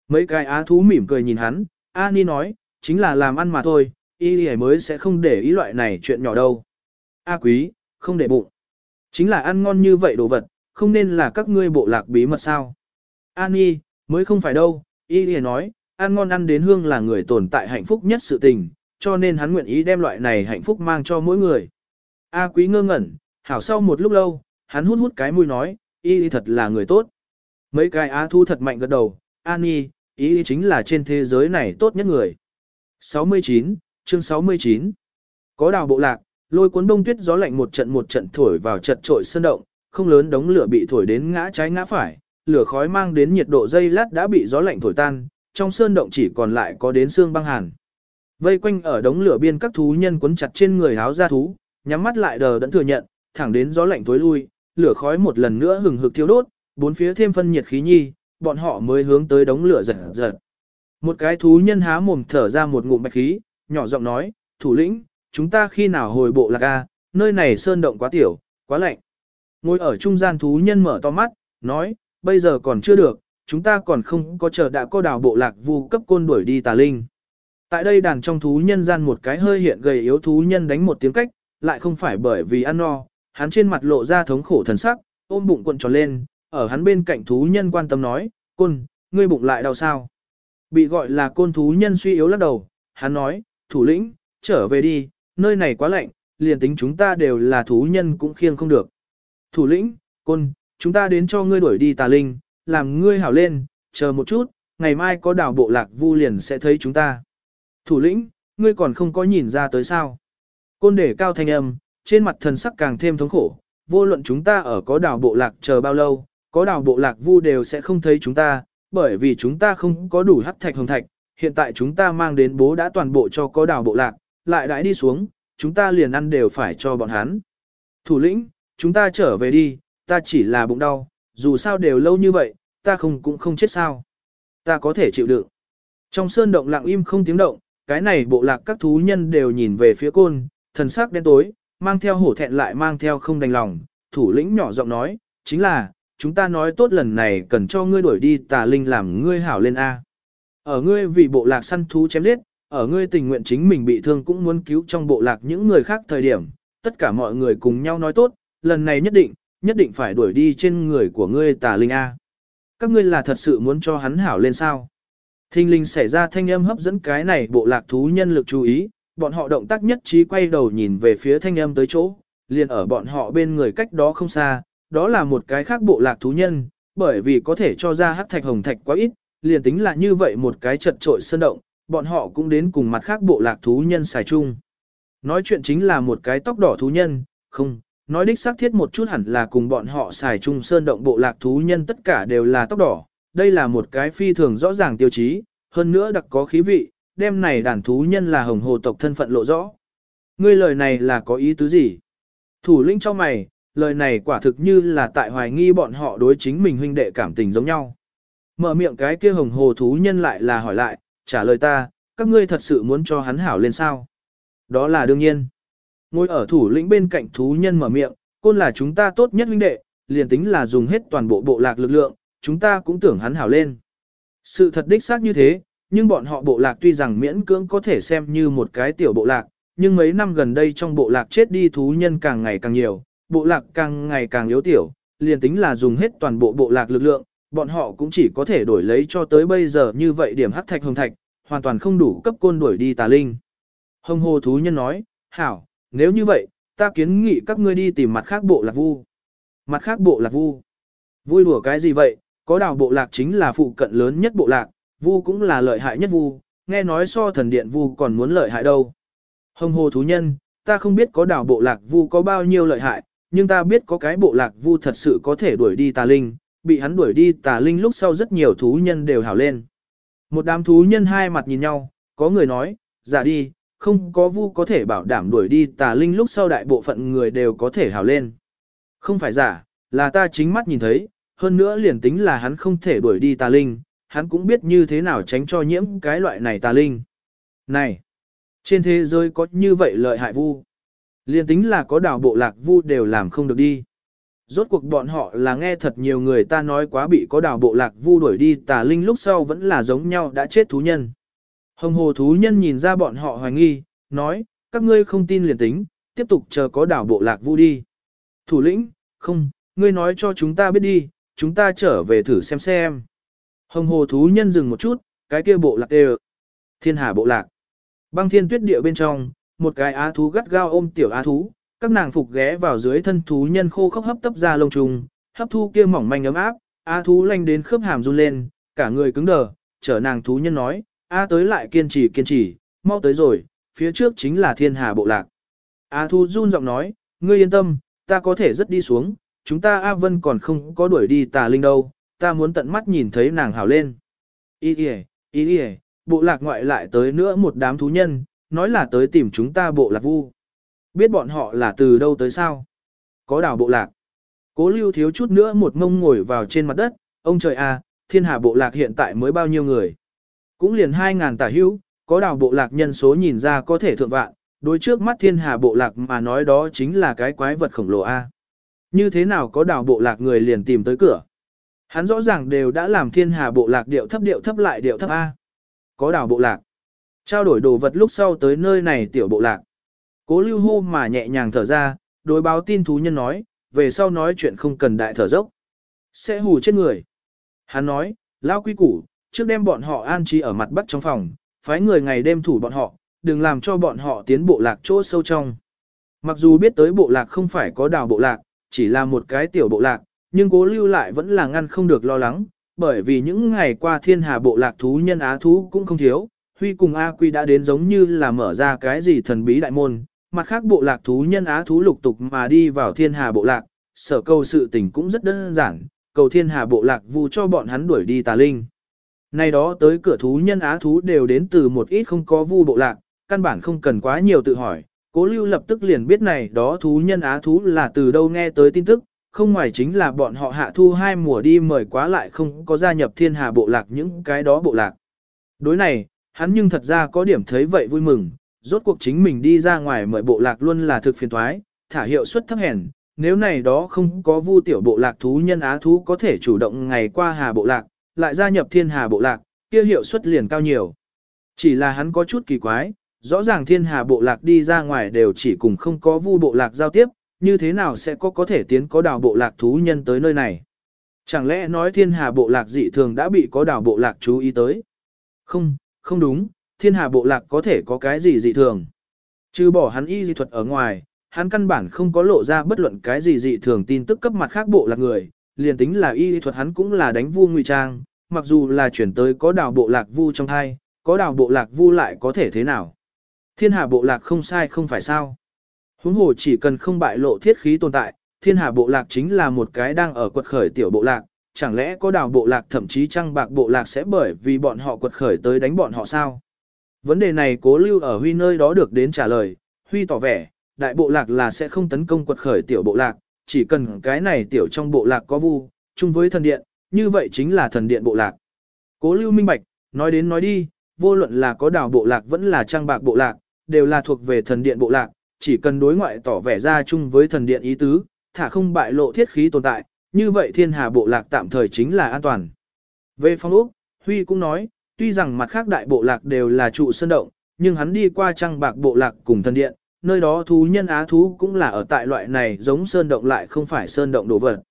Mấy cái á thú mỉm cười nhìn hắn, Ani nói, chính là làm ăn mà thôi, y mới sẽ không để ý loại này chuyện nhỏ đâu. A quý, không để bụng. Chính là ăn ngon như vậy đồ vật, không nên là các ngươi bộ lạc bí mật sao. Ani, mới không phải đâu, y nói, ăn ngon ăn đến hương là người tồn tại hạnh phúc nhất sự tình, cho nên hắn nguyện ý đem loại này hạnh phúc mang cho mỗi người. A quý ngơ ngẩn, hảo sau một lúc lâu, hắn hút hút cái mũi nói, y thật là người tốt. Mấy cái á thu thật mạnh gật đầu, Ani. Ý chính là trên thế giới này tốt nhất người. 69, chương 69 Có đào bộ lạc, lôi cuốn đông tuyết gió lạnh một trận một trận thổi vào chật trội sơn động, không lớn đống lửa bị thổi đến ngã trái ngã phải, lửa khói mang đến nhiệt độ dây lát đã bị gió lạnh thổi tan, trong sơn động chỉ còn lại có đến xương băng hàn. Vây quanh ở đống lửa biên các thú nhân quấn chặt trên người háo ra thú, nhắm mắt lại đờ đẫn thừa nhận, thẳng đến gió lạnh tối lui, lửa khói một lần nữa hừng hực thiêu đốt, bốn phía thêm phân nhiệt khí nhi, bọn họ mới hướng tới đống lửa giật giật. Một cái thú nhân há mồm thở ra một ngụm bạch khí, nhỏ giọng nói, thủ lĩnh, chúng ta khi nào hồi bộ lạc a, nơi này sơn động quá tiểu, quá lạnh. Ngồi ở trung gian thú nhân mở to mắt, nói, bây giờ còn chưa được, chúng ta còn không có chờ đã có đào bộ lạc vu cấp côn đuổi đi tà linh. Tại đây đàn trong thú nhân gian một cái hơi hiện gầy yếu thú nhân đánh một tiếng cách, lại không phải bởi vì ăn no, hắn trên mặt lộ ra thống khổ thần sắc, ôm bụng cuộn tròn lên, ở hắn bên cạnh thú nhân quan tâm nói, côn, ngươi bụng lại đau sao? Bị gọi là côn thú nhân suy yếu lắc đầu, hắn nói, thủ lĩnh, trở về đi, nơi này quá lạnh, liền tính chúng ta đều là thú nhân cũng khiêng không được. Thủ lĩnh, côn, chúng ta đến cho ngươi đuổi đi tà linh, làm ngươi hảo lên, chờ một chút, ngày mai có đảo bộ lạc vu liền sẽ thấy chúng ta. Thủ lĩnh, ngươi còn không có nhìn ra tới sao. Côn để cao thanh âm, trên mặt thần sắc càng thêm thống khổ, vô luận chúng ta ở có đảo bộ lạc chờ bao lâu, có đảo bộ lạc vu đều sẽ không thấy chúng ta, bởi vì chúng ta không có đủ hắc thạch hồng thạch, hiện tại chúng ta mang đến bố đã toàn bộ cho có đảo bộ lạc, lại đãi đi xuống, chúng ta liền ăn đều phải cho bọn hắn. Thủ lĩnh, chúng ta trở về đi, ta chỉ là bụng đau, dù sao đều lâu như vậy, ta không cũng không chết sao. Ta có thể chịu đựng. Trong sơn động lặng im không tiếng động, cái này bộ lạc các thú nhân đều nhìn về phía côn, thần sắc đen tối, mang theo hổ thẹn lại mang theo không đành lòng, thủ lĩnh nhỏ giọng nói, chính là, chúng ta nói tốt lần này cần cho ngươi đuổi đi tà linh làm ngươi hảo lên A. Ở ngươi vì bộ lạc săn thú chém giết, ở ngươi tình nguyện chính mình bị thương cũng muốn cứu trong bộ lạc những người khác thời điểm, tất cả mọi người cùng nhau nói tốt, lần này nhất định, nhất định phải đuổi đi trên người của ngươi tà linh A. Các ngươi là thật sự muốn cho hắn hảo lên sao? Thinh linh xảy ra thanh âm hấp dẫn cái này bộ lạc thú nhân lực chú ý, bọn họ động tác nhất trí quay đầu nhìn về phía thanh âm tới chỗ, liền ở bọn họ bên người cách đó không xa, đó là một cái khác bộ lạc thú nhân, bởi vì có thể cho ra hắc thạch hồng thạch quá ít, liền tính là như vậy một cái chật trội sơn động, bọn họ cũng đến cùng mặt khác bộ lạc thú nhân xài chung. Nói chuyện chính là một cái tóc đỏ thú nhân, không, nói đích xác thiết một chút hẳn là cùng bọn họ xài chung sơn động bộ lạc thú nhân tất cả đều là tóc đỏ, đây là một cái phi thường rõ ràng tiêu chí, hơn nữa đặc có khí vị, đêm này đàn thú nhân là hồng hồ tộc thân phận lộ rõ. Ngươi lời này là có ý tứ gì? Thủ lĩnh cho mày, lời này quả thực như là tại hoài nghi bọn họ đối chính mình huynh đệ cảm tình giống nhau. Mở miệng cái kia hồng hồ thú nhân lại là hỏi lại, trả lời ta, các ngươi thật sự muốn cho hắn hảo lên sao? Đó là đương nhiên. Ngồi ở thủ lĩnh bên cạnh thú nhân mở miệng, côn là chúng ta tốt nhất huynh đệ, liền tính là dùng hết toàn bộ bộ lạc lực lượng, chúng ta cũng tưởng hắn hảo lên. Sự thật đích xác như thế, nhưng bọn họ bộ lạc tuy rằng miễn cưỡng có thể xem như một cái tiểu bộ lạc, nhưng mấy năm gần đây trong bộ lạc chết đi thú nhân càng ngày càng nhiều, bộ lạc càng ngày càng yếu tiểu, liền tính là dùng hết toàn bộ bộ lạc lực lượng, bọn họ cũng chỉ có thể đổi lấy cho tới bây giờ như vậy điểm hắc thạch hồng thạch, hoàn toàn không đủ cấp côn đuổi đi tà linh. Hồng hồ thú nhân nói, hảo, nếu như vậy, ta kiến nghị các ngươi đi tìm mặt khác bộ lạc vu. Mặt khác bộ lạc vu. Vui đùa cái gì vậy, có đảo bộ lạc chính là phụ cận lớn nhất bộ lạc, vu cũng là lợi hại nhất vu, nghe nói so thần điện vu còn muốn lợi hại đâu. Hồng hồ thú nhân, ta không biết có đảo bộ lạc vu có bao nhiêu lợi hại, nhưng ta biết có cái bộ lạc vu thật sự có thể đuổi đi tà linh, bị hắn đuổi đi tà linh lúc sau rất nhiều thú nhân đều hảo lên. Một đám thú nhân hai mặt nhìn nhau, có người nói, giả đi, không có vu có thể bảo đảm đuổi đi tà linh lúc sau đại bộ phận người đều có thể hảo lên. Không phải giả, là ta chính mắt nhìn thấy, hơn nữa liền tính là hắn không thể đuổi đi tà linh, hắn cũng biết như thế nào tránh cho nhiễm cái loại này tà linh. Này, trên thế giới có như vậy lợi hại vu. Liên tính là có đảo bộ lạc vu đều làm không được đi. Rốt cuộc bọn họ là nghe thật nhiều người ta nói quá bị có đảo bộ lạc vu đuổi đi tà linh lúc sau vẫn là giống nhau đã chết thú nhân. Hồng hồ thú nhân nhìn ra bọn họ hoài nghi, nói, các ngươi không tin liền tính, tiếp tục chờ có đảo bộ lạc vu đi. Thủ lĩnh, không, ngươi nói cho chúng ta biết đi, chúng ta trở về thử xem xem. Hồng hồ thú nhân dừng một chút, cái kia bộ lạc đều. Thiên hà bộ lạc. Băng thiên tuyết địa bên trong, một cái á thú gắt gao ôm tiểu á thú, các nàng phục ghé vào dưới thân thú nhân khô khốc hấp tấp ra lông trùng, hấp thu kia mỏng manh ấm áp, á thú lanh đến khớp hàm run lên, cả người cứng đờ, chở nàng thú nhân nói, a tới lại kiên trì kiên trì, mau tới rồi, phía trước chính là thiên hà bộ lạc. á thú run giọng nói, ngươi yên tâm, ta có thể rất đi xuống, chúng ta A Vân còn không có đuổi đi tà linh đâu, ta muốn tận mắt nhìn thấy nàng hào lên. Ý kìa, ý kìa, bộ lạc ngoại lại tới nữa một đám thú nhân, nói là tới tìm chúng ta bộ lạc vu. Biết bọn họ là từ đâu tới sao? Có đảo bộ lạc. Cố lưu thiếu chút nữa một mông ngồi vào trên mặt đất, ông trời a, thiên hà bộ lạc hiện tại mới bao nhiêu người. Cũng liền 2.000 tả hữu, có đảo bộ lạc nhân số nhìn ra có thể thượng vạn, đối trước mắt thiên hà bộ lạc mà nói đó chính là cái quái vật khổng lồ A. Như thế nào có đảo bộ lạc người liền tìm tới cửa. Hắn rõ ràng đều đã làm thiên hà bộ lạc điệu thấp điệu thấp lại điệu thấp A. Có đảo bộ lạc. Trao đổi đồ vật lúc sau tới nơi này tiểu bộ lạc. Cố lưu hô mà nhẹ nhàng thở ra, đối báo tin thú nhân nói, về sau nói chuyện không cần đại thở dốc. Sẽ hù chết người. Hắn nói, lao quy củ, trước đem bọn họ an trí ở mặt bắc trong phòng, phái người ngày đêm thủ bọn họ, đừng làm cho bọn họ tiến bộ lạc chỗ sâu trong. Mặc dù biết tới bộ lạc không phải có đào bộ lạc, chỉ là một cái tiểu bộ lạc, nhưng cố lưu lại vẫn là ngăn không được lo lắng, bởi vì những ngày qua thiên hà bộ lạc thú nhân á thú cũng không thiếu, Huy cùng A Quy đã đến giống như là mở ra cái gì thần bí đại môn, mặt khác bộ lạc thú nhân á thú lục tục mà đi vào thiên hà bộ lạc, sở cầu sự tình cũng rất đơn giản, cầu thiên hà bộ lạc vu cho bọn hắn đuổi đi tà linh. Này đó tới cửa thú nhân á thú đều đến từ một ít không có vu bộ lạc, căn bản không cần quá nhiều tự hỏi, cố lưu lập tức liền biết này đó thú nhân á thú là từ đâu nghe tới tin tức, không ngoài chính là bọn họ hạ thu hai mùa đi mời quá lại không có gia nhập thiên hà bộ lạc những cái đó bộ lạc. Đối này, hắn nhưng thật ra có điểm thấy vậy vui mừng, rốt cuộc chính mình đi ra ngoài mời bộ lạc luôn là thực phiền thoái, thả hiệu suất thấp hèn, nếu này đó không có vu tiểu bộ lạc thú nhân á thú có thể chủ động ngày qua hà bộ lạc, lại gia nhập thiên hà bộ lạc, kia hiệu suất liền cao nhiều. Chỉ là hắn có chút kỳ quái, rõ ràng thiên hà bộ lạc đi ra ngoài đều chỉ cùng không có vu bộ lạc giao tiếp, như thế nào sẽ có có thể tiến có đào bộ lạc thú nhân tới nơi này. Chẳng lẽ nói thiên hà bộ lạc dị thường đã bị có đào bộ lạc chú ý tới? Không, không đúng, thiên hà bộ lạc có thể có cái gì dị thường. Trừ bỏ hắn y dị thuật ở ngoài, hắn căn bản không có lộ ra bất luận cái gì dị thường tin tức cấp mặt khác bộ lạc người, liền tính là y dị thuật hắn cũng là đánh vu ngụy trang, mặc dù là chuyển tới có đào bộ lạc vu trong thai, có đào bộ lạc vu lại có thể thế nào. Thiên hà bộ lạc không sai không phải sao. Huống hồ chỉ cần không bại lộ thiết khí tồn tại, thiên hà bộ lạc chính là một cái đang ở quật khởi tiểu bộ lạc, chẳng lẽ có đào bộ lạc thậm chí trăng bạc bộ lạc sẽ bởi vì bọn họ quật khởi tới đánh bọn họ sao? Vấn đề này cố lưu ở Huy nơi đó được đến trả lời, Huy tỏ vẻ, đại bộ lạc là sẽ không tấn công quật khởi tiểu bộ lạc, chỉ cần cái này tiểu trong bộ lạc có vu, chung với thần điện, như vậy chính là thần điện bộ lạc. Cố lưu minh bạch, nói đến nói đi, vô luận là có đào bộ lạc vẫn là trang bạc bộ lạc, đều là thuộc về thần điện bộ lạc, chỉ cần đối ngoại tỏ vẻ ra chung với thần điện ý tứ, thả không bại lộ thiết khí tồn tại, như vậy thiên hà bộ lạc tạm thời chính là an toàn. Về phong úc, Huy cũng nói, tuy rằng mặt khác đại bộ lạc đều là trụ sơn động, nhưng hắn đi qua trăng bạc bộ lạc cùng thần điện, nơi đó thú nhân á thú cũng là ở tại loại này giống sơn động lại không phải sơn động đồ vật.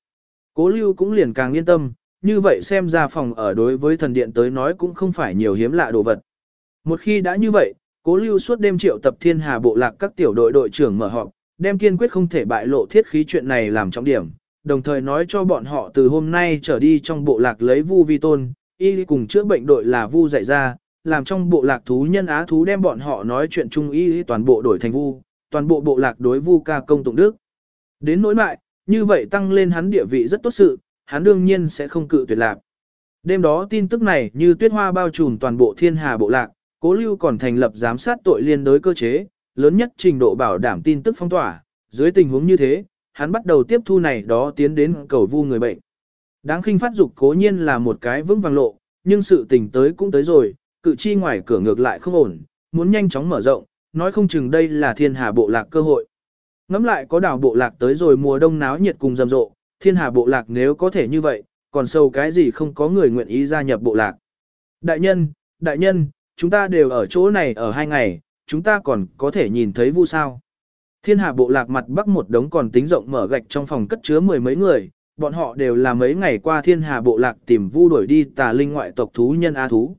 Cố lưu cũng liền càng yên tâm, như vậy xem ra phòng ở đối với thần điện tới nói cũng không phải nhiều hiếm lạ đồ vật. Một khi đã như vậy, cố lưu suốt đêm triệu tập thiên hà bộ lạc các tiểu đội đội trưởng mở họp, đem kiên quyết không thể bại lộ thiết khí chuyện này làm trọng điểm, đồng thời nói cho bọn họ từ hôm nay trở đi trong bộ lạc lấy vu vi tôn, y cùng chữa bệnh đội là vu dạy ra, làm trong bộ lạc thú nhân á thú đem bọn họ nói chuyện chung y toàn bộ đổi thành vu, toàn bộ bộ lạc đối vu ca công tụng đức. Đến nỗi mại, như vậy tăng lên hắn địa vị rất tốt sự, hắn đương nhiên sẽ không cự tuyệt lạc. Đêm đó tin tức này như tuyết hoa bao trùm toàn bộ thiên hà bộ lạc, cố lưu còn thành lập giám sát tội liên đối cơ chế, lớn nhất trình độ bảo đảm tin tức phong tỏa, dưới tình huống như thế, hắn bắt đầu tiếp thu này đó tiến đến cầu vu người bệnh. Đáng khinh phát dục cố nhiên là một cái vững vàng lộ, nhưng sự tình tới cũng tới rồi, cự chi ngoài cửa ngược lại không ổn, muốn nhanh chóng mở rộng, nói không chừng đây là thiên hà bộ lạc cơ hội. Ngắm lại có đảo bộ lạc tới rồi mùa đông náo nhiệt cùng rầm rộ, thiên hà bộ lạc nếu có thể như vậy, còn sâu cái gì không có người nguyện ý gia nhập bộ lạc. Đại nhân, đại nhân, chúng ta đều ở chỗ này ở hai ngày, chúng ta còn có thể nhìn thấy vu sao. Thiên hạ bộ lạc mặt bắc một đống còn tính rộng mở gạch trong phòng cất chứa mười mấy người, bọn họ đều là mấy ngày qua thiên hà bộ lạc tìm vu đuổi đi tà linh ngoại tộc thú nhân A thú.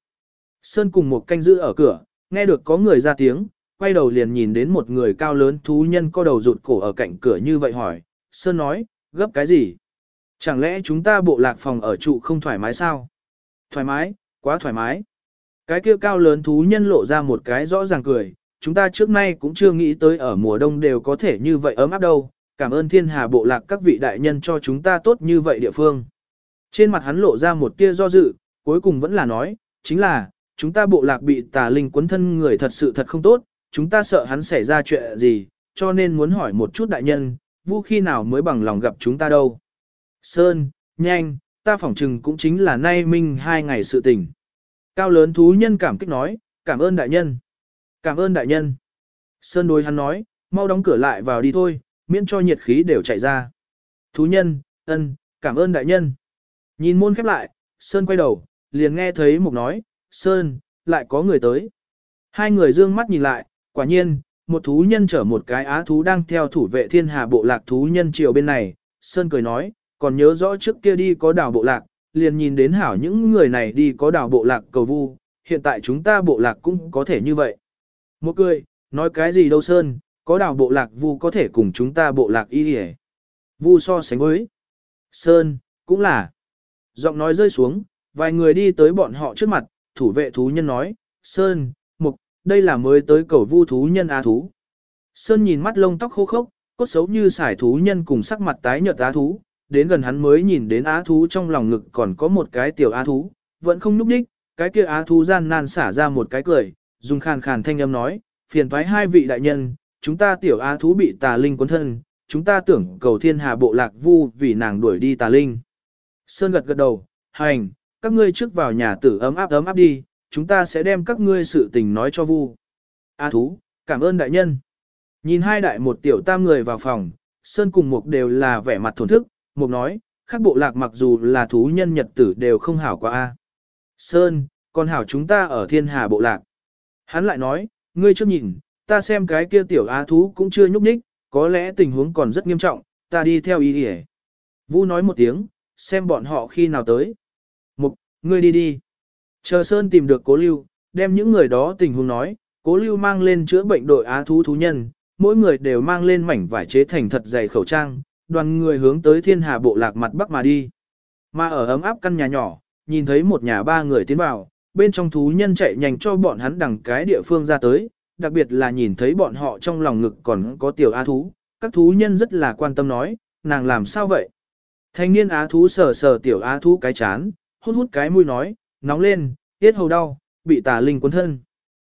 Sơn cùng một canh giữ ở cửa, nghe được có người ra tiếng, quay đầu liền nhìn đến một người cao lớn thú nhân co đầu rụt cổ ở cạnh cửa như vậy hỏi, Sơn nói, gấp cái gì? Chẳng lẽ chúng ta bộ lạc phòng ở trụ không thoải mái sao? Thoải mái, quá thoải mái. Cái kia cao lớn thú nhân lộ ra một cái rõ ràng cười, chúng ta trước nay cũng chưa nghĩ tới ở mùa đông đều có thể như vậy ấm áp đâu, cảm ơn thiên hà bộ lạc các vị đại nhân cho chúng ta tốt như vậy địa phương. Trên mặt hắn lộ ra một tia do dự, cuối cùng vẫn là nói, chính là, chúng ta bộ lạc bị tà linh quấn thân người thật sự thật không tốt, chúng ta sợ hắn xảy ra chuyện gì, cho nên muốn hỏi một chút đại nhân, vu khi nào mới bằng lòng gặp chúng ta đâu. Sơn, nhanh, ta phỏng chừng cũng chính là nay minh hai ngày sự tình. Cao lớn thú nhân cảm kích nói, cảm ơn đại nhân. Cảm ơn đại nhân. Sơn đối hắn nói, mau đóng cửa lại vào đi thôi, miễn cho nhiệt khí đều chạy ra. Thú nhân, ân, cảm ơn đại nhân. Nhìn môn khép lại, Sơn quay đầu, liền nghe thấy Mục nói, Sơn, lại có người tới. Hai người dương mắt nhìn lại, quả nhiên, một thú nhân chở một cái á thú đang theo thủ vệ thiên hà bộ lạc thú nhân chiều bên này. Sơn cười nói, còn nhớ rõ trước kia đi có đảo bộ lạc, liền nhìn đến hảo những người này đi có đảo bộ lạc cầu vu, hiện tại chúng ta bộ lạc cũng có thể như vậy. Một cười, nói cái gì đâu Sơn, có đảo bộ lạc vu có thể cùng chúng ta bộ lạc y hề. Vu so sánh với Sơn, cũng là. Giọng nói rơi xuống, vài người đi tới bọn họ trước mặt, thủ vệ thú nhân nói, Sơn, Mục, đây là mới tới cầu vu thú nhân á thú. Sơn nhìn mắt lông tóc khô khốc, cốt xấu như sải thú nhân cùng sắc mặt tái nhợt á thú, đến gần hắn mới nhìn đến á thú trong lòng ngực còn có một cái tiểu á thú, vẫn không núp đích, cái kia á thú gian nan xả ra một cái cười, dùng khàn khàn thanh âm nói, phiền thoái hai vị đại nhân, chúng ta tiểu á thú bị tà linh cuốn thân, chúng ta tưởng cầu thiên hà bộ lạc vu vì nàng đuổi đi tà linh. Sơn gật gật đầu, hành, các ngươi trước vào nhà tử ấm áp ấm áp đi, chúng ta sẽ đem các ngươi sự tình nói cho vu. Á thú, cảm ơn đại nhân. Nhìn hai đại một tiểu tam người vào phòng, Sơn cùng Mục đều là vẻ mặt thổn thức, Mục nói, các bộ lạc mặc dù là thú nhân nhật tử đều không hảo qua a. Sơn, còn hảo chúng ta ở thiên hà bộ lạc. Hắn lại nói, ngươi trước nhìn, ta xem cái kia tiểu á thú cũng chưa nhúc nhích, có lẽ tình huống còn rất nghiêm trọng, ta đi theo ý hề. Vu nói một tiếng, xem bọn họ khi nào tới. Mục, ngươi đi đi. Chờ Sơn tìm được cố lưu, đem những người đó tình huống nói, cố lưu mang lên chữa bệnh đội á thú thú nhân, mỗi người đều mang lên mảnh vải chế thành thật dày khẩu trang, đoàn người hướng tới thiên hà bộ lạc mặt bắc mà đi. Mà ở ấm áp căn nhà nhỏ, nhìn thấy một nhà ba người tiến vào, bên trong thú nhân chạy nhanh cho bọn hắn đằng cái địa phương ra tới, đặc biệt là nhìn thấy bọn họ trong lòng ngực còn có tiểu á thú, các thú nhân rất là quan tâm nói, nàng làm sao vậy? Thanh niên á thú sờ sờ tiểu á thú cái chán, hút hút cái mũi nói, nóng lên, tiết hầu đau, bị tà linh cuốn thân.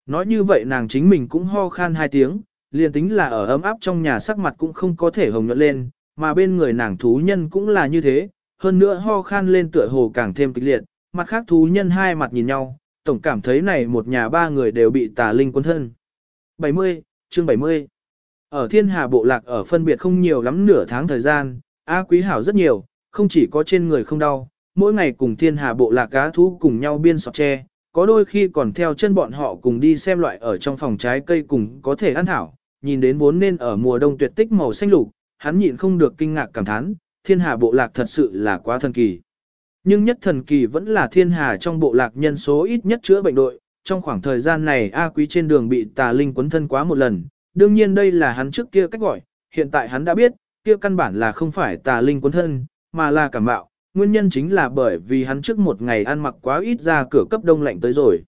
Nói như vậy nàng chính mình cũng ho khan hai tiếng, liền tính là ở ấm áp trong nhà sắc mặt cũng không có thể hồng nhuận lên, mà bên người nàng thú nhân cũng là như thế, hơn nữa ho khan lên tựa hồ càng thêm kịch liệt, mặt khác thú nhân hai mặt nhìn nhau, tổng cảm thấy này một nhà ba người đều bị tà linh quân thân. 70, chương 70 Ở thiên hà bộ lạc ở phân biệt không nhiều lắm nửa tháng thời gian, A quý hảo rất nhiều, không chỉ có trên người không đau, mỗi ngày cùng thiên hà bộ lạc cá thú cùng nhau biên sọt tre, có đôi khi còn theo chân bọn họ cùng đi xem loại ở trong phòng trái cây cùng có thể ăn thảo, nhìn đến vốn nên ở mùa đông tuyệt tích màu xanh lục, hắn nhịn không được kinh ngạc cảm thán, thiên hà bộ lạc thật sự là quá thần kỳ. Nhưng nhất thần kỳ vẫn là thiên hà trong bộ lạc nhân số ít nhất chữa bệnh đội, trong khoảng thời gian này A quý trên đường bị tà linh quấn thân quá một lần, đương nhiên đây là hắn trước kia cách gọi, hiện tại hắn đã biết, kia căn bản là không phải tà linh quấn thân, mà là cảm bạo, nguyên nhân chính là bởi vì hắn trước một ngày ăn mặc quá ít ra cửa cấp đông lạnh tới rồi.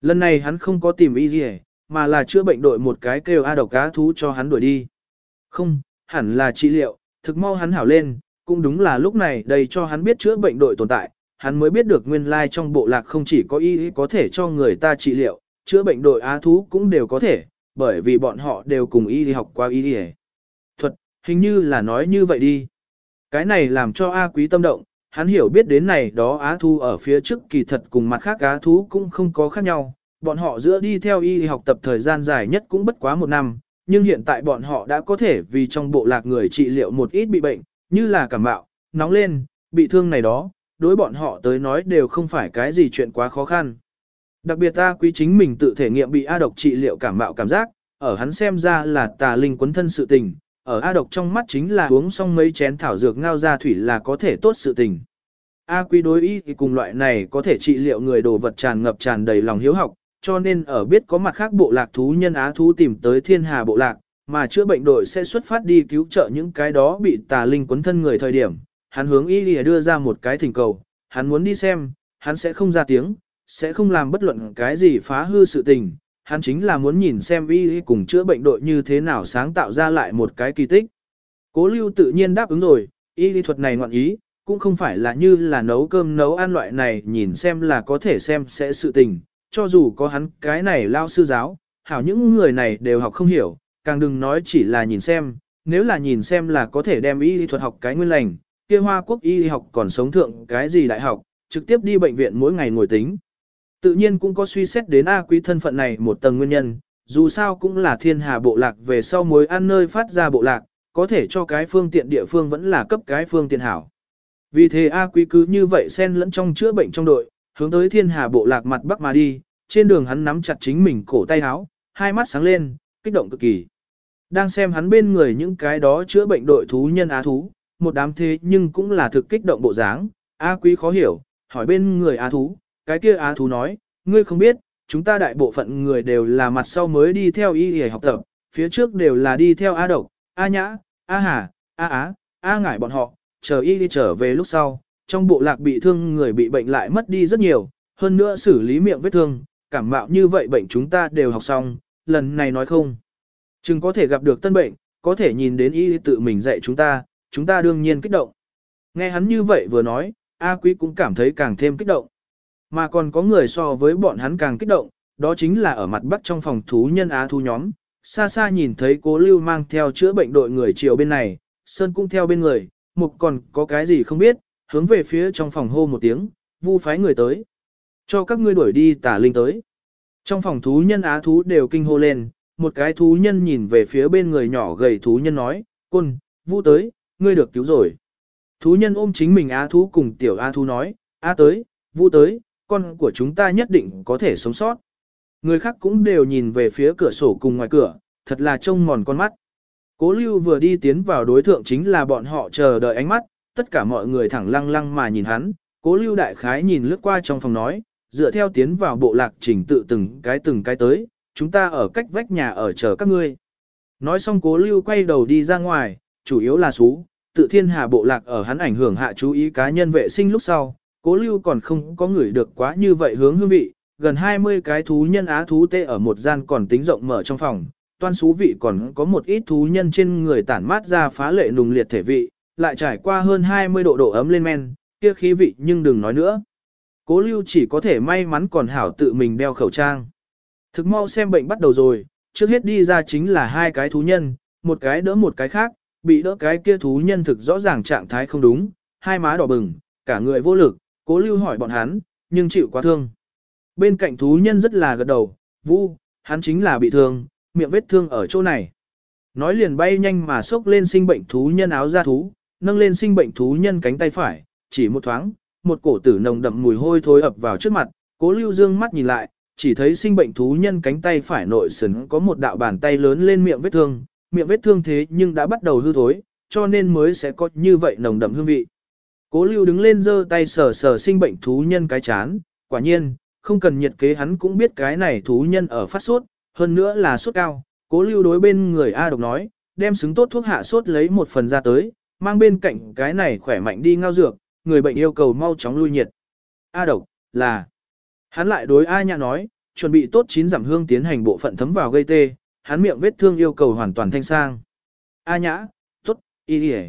Lần này hắn không có tìm y gì, mà là chữa bệnh đội một cái kêu A độc cá thú cho hắn đuổi đi. Không, hẳn là trị liệu, thực mau hắn hảo lên, cũng đúng là lúc này đây cho hắn biết chữa bệnh đội tồn tại, hắn mới biết được nguyên lai trong bộ lạc không chỉ có y có thể cho người ta trị liệu, chữa bệnh đội á thú cũng đều có thể, bởi vì bọn họ đều cùng y học qua y đi Thuật, hình như là nói như vậy đi. Cái này làm cho A quý tâm động, hắn hiểu biết đến này đó á thú ở phía trước kỳ thật cùng mặt khác á thú cũng không có khác nhau, bọn họ giữa đi theo y học tập thời gian dài nhất cũng bất quá một năm, nhưng hiện tại bọn họ đã có thể vì trong bộ lạc người trị liệu một ít bị bệnh, như là cảm bạo, nóng lên, bị thương này đó, đối bọn họ tới nói đều không phải cái gì chuyện quá khó khăn. Đặc biệt ta quý chính mình tự thể nghiệm bị A độc trị liệu cảm mạo cảm giác, ở hắn xem ra là tà linh quấn thân sự tình, ở A độc trong mắt chính là uống xong mấy chén thảo dược ngao ra thủy là có thể tốt sự tình. A quý đối ý thì cùng loại này có thể trị liệu người đồ vật tràn ngập tràn đầy lòng hiếu học, cho nên ở biết có mặt khác bộ lạc thú nhân á thú tìm tới thiên hà bộ lạc, mà chữa bệnh đội sẽ xuất phát đi cứu trợ những cái đó bị tà linh quấn thân người thời điểm. Hắn hướng y lìa đưa ra một cái thỉnh cầu, hắn muốn đi xem, hắn sẽ không ra tiếng, sẽ không làm bất luận cái gì phá hư sự tình, hắn chính là muốn nhìn xem y cùng chữa bệnh đội như thế nào sáng tạo ra lại một cái kỳ tích. Cố lưu tự nhiên đáp ứng rồi, y lý thuật này ngoạn ý, cũng không phải là như là nấu cơm nấu ăn loại này nhìn xem là có thể xem sẽ sự tình, cho dù có hắn cái này lao sư giáo, hảo những người này đều học không hiểu, càng đừng nói chỉ là nhìn xem, nếu là nhìn xem là có thể đem y lý thuật học cái nguyên lành, kia hoa quốc y học còn sống thượng cái gì đại học, trực tiếp đi bệnh viện mỗi ngày ngồi tính. Tự nhiên cũng có suy xét đến A quý thân phận này một tầng nguyên nhân, dù sao cũng là thiên hà bộ lạc về sau mối ăn nơi phát ra bộ lạc, có thể cho cái phương tiện địa phương vẫn là cấp cái phương tiện hảo. Vì thế A quý cứ như vậy xen lẫn trong chữa bệnh trong đội, hướng tới thiên hà bộ lạc mặt bắc mà đi, trên đường hắn nắm chặt chính mình cổ tay áo, hai mắt sáng lên, kích động cực kỳ. Đang xem hắn bên người những cái đó chữa bệnh đội thú nhân á thú, một đám thế nhưng cũng là thực kích động bộ dáng, A quý khó hiểu, hỏi bên người á thú, cái kia á thú nói, ngươi không biết, chúng ta đại bộ phận người đều là mặt sau mới đi theo y y học tập, phía trước đều là đi theo A độc, A nhã, A hà, A á, A ngải bọn họ, chờ y đi trở về lúc sau, trong bộ lạc bị thương người bị bệnh lại mất đi rất nhiều, hơn nữa xử lý miệng vết thương, cảm mạo như vậy bệnh chúng ta đều học xong, lần này nói không. Chừng có thể gặp được tân bệnh, có thể nhìn đến y tự mình dạy chúng ta, chúng ta đương nhiên kích động. Nghe hắn như vậy vừa nói, A Quý cũng cảm thấy càng thêm kích động. Mà còn có người so với bọn hắn càng kích động, đó chính là ở mặt bắc trong phòng thú nhân Á thú nhóm. Xa xa nhìn thấy cố lưu mang theo chữa bệnh đội người chiều bên này, Sơn cũng theo bên người, mục còn có cái gì không biết, hướng về phía trong phòng hô một tiếng, vu phái người tới. Cho các ngươi đuổi đi tả linh tới. Trong phòng thú nhân á thú đều kinh hô lên, một cái thú nhân nhìn về phía bên người nhỏ gầy thú nhân nói, côn, vũ tới, ngươi được cứu rồi. Thú nhân ôm chính mình á thú cùng tiểu á thú nói, á tới, vũ tới, con của chúng ta nhất định có thể sống sót. Người khác cũng đều nhìn về phía cửa sổ cùng ngoài cửa, thật là trông mòn con mắt. Cố lưu vừa đi tiến vào đối tượng chính là bọn họ chờ đợi ánh mắt, tất cả mọi người thẳng lăng lăng mà nhìn hắn, cố lưu đại khái nhìn lướt qua trong phòng nói, dựa theo tiến vào bộ lạc trình tự từng cái từng cái tới, chúng ta ở cách vách nhà ở chờ các ngươi. Nói xong cố lưu quay đầu đi ra ngoài, chủ yếu là xú, tự thiên hà bộ lạc ở hắn ảnh hưởng hạ chú ý cá nhân vệ sinh lúc sau, cố lưu còn không có người được quá như vậy hướng hương vị, gần 20 cái thú nhân á thú tê ở một gian còn tính rộng mở trong phòng, toan xú vị còn có một ít thú nhân trên người tản mát ra phá lệ nùng liệt thể vị, lại trải qua hơn 20 độ độ ấm lên men, kia khí vị nhưng đừng nói nữa. Cố lưu chỉ có thể may mắn còn hảo tự mình đeo khẩu trang. Thực mau xem bệnh bắt đầu rồi, trước hết đi ra chính là hai cái thú nhân, một cái đỡ một cái khác, bị đỡ cái kia thú nhân thực rõ ràng trạng thái không đúng, hai má đỏ bừng, cả người vô lực, cố lưu hỏi bọn hắn, nhưng chịu quá thương. Bên cạnh thú nhân rất là gật đầu, vu, hắn chính là bị thương, miệng vết thương ở chỗ này. Nói liền bay nhanh mà xốc lên sinh bệnh thú nhân áo da thú, nâng lên sinh bệnh thú nhân cánh tay phải, chỉ một thoáng, một cổ tử nồng đậm mùi hôi thối ập vào trước mặt, cố lưu dương mắt nhìn lại, chỉ thấy sinh bệnh thú nhân cánh tay phải nội sừng có một đạo bàn tay lớn lên miệng vết thương, miệng vết thương thế nhưng đã bắt đầu hư thối, cho nên mới sẽ có như vậy nồng đậm hương vị. Cố lưu đứng lên giơ tay sờ sờ sinh bệnh thú nhân cái chán, quả nhiên, không cần nhiệt kế hắn cũng biết cái này thú nhân ở phát sốt, hơn nữa là sốt cao. Cố lưu đối bên người A độc nói, đem xứng tốt thuốc hạ sốt lấy một phần ra tới, mang bên cạnh cái này khỏe mạnh đi ngao dược, người bệnh yêu cầu mau chóng lui nhiệt. A độc, là. Hắn lại đối A nhã nói, chuẩn bị tốt chín giảm hương tiến hành bộ phận thấm vào gây tê, hắn miệng vết thương yêu cầu hoàn toàn thanh sang. A nhã, tốt, y đi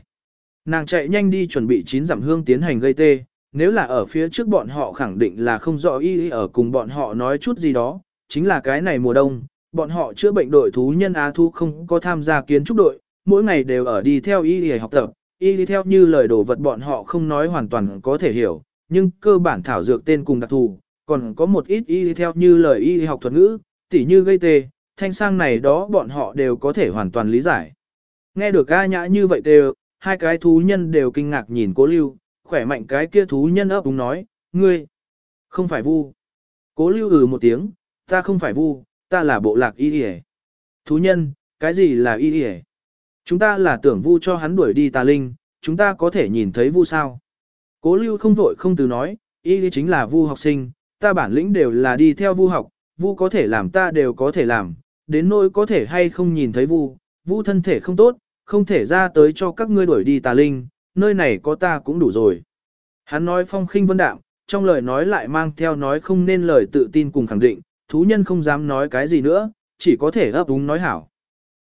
Nàng chạy nhanh đi chuẩn bị chín giảm hương tiến hành gây tê, nếu là ở phía trước bọn họ khẳng định là không rõ y ở cùng bọn họ nói chút gì đó, chính là cái này mùa đông, bọn họ chữa bệnh đội thú nhân Á Thu không có tham gia kiến trúc đội, mỗi ngày đều ở đi theo y để học tập, y đi theo như lời đồ vật bọn họ không nói hoàn toàn có thể hiểu, nhưng cơ bản thảo dược tên cùng đặc thù, còn có một ít y theo như lời y học thuật ngữ, tỉ như gây tê, thanh sang này đó bọn họ đều có thể hoàn toàn lý giải. Nghe được ca nhã như vậy đều, hai cái thú nhân đều kinh ngạc nhìn cố lưu, khỏe mạnh cái kia thú nhân ấp đúng nói, ngươi, không phải vu. Cố lưu ừ một tiếng, ta không phải vu, ta là bộ lạc y y Thú nhân, cái gì là y y Chúng ta là tưởng vu cho hắn đuổi đi tà linh, chúng ta có thể nhìn thấy vu sao. Cố lưu không vội không từ nói, y chính là vu học sinh, ta bản lĩnh đều là đi theo vu học, vu có thể làm ta đều có thể làm, đến nỗi có thể hay không nhìn thấy vu, vu thân thể không tốt, không thể ra tới cho các ngươi đuổi đi tà linh, nơi này có ta cũng đủ rồi. Hắn nói phong khinh vân đạm, trong lời nói lại mang theo nói không nên lời tự tin cùng khẳng định, thú nhân không dám nói cái gì nữa, chỉ có thể ấp úng nói hảo.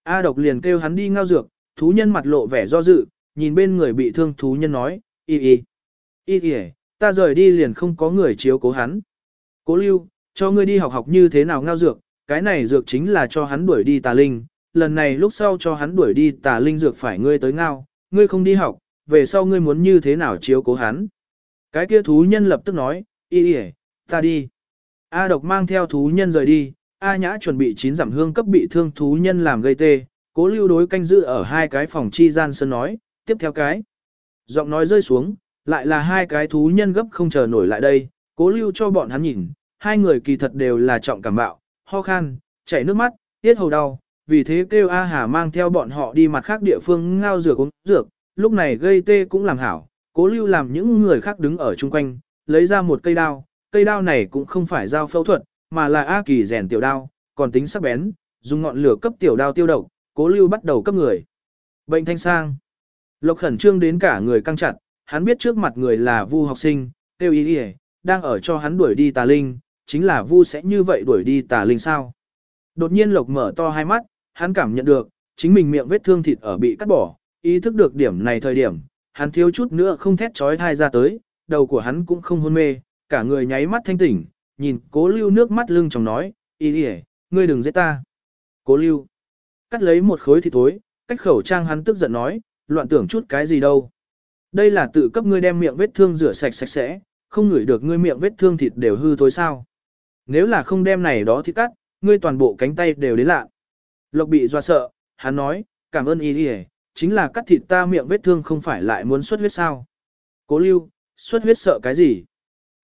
A độc liền kêu hắn đi ngao dược, thú nhân mặt lộ vẻ do dự, nhìn bên người bị thương thú nhân nói, y y, y y, ta rời đi liền không có người chiếu cố hắn. Cố lưu, cho ngươi đi học học như thế nào ngao dược, cái này dược chính là cho hắn đuổi đi tà linh, lần này lúc sau cho hắn đuổi đi tà linh dược phải ngươi tới ngao, ngươi không đi học, về sau ngươi muốn như thế nào chiếu cố hắn. Cái kia thú nhân lập tức nói, y y, ta đi. A độc mang theo thú nhân rời đi, A nhã chuẩn bị chín giảm hương cấp bị thương thú nhân làm gây tê, cố lưu đối canh giữ ở hai cái phòng chi gian sơn nói, tiếp theo cái. Giọng nói rơi xuống, lại là hai cái thú nhân gấp không chờ nổi lại đây, cố lưu cho bọn hắn nhìn, hai người kỳ thật đều là trọng cảm bạo, ho khan, chảy nước mắt, tiết hầu đau, vì thế kêu A Hà mang theo bọn họ đi mặt khác địa phương ngao dược uống dược, lúc này gây tê cũng làm hảo, cố lưu làm những người khác đứng ở chung quanh, lấy ra một cây đao, cây đao này cũng không phải dao phẫu thuật, mà là A Kỳ rèn tiểu đao, còn tính sắc bén, dùng ngọn lửa cấp tiểu đao tiêu độc, cố lưu bắt đầu cấp người. Bệnh thanh sang. Lộc khẩn trương đến cả người căng chặt, hắn biết trước mặt người là vu học sinh, tiêu ý đi đang ở cho hắn đuổi đi tà linh, chính là vu sẽ như vậy đuổi đi tà linh sao. Đột nhiên lộc mở to hai mắt, hắn cảm nhận được, chính mình miệng vết thương thịt ở bị cắt bỏ, ý thức được điểm này thời điểm, hắn thiếu chút nữa không thét trói thai ra tới, đầu của hắn cũng không hôn mê, cả người nháy mắt thanh tỉnh, nhìn cố lưu nước mắt lưng trong nói, ý đi ngươi đừng giết ta. Cố lưu, cắt lấy một khối thịt thối, cách khẩu trang hắn tức giận nói, loạn tưởng chút cái gì đâu. Đây là tự cấp ngươi đem miệng vết thương rửa sạch sạch sẽ, không ngửi được ngươi miệng vết thương thịt đều hư thối sao. Nếu là không đem này đó thì cắt, ngươi toàn bộ cánh tay đều đến lạ. Lộc bị doa sợ, hắn nói, cảm ơn y đi chính là cắt thịt ta miệng vết thương không phải lại muốn xuất huyết sao. Cố lưu, xuất huyết sợ cái gì?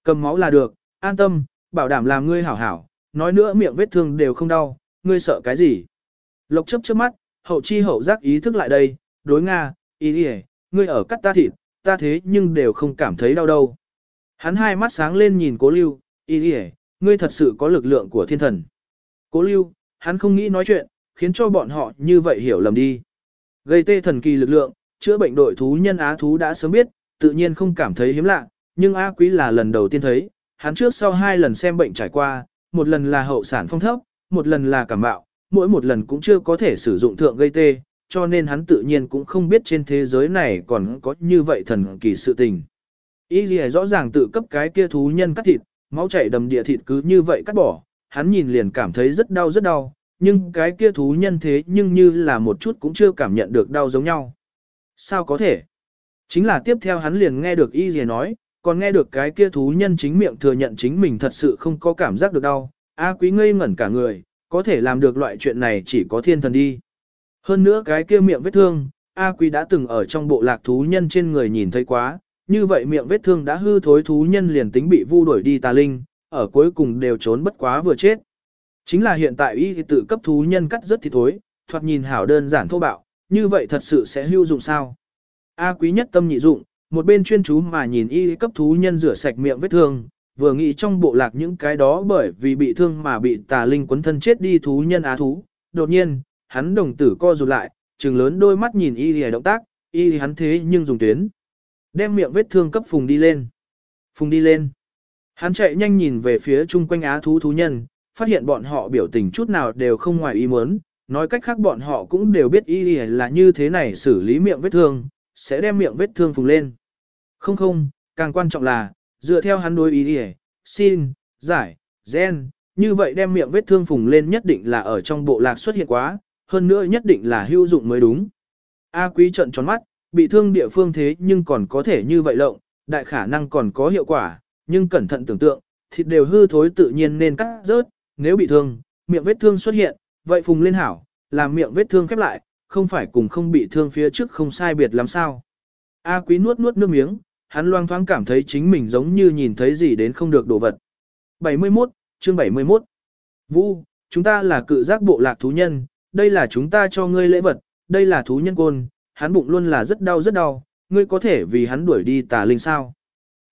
Cầm máu là được, an tâm, bảo đảm làm ngươi hảo hảo, nói nữa miệng vết thương đều không đau, ngươi sợ cái gì? Lộc chấp chớp mắt, hậu chi hậu giác ý thức lại đây, đối Nga, y đi ngươi ở cắt ta thịt, ta thế nhưng đều không cảm thấy đau đâu. Hắn hai mắt sáng lên nhìn cố lưu, y đi ngươi thật sự có lực lượng của thiên thần. Cố lưu, hắn không nghĩ nói chuyện, khiến cho bọn họ như vậy hiểu lầm đi. Gây tê thần kỳ lực lượng, chữa bệnh đội thú nhân á thú đã sớm biết, tự nhiên không cảm thấy hiếm lạ, nhưng á quý là lần đầu tiên thấy, hắn trước sau hai lần xem bệnh trải qua, một lần là hậu sản phong thấp, một lần là cảm bạo, mỗi một lần cũng chưa có thể sử dụng thượng gây tê, cho nên hắn tự nhiên cũng không biết trên thế giới này còn có như vậy thần kỳ sự tình. Ý gì rõ ràng tự cấp cái kia thú nhân cắt thịt, máu chảy đầm địa thịt cứ như vậy cắt bỏ, hắn nhìn liền cảm thấy rất đau rất đau, nhưng cái kia thú nhân thế nhưng như là một chút cũng chưa cảm nhận được đau giống nhau. Sao có thể? Chính là tiếp theo hắn liền nghe được y gì nói, còn nghe được cái kia thú nhân chính miệng thừa nhận chính mình thật sự không có cảm giác được đau. A quý ngây ngẩn cả người, có thể làm được loại chuyện này chỉ có thiên thần đi. Hơn nữa cái kia miệng vết thương, A quý đã từng ở trong bộ lạc thú nhân trên người nhìn thấy quá, như vậy miệng vết thương đã hư thối thú nhân liền tính bị vu đuổi đi tà linh, ở cuối cùng đều trốn bất quá vừa chết. Chính là hiện tại y tự cấp thú nhân cắt rất thì thối, thoạt nhìn hảo đơn giản thô bạo, như vậy thật sự sẽ hữu dụng sao? A quý nhất tâm nhị dụng, một bên chuyên chú mà nhìn y cấp thú nhân rửa sạch miệng vết thương, vừa nghĩ trong bộ lạc những cái đó bởi vì bị thương mà bị tà linh quấn thân chết đi thú nhân á thú. Đột nhiên, hắn đồng tử co rụt lại, trừng lớn đôi mắt nhìn y lìa động tác, y hắn thế nhưng dùng tuyến. Đem miệng vết thương cấp phùng đi lên. Phùng đi lên. Hắn chạy nhanh nhìn về phía chung quanh á thú thú nhân, phát hiện bọn họ biểu tình chút nào đều không ngoài ý muốn, nói cách khác bọn họ cũng đều biết y là như thế này xử lý miệng vết thương, sẽ đem miệng vết thương phùng lên. Không không, càng quan trọng là, dựa theo hắn đối ý y xin, giải, gen, như vậy đem miệng vết thương phùng lên nhất định là ở trong bộ lạc xuất hiện quá, hơn nữa nhất định là hữu dụng mới đúng. A quý trận tròn mắt, bị thương địa phương thế nhưng còn có thể như vậy lộng, đại khả năng còn có hiệu quả, nhưng cẩn thận tưởng tượng, thịt đều hư thối tự nhiên nên cắt rớt, nếu bị thương, miệng vết thương xuất hiện, vậy phùng lên hảo, làm miệng vết thương khép lại, không phải cùng không bị thương phía trước không sai biệt làm sao. A quý nuốt nuốt nước miếng, hắn loang thoáng cảm thấy chính mình giống như nhìn thấy gì đến không được đồ vật. 71, chương 71. Vu, chúng ta là cự giác bộ lạc thú nhân, đây là chúng ta cho ngươi lễ vật, đây là thú nhân côn, hắn bụng luôn là rất đau rất đau, ngươi có thể vì hắn đuổi đi tà linh sao.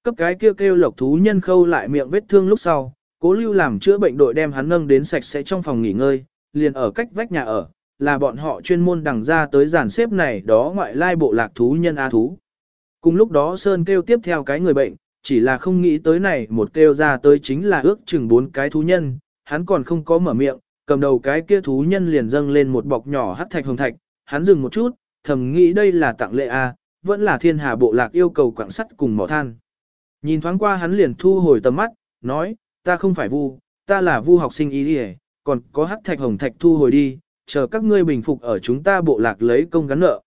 Cấp cái kêu kêu lộc thú nhân khâu lại miệng vết thương lúc sau, cố lưu làm chữa bệnh đội đem hắn nâng đến sạch sẽ trong phòng nghỉ ngơi, liền ở cách vách nhà ở, là bọn họ chuyên môn đằng ra tới giàn xếp này đó ngoại lai bộ lạc thú nhân A thú. Cùng lúc đó Sơn kêu tiếp theo cái người bệnh, chỉ là không nghĩ tới này một kêu ra tới chính là ước chừng bốn cái thú nhân, hắn còn không có mở miệng, cầm đầu cái kia thú nhân liền dâng lên một bọc nhỏ hắt thạch hồng thạch, hắn dừng một chút, thầm nghĩ đây là tặng lệ A, vẫn là thiên hà bộ lạc yêu cầu quảng sắt cùng mỏ than. Nhìn thoáng qua hắn liền thu hồi tầm mắt, nói, ta không phải vu, ta là vu học sinh ý đi còn có hắc thạch hồng thạch thu hồi đi, chờ các ngươi bình phục ở chúng ta bộ lạc lấy công gắn nợ.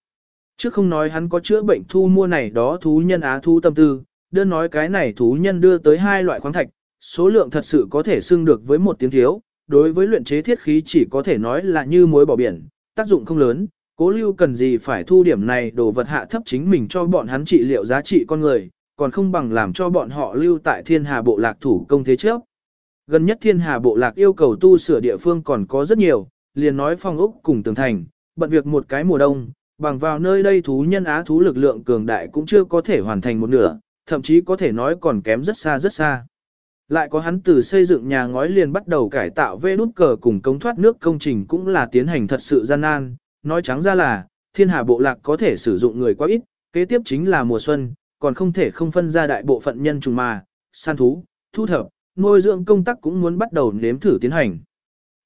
Trước không nói hắn có chữa bệnh thu mua này đó thú nhân á thu tâm tư, đơn nói cái này thú nhân đưa tới hai loại khoáng thạch, số lượng thật sự có thể xưng được với một tiếng thiếu, đối với luyện chế thiết khí chỉ có thể nói là như muối bỏ biển, tác dụng không lớn, cố lưu cần gì phải thu điểm này đồ vật hạ thấp chính mình cho bọn hắn trị liệu giá trị con người, còn không bằng làm cho bọn họ lưu tại thiên hà bộ lạc thủ công thế trước. Gần nhất thiên hà bộ lạc yêu cầu tu sửa địa phương còn có rất nhiều, liền nói phong ốc cùng tường thành, bận việc một cái mùa đông, bằng vào nơi đây thú nhân á thú lực lượng cường đại cũng chưa có thể hoàn thành một nửa, thậm chí có thể nói còn kém rất xa rất xa. Lại có hắn từ xây dựng nhà ngói liền bắt đầu cải tạo vê nút cờ cùng cống thoát nước công trình cũng là tiến hành thật sự gian nan, nói trắng ra là, thiên hà bộ lạc có thể sử dụng người quá ít, kế tiếp chính là mùa xuân, còn không thể không phân ra đại bộ phận nhân trùng mà, săn thú, thu thập, nuôi dưỡng công tác cũng muốn bắt đầu nếm thử tiến hành.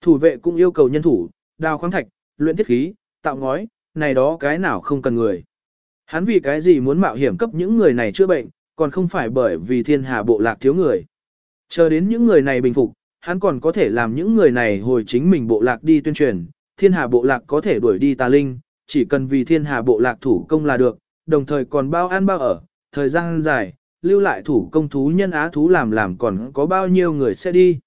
Thủ vệ cũng yêu cầu nhân thủ, đào khoáng thạch, luyện thiết khí, tạo ngói, này đó cái nào không cần người. Hắn vì cái gì muốn mạo hiểm cấp những người này chữa bệnh, còn không phải bởi vì thiên hà bộ lạc thiếu người. Chờ đến những người này bình phục, hắn còn có thể làm những người này hồi chính mình bộ lạc đi tuyên truyền, thiên hà bộ lạc có thể đuổi đi tà linh, chỉ cần vì thiên hà bộ lạc thủ công là được, đồng thời còn bao ăn bao ở, thời gian dài, lưu lại thủ công thú nhân á thú làm làm còn có bao nhiêu người sẽ đi.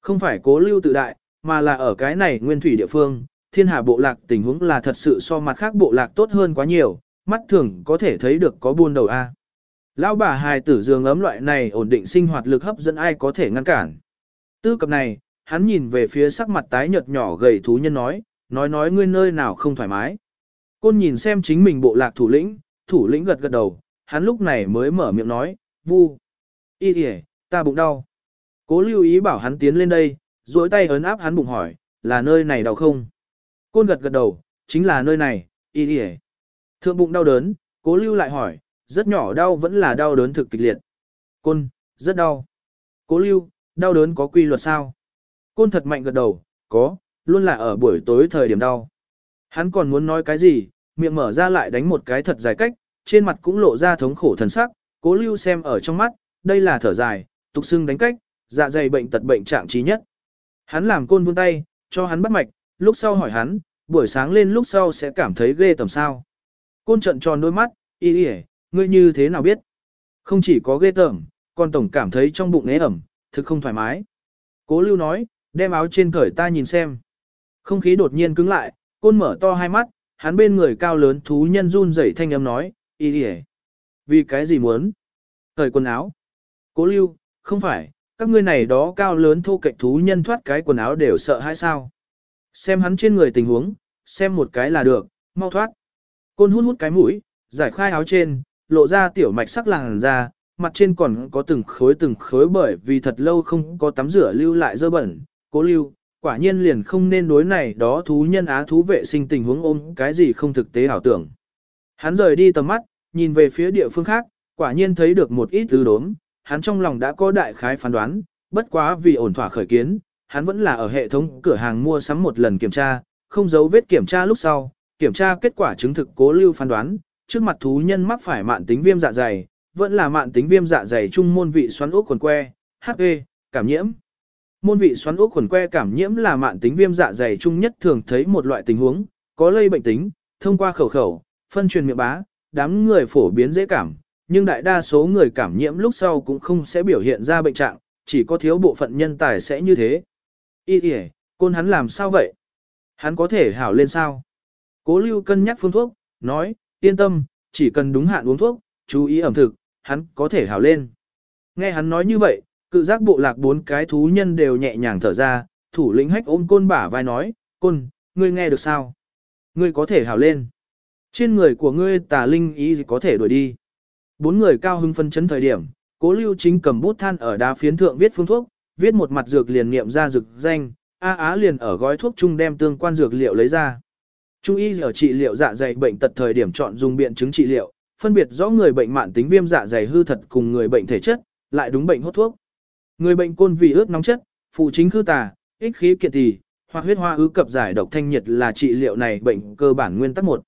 Không phải cố lưu tự đại, mà là ở cái này nguyên thủy địa phương, thiên hà bộ lạc tình huống là thật sự so mặt khác bộ lạc tốt hơn quá nhiều, mắt thường có thể thấy được có buôn đầu A. Lão bà hài tử giường ấm loại này ổn định sinh hoạt lực hấp dẫn ai có thể ngăn cản. Tư cập này, hắn nhìn về phía sắc mặt tái nhợt nhỏ gầy thú nhân nói, nói nói ngươi nơi nào không thoải mái. Côn nhìn xem chính mình bộ lạc thủ lĩnh, thủ lĩnh gật gật đầu, hắn lúc này mới mở miệng nói, vu. Y kìa, ta bụng đau. Cố lưu ý bảo hắn tiến lên đây, duỗi tay ấn áp hắn bụng hỏi, là nơi này đau không? Côn gật gật đầu, chính là nơi này, y kìa. Thượng bụng đau đớn, cố lưu lại hỏi, rất nhỏ đau vẫn là đau đớn thực kịch liệt. Côn, rất đau. Cố lưu, đau đớn có quy luật sao? Côn thật mạnh gật đầu, có, luôn là ở buổi tối thời điểm đau. Hắn còn muốn nói cái gì, miệng mở ra lại đánh một cái thật dài cách, trên mặt cũng lộ ra thống khổ thần sắc, cố lưu xem ở trong mắt, đây là thở dài, tục xưng đánh cách, dạ dày bệnh tật bệnh trạng trí nhất. Hắn làm côn vươn tay, cho hắn bắt mạch, lúc sau hỏi hắn, buổi sáng lên lúc sau sẽ cảm thấy ghê tầm sao. Côn trận tròn đôi mắt, y y ngươi như thế nào biết? Không chỉ có ghê tởm, còn tổng cảm thấy trong bụng nế ẩm, thực không thoải mái. Cố lưu nói, đem áo trên cởi ta nhìn xem. Không khí đột nhiên cứng lại, côn mở to hai mắt, hắn bên người cao lớn thú nhân run rẩy thanh âm nói, y đi Vì cái gì muốn? Cởi quần áo. Cố lưu, không phải, các ngươi này đó cao lớn thô cạnh thú nhân thoát cái quần áo đều sợ hay sao? Xem hắn trên người tình huống, xem một cái là được, mau thoát. Côn hút hút cái mũi, giải khai áo trên, lộ ra tiểu mạch sắc làng da, mặt trên còn có từng khối từng khối bởi vì thật lâu không có tắm rửa lưu lại dơ bẩn, cố lưu, quả nhiên liền không nên đối này đó thú nhân á thú vệ sinh tình huống ôm cái gì không thực tế ảo tưởng. Hắn rời đi tầm mắt, nhìn về phía địa phương khác, quả nhiên thấy được một ít thứ đốm, hắn trong lòng đã có đại khái phán đoán, bất quá vì ổn thỏa khởi kiến, hắn vẫn là ở hệ thống cửa hàng mua sắm một lần kiểm tra, không giấu vết kiểm tra lúc sau, kiểm tra kết quả chứng thực cố lưu phán đoán, trước mặt thú nhân mắc phải mạn tính viêm dạ dày, vẫn là mạn tính viêm dạ dày trung môn vị xoắn ốc quần que, HE, cảm nhiễm. Môn vị xoắn ốc khuẩn que cảm nhiễm là mạn tính viêm dạ dày chung nhất thường thấy một loại tình huống, có lây bệnh tính, thông qua khẩu khẩu, phân truyền miệng bá, đám người phổ biến dễ cảm, nhưng đại đa số người cảm nhiễm lúc sau cũng không sẽ biểu hiện ra bệnh trạng, chỉ có thiếu bộ phận nhân tài sẽ như thế. Ý ý, côn hắn làm sao vậy? Hắn có thể hảo lên sao? Cố lưu cân nhắc phương thuốc, nói, yên tâm, chỉ cần đúng hạn uống thuốc, chú ý ẩm thực, hắn có thể hảo lên. Nghe hắn nói như vậy, Cự giác bộ lạc bốn cái thú nhân đều nhẹ nhàng thở ra, thủ lĩnh hách ôm côn bả vai nói, côn, ngươi nghe được sao? Ngươi có thể hào lên. Trên người của ngươi tà linh ý có thể đuổi đi. Bốn người cao hưng phân chấn thời điểm, cố lưu chính cầm bút than ở đá phiến thượng viết phương thuốc, viết một mặt dược liền nghiệm ra dược danh, A Á liền ở gói thuốc chung đem tương quan dược liệu lấy ra. Trung y ở trị liệu dạ dày bệnh tật thời điểm chọn dùng biện chứng trị liệu, phân biệt rõ người bệnh mạn tính viêm dạ dày hư thật cùng người bệnh thể chất, lại đúng bệnh hốt thuốc. Người bệnh côn vì ướt nóng chất, phụ chính khư tà, ích khí kiện tỷ, hoặc huyết hoa ứ cập giải độc thanh nhiệt là trị liệu này bệnh cơ bản nguyên tắc một.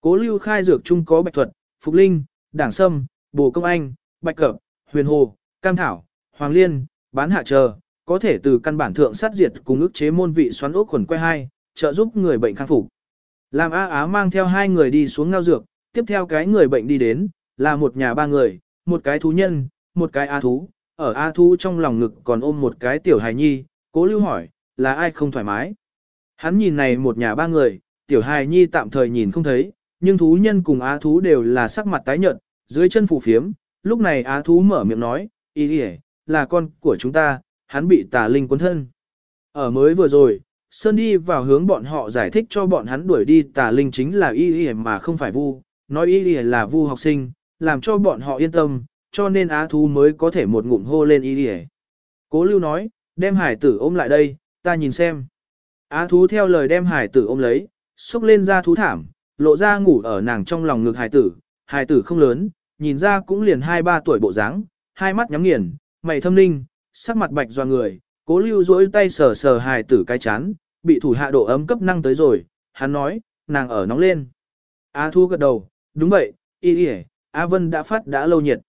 Cố lưu khai dược chung có bạch thuật, phục linh, đảng sâm, bồ công anh, bạch cập, huyền hồ, cam thảo, hoàng liên, bán hạ chờ, có thể từ căn bản thượng sát diệt cùng ức chế môn vị xoắn ốc khuẩn quay hai, trợ giúp người bệnh khang phục. Làm A Á mang theo hai người đi xuống ngao dược, tiếp theo cái người bệnh đi đến, là một nhà ba người, một cái thú nhân, một cái A thú, ở A thú trong lòng ngực còn ôm một cái tiểu hài nhi, cố lưu hỏi, là ai không thoải mái. Hắn nhìn này một nhà ba người, tiểu hài nhi tạm thời nhìn không thấy, nhưng thú nhân cùng A thú đều là sắc mặt tái nhợt, dưới chân phù phiếm, lúc này A thú mở miệng nói, ý đi là con của chúng ta, hắn bị tà linh cuốn thân. Ở mới vừa rồi, Sơn đi vào hướng bọn họ giải thích cho bọn hắn đuổi đi tà linh chính là y y mà không phải vu, nói y y là vu học sinh, làm cho bọn họ yên tâm, cho nên á thú mới có thể một ngụm hô lên y đi Cố lưu nói, đem hải tử ôm lại đây, ta nhìn xem. Á thú theo lời đem hải tử ôm lấy, xúc lên ra thú thảm, lộ ra ngủ ở nàng trong lòng ngực hải tử, hải tử không lớn, nhìn ra cũng liền 2-3 tuổi bộ dáng, hai mắt nhắm nghiền, mày thâm ninh, sắc mặt bạch doa người, cố lưu dỗi tay sờ sờ Hải tử cái chán, bị thủ hạ độ ấm cấp năng tới rồi, hắn nói, nàng ở nóng lên. Á thú gật đầu, đúng vậy, y y Á Vân đã phát đã lâu nhiệt.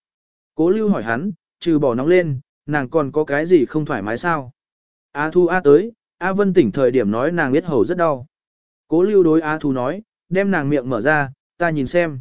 Cố lưu hỏi hắn, trừ bỏ nóng lên, nàng còn có cái gì không thoải mái sao? A Thu A tới, A Vân tỉnh thời điểm nói nàng biết hầu rất đau. Cố lưu đối A Thu nói, đem nàng miệng mở ra, ta nhìn xem.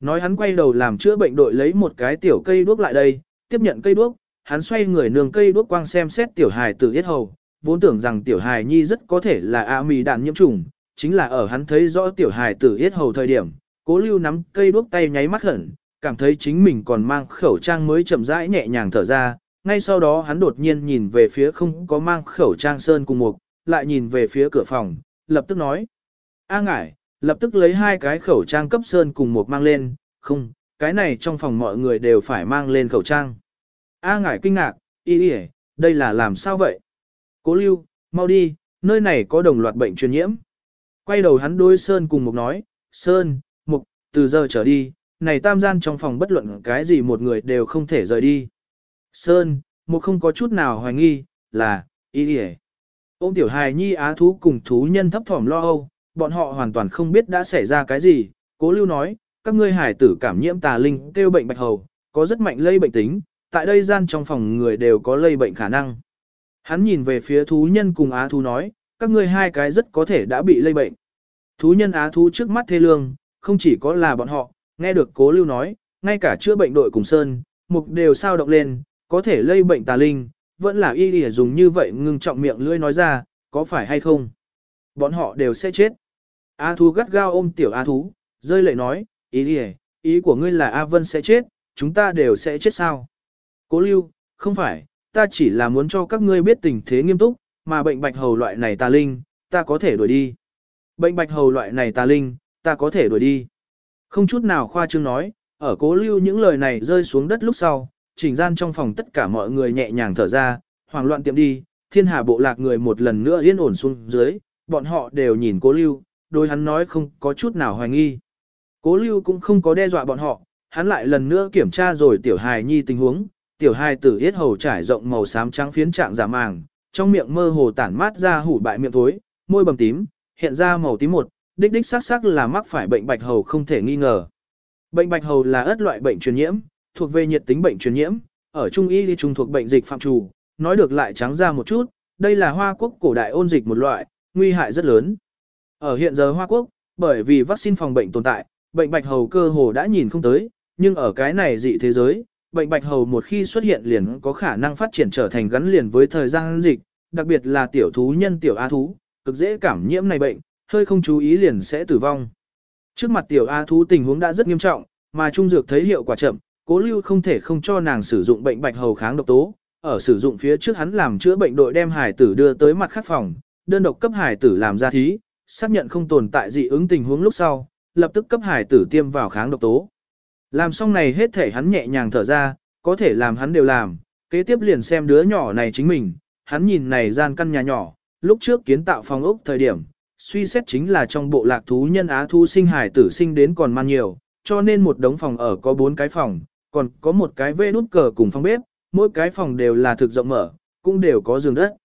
Nói hắn quay đầu làm chữa bệnh đội lấy một cái tiểu cây đuốc lại đây, tiếp nhận cây đuốc, hắn xoay người nương cây đuốc quang xem xét tiểu hài tử yết hầu, vốn tưởng rằng tiểu hài nhi rất có thể là a mì đạn nhiễm trùng, chính là ở hắn thấy rõ tiểu hài tử yết hầu thời điểm, cố lưu nắm cây đuốc tay nháy mắt hẩn, cảm thấy chính mình còn mang khẩu trang mới chậm rãi nhẹ nhàng thở ra, ngay sau đó hắn đột nhiên nhìn về phía không có mang khẩu trang sơn cùng mục lại nhìn về phía cửa phòng, lập tức nói, a ngải, lập tức lấy hai cái khẩu trang cấp sơn cùng mục mang lên, không, cái này trong phòng mọi người đều phải mang lên khẩu trang. A ngải kinh ngạc, y y đây là làm sao vậy? Cố lưu, mau đi, nơi này có đồng loạt bệnh truyền nhiễm. Quay đầu hắn đôi Sơn cùng Mục nói, Sơn, Mục, từ giờ trở đi, này tam gian trong phòng bất luận cái gì một người đều không thể rời đi. Sơn, một không có chút nào hoài nghi, là, ý y ông tiểu hài nhi á thú cùng thú nhân thấp thỏm lo âu, bọn họ hoàn toàn không biết đã xảy ra cái gì. Cố lưu nói, các ngươi hải tử cảm nhiễm tà linh kêu bệnh bạch hầu, có rất mạnh lây bệnh tính, tại đây gian trong phòng người đều có lây bệnh khả năng. Hắn nhìn về phía thú nhân cùng á thú nói, các ngươi hai cái rất có thể đã bị lây bệnh. Thú nhân á thú trước mắt thê lương, không chỉ có là bọn họ, nghe được cố lưu nói, ngay cả chữa bệnh đội cùng Sơn, mục đều sao động lên, có thể lây bệnh tà linh, vẫn là y lìa dùng như vậy ngưng trọng miệng lưỡi nói ra, có phải hay không? Bọn họ đều sẽ chết. A thú gắt gao ôm tiểu A thú, rơi lệ nói, y lìa, ý của ngươi là A Vân sẽ chết, chúng ta đều sẽ chết sao? Cố lưu, không phải, ta chỉ là muốn cho các ngươi biết tình thế nghiêm túc, mà bệnh bạch hầu loại này tà linh, ta có thể đuổi đi. Bệnh bạch hầu loại này tà linh, ta có thể đuổi đi. Không chút nào khoa trương nói, ở cố lưu những lời này rơi xuống đất lúc sau, chỉnh gian trong phòng tất cả mọi người nhẹ nhàng thở ra, hoảng loạn tiệm đi, thiên hà bộ lạc người một lần nữa yên ổn xuống dưới, bọn họ đều nhìn cố lưu, đôi hắn nói không có chút nào hoài nghi. Cố lưu cũng không có đe dọa bọn họ, hắn lại lần nữa kiểm tra rồi tiểu hài nhi tình huống, tiểu hài tử yết hầu trải rộng màu xám trắng phiến trạng giả màng, trong miệng mơ hồ tản mát ra hủ bại miệng thối, môi bầm tím, hiện ra màu tím một, đích đích xác xác là mắc phải bệnh bạch hầu không thể nghi ngờ. Bệnh bạch hầu là ớt loại bệnh truyền nhiễm, thuộc về nhiệt tính bệnh truyền nhiễm, ở trung y thì trung thuộc bệnh dịch phạm chủ, nói được lại trắng ra một chút, đây là hoa quốc cổ đại ôn dịch một loại, nguy hại rất lớn. Ở hiện giờ hoa quốc, bởi vì vaccine phòng bệnh tồn tại, bệnh bạch hầu cơ hồ đã nhìn không tới, nhưng ở cái này dị thế giới, bệnh bạch hầu một khi xuất hiện liền có khả năng phát triển trở thành gắn liền với thời gian dịch, đặc biệt là tiểu thú nhân tiểu A thú, cực dễ cảm nhiễm này bệnh, hơi không chú ý liền sẽ tử vong. Trước mặt tiểu A thú tình huống đã rất nghiêm trọng, mà trung dược thấy hiệu quả chậm, cố lưu không thể không cho nàng sử dụng bệnh bạch hầu kháng độc tố, ở sử dụng phía trước hắn làm chữa bệnh đội đem hải tử đưa tới mặt khắc phòng, đơn độc cấp hải tử làm ra thí, xác nhận không tồn tại dị ứng tình huống lúc sau, lập tức cấp hải tử tiêm vào kháng độc tố. Làm xong này hết thể hắn nhẹ nhàng thở ra, có thể làm hắn đều làm, kế tiếp liền xem đứa nhỏ này chính mình, hắn nhìn này gian căn nhà nhỏ, lúc trước kiến tạo phòng ốc thời điểm, suy xét chính là trong bộ lạc thú nhân á thu sinh hải tử sinh đến còn man nhiều, cho nên một đống phòng ở có bốn cái phòng, còn có một cái vê nút cờ cùng phòng bếp, mỗi cái phòng đều là thực rộng mở, cũng đều có giường đất.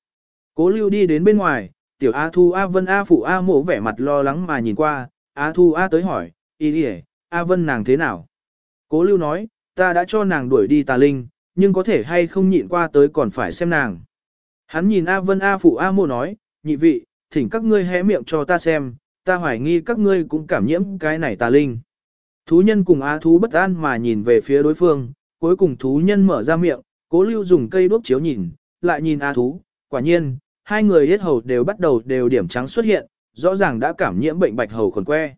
Cố lưu đi đến bên ngoài, tiểu A Thu A Vân A Phụ A mộ vẻ mặt lo lắng mà nhìn qua, A Thu A tới hỏi, ý đi A Vân nàng thế nào? Cố lưu nói, ta đã cho nàng đuổi đi tà linh, nhưng có thể hay không nhịn qua tới còn phải xem nàng. Hắn nhìn A Vân A Phụ A mộ nói, nhị vị, thỉnh các ngươi hé miệng cho ta xem, ta hoài nghi các ngươi cũng cảm nhiễm cái này tà linh. Thú nhân cùng á thú bất an mà nhìn về phía đối phương, cuối cùng thú nhân mở ra miệng, cố lưu dùng cây đuốc chiếu nhìn, lại nhìn á thú, quả nhiên, hai người hết hầu đều bắt đầu đều điểm trắng xuất hiện, rõ ràng đã cảm nhiễm bệnh bạch hầu khuẩn que.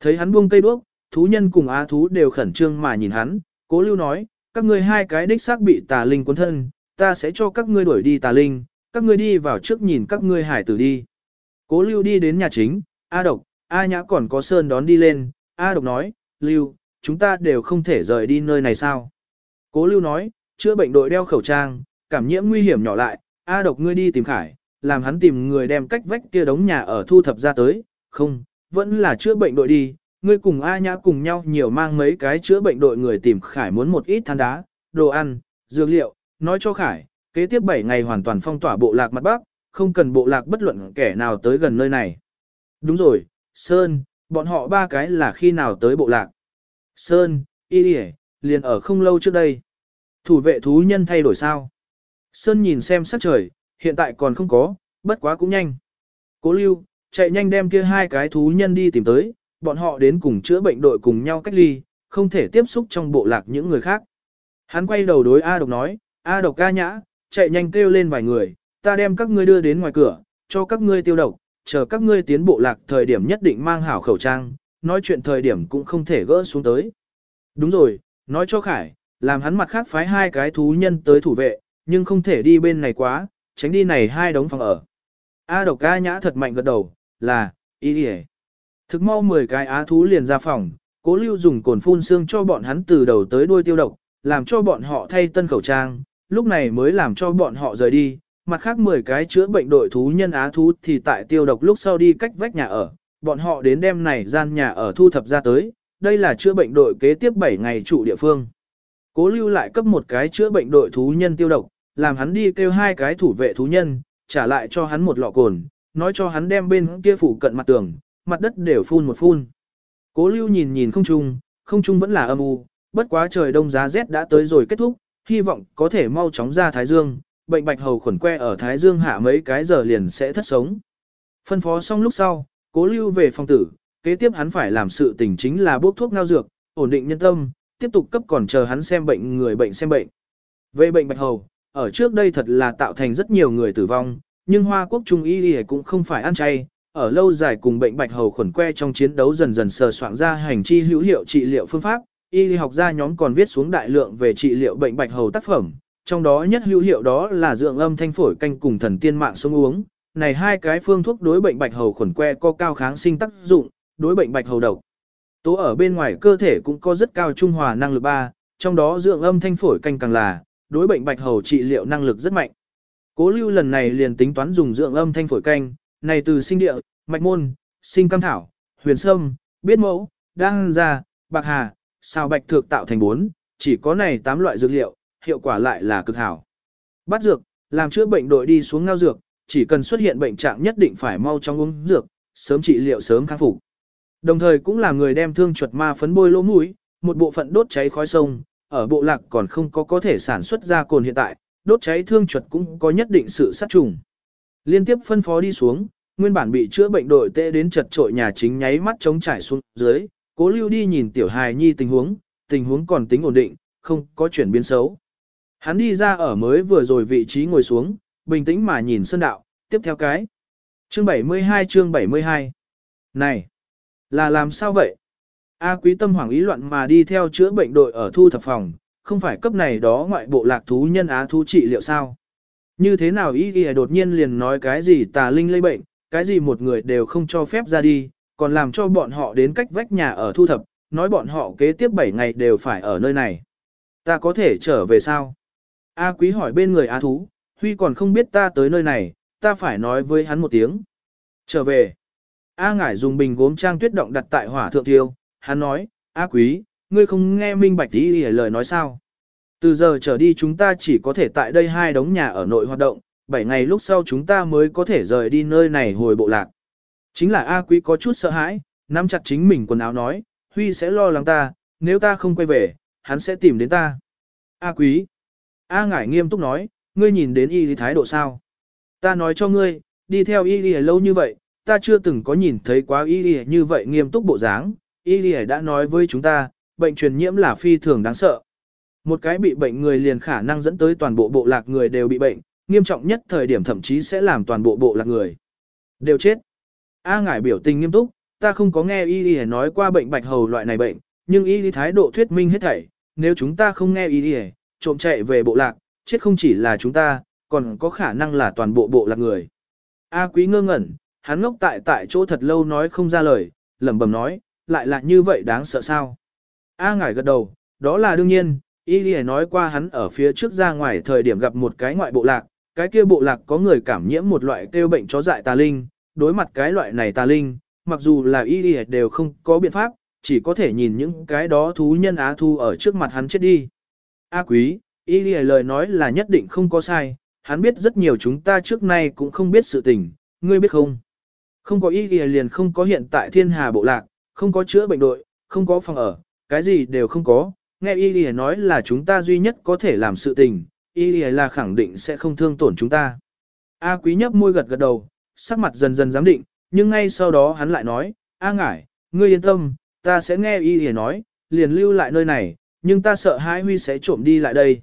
Thấy hắn buông cây đuốc, thú nhân cùng á thú đều khẩn trương mà nhìn hắn, cố lưu nói, các ngươi hai cái đích xác bị tà linh cuốn thân, ta sẽ cho các ngươi đuổi đi tà linh, các ngươi đi vào trước nhìn các ngươi hải tử đi. Cố lưu đi đến nhà chính, A độc, A nhã còn có sơn đón đi lên, A độc nói, lưu, chúng ta đều không thể rời đi nơi này sao. Cố lưu nói, chữa bệnh đội đeo khẩu trang, cảm nhiễm nguy hiểm nhỏ lại, A độc ngươi đi tìm khải, làm hắn tìm người đem cách vách kia đống nhà ở thu thập ra tới, không, vẫn là chữa bệnh đội đi, ngươi cùng A nhã cùng nhau nhiều mang mấy cái chữa bệnh đội người tìm khải muốn một ít than đá, đồ ăn, dược liệu, nói cho khải, kế tiếp 7 ngày hoàn toàn phong tỏa bộ lạc mặt bắc, không cần bộ lạc bất luận kẻ nào tới gần nơi này. Đúng rồi, Sơn, bọn họ ba cái là khi nào tới bộ lạc. Sơn, y đi liền ở không lâu trước đây. Thủ vệ thú nhân thay đổi sao? Sơn nhìn xem sắc trời, hiện tại còn không có, bất quá cũng nhanh. Cố lưu, chạy nhanh đem kia hai cái thú nhân đi tìm tới, bọn họ đến cùng chữa bệnh đội cùng nhau cách ly, không thể tiếp xúc trong bộ lạc những người khác. Hắn quay đầu đối A độc nói, A độc ca nhã, chạy nhanh kêu lên vài người, ta đem các ngươi đưa đến ngoài cửa, cho các ngươi tiêu độc, chờ các ngươi tiến bộ lạc thời điểm nhất định mang hảo khẩu trang, nói chuyện thời điểm cũng không thể gỡ xuống tới. Đúng rồi, nói cho Khải, làm hắn mặt khác phái hai cái thú nhân tới thủ vệ, nhưng không thể đi bên này quá, tránh đi này hai đống phòng ở. A độc ca nhã thật mạnh gật đầu, là, ý đi Thực mau 10 cái á thú liền ra phòng, cố lưu dùng cồn phun xương cho bọn hắn từ đầu tới đuôi tiêu độc, làm cho bọn họ thay tân khẩu trang, lúc này mới làm cho bọn họ rời đi, mặt khác 10 cái chữa bệnh đội thú nhân á thú thì tại tiêu độc lúc sau đi cách vách nhà ở, bọn họ đến đêm này gian nhà ở thu thập ra tới, đây là chữa bệnh đội kế tiếp 7 ngày trụ địa phương. Cố lưu lại cấp một cái chữa bệnh đội thú nhân tiêu độc, làm hắn đi kêu hai cái thủ vệ thú nhân, trả lại cho hắn một lọ cồn, nói cho hắn đem bên kia phủ cận mặt tường, mặt đất đều phun một phun. Cố lưu nhìn nhìn không trung, không trung vẫn là âm u, bất quá trời đông giá rét đã tới rồi kết thúc, hy vọng có thể mau chóng ra Thái Dương, bệnh bạch hầu khuẩn que ở Thái Dương hạ mấy cái giờ liền sẽ thất sống. Phân phó xong lúc sau, cố lưu về phòng tử, kế tiếp hắn phải làm sự tình chính là bốc thuốc ngao dược, ổn định nhân tâm, tiếp tục cấp còn chờ hắn xem bệnh người bệnh xem bệnh. Về bệnh bạch hầu, ở trước đây thật là tạo thành rất nhiều người tử vong, nhưng Hoa Quốc Trung Y cũng không phải ăn chay, ở lâu dài cùng bệnh bạch hầu khuẩn que trong chiến đấu dần dần sờ soạn ra hành chi hữu hiệu trị liệu phương pháp, y học gia nhóm còn viết xuống đại lượng về trị liệu bệnh bạch hầu tác phẩm, trong đó nhất hữu hiệu đó là dưỡng âm thanh phổi canh cùng thần tiên mạng sống uống. Này hai cái phương thuốc đối bệnh bạch hầu khuẩn que có cao kháng sinh tác dụng, đối bệnh bạch hầu độc. Tố ở bên ngoài cơ thể cũng có rất cao trung hòa năng lực ba, trong đó dưỡng âm thanh phổi canh càng là, đối bệnh bạch hầu trị liệu năng lực rất mạnh. Cố lưu lần này liền tính toán dùng dưỡng âm thanh phổi canh, này từ sinh địa, mạch môn, sinh cam thảo, huyền sâm, biết mẫu, đăng ra, bạc hà, sao bạch thược tạo thành bốn, chỉ có này 8 loại dược liệu, hiệu quả lại là cực hảo. Bắt dược, làm chữa bệnh đội đi xuống ngao dược, chỉ cần xuất hiện bệnh trạng nhất định phải mau chóng uống dược, sớm trị liệu sớm khắc phục. Đồng thời cũng là người đem thương chuột ma phấn bôi lỗ mũi, một bộ phận đốt cháy khói sông, ở bộ lạc còn không có có thể sản xuất ra cồn hiện tại, đốt cháy thương chuột cũng có nhất định sự sát trùng. Liên tiếp phân phó đi xuống, nguyên bản bị chữa bệnh đội tệ đến chật trội nhà chính nháy mắt chống trải xuống dưới, cố lưu đi nhìn tiểu hài nhi tình huống, tình huống còn tính ổn định, không có chuyển biến xấu. Hắn đi ra ở mới vừa rồi vị trí ngồi xuống, bình tĩnh mà nhìn sơn đạo, tiếp theo cái. Chương 72 chương 72 Này, là làm sao vậy? A quý tâm hoảng ý loạn mà đi theo chữa bệnh đội ở thu thập phòng, không phải cấp này đó ngoại bộ lạc thú nhân á thú trị liệu sao. Như thế nào ý ghi đột nhiên liền nói cái gì tà linh lây bệnh, cái gì một người đều không cho phép ra đi, còn làm cho bọn họ đến cách vách nhà ở thu thập, nói bọn họ kế tiếp 7 ngày đều phải ở nơi này. Ta có thể trở về sao? A quý hỏi bên người a thú, Huy còn không biết ta tới nơi này, ta phải nói với hắn một tiếng. Trở về. A ngải dùng bình gốm trang tuyết động đặt tại hỏa thượng tiêu, hắn nói, A quý, ngươi không nghe minh bạch tí lời nói sao. Từ giờ trở đi chúng ta chỉ có thể tại đây hai đống nhà ở nội hoạt động, 7 ngày lúc sau chúng ta mới có thể rời đi nơi này hồi bộ lạc. Chính là A quý có chút sợ hãi, nắm chặt chính mình quần áo nói, Huy sẽ lo lắng ta, nếu ta không quay về, hắn sẽ tìm đến ta. A quý. A ngải nghiêm túc nói, ngươi nhìn đến y thái độ sao? Ta nói cho ngươi, đi theo y lâu như vậy, ta chưa từng có nhìn thấy quá y như vậy nghiêm túc bộ dáng. Y đã nói với chúng ta, bệnh truyền nhiễm là phi thường đáng sợ. Một cái bị bệnh người liền khả năng dẫn tới toàn bộ bộ lạc người đều bị bệnh, nghiêm trọng nhất thời điểm thậm chí sẽ làm toàn bộ bộ lạc người đều chết. A ngải biểu tình nghiêm túc, ta không có nghe y nói qua bệnh bạch hầu loại này bệnh, nhưng y thái độ thuyết minh hết thảy, nếu chúng ta không nghe y trộm chạy về bộ lạc, chết không chỉ là chúng ta, còn có khả năng là toàn bộ bộ lạc người. A quý ngơ ngẩn, hắn ngốc tại tại chỗ thật lâu nói không ra lời, lẩm bẩm nói, lại là như vậy đáng sợ sao. A ngải gật đầu, đó là đương nhiên, y lì nói qua hắn ở phía trước ra ngoài thời điểm gặp một cái ngoại bộ lạc, cái kia bộ lạc có người cảm nhiễm một loại kêu bệnh chó dại tà linh, đối mặt cái loại này tà linh, mặc dù là y lì đều không có biện pháp, chỉ có thể nhìn những cái đó thú nhân á thu ở trước mặt hắn chết đi. A quý, y Lìa lời nói là nhất định không có sai, hắn biết rất nhiều chúng ta trước nay cũng không biết sự tình, ngươi biết không? Không có y Lìa liền không có hiện tại thiên hà bộ lạc, không có chữa bệnh đội, không có phòng ở, cái gì đều không có, nghe y Lìa nói là chúng ta duy nhất có thể làm sự tình, y Lìa là khẳng định sẽ không thương tổn chúng ta. A quý nhấp môi gật gật đầu, sắc mặt dần dần giám định, nhưng ngay sau đó hắn lại nói, A ngải, ngươi yên tâm, ta sẽ nghe y Lìa nói, liền lưu lại nơi này, nhưng ta sợ hai huy sẽ trộm đi lại đây.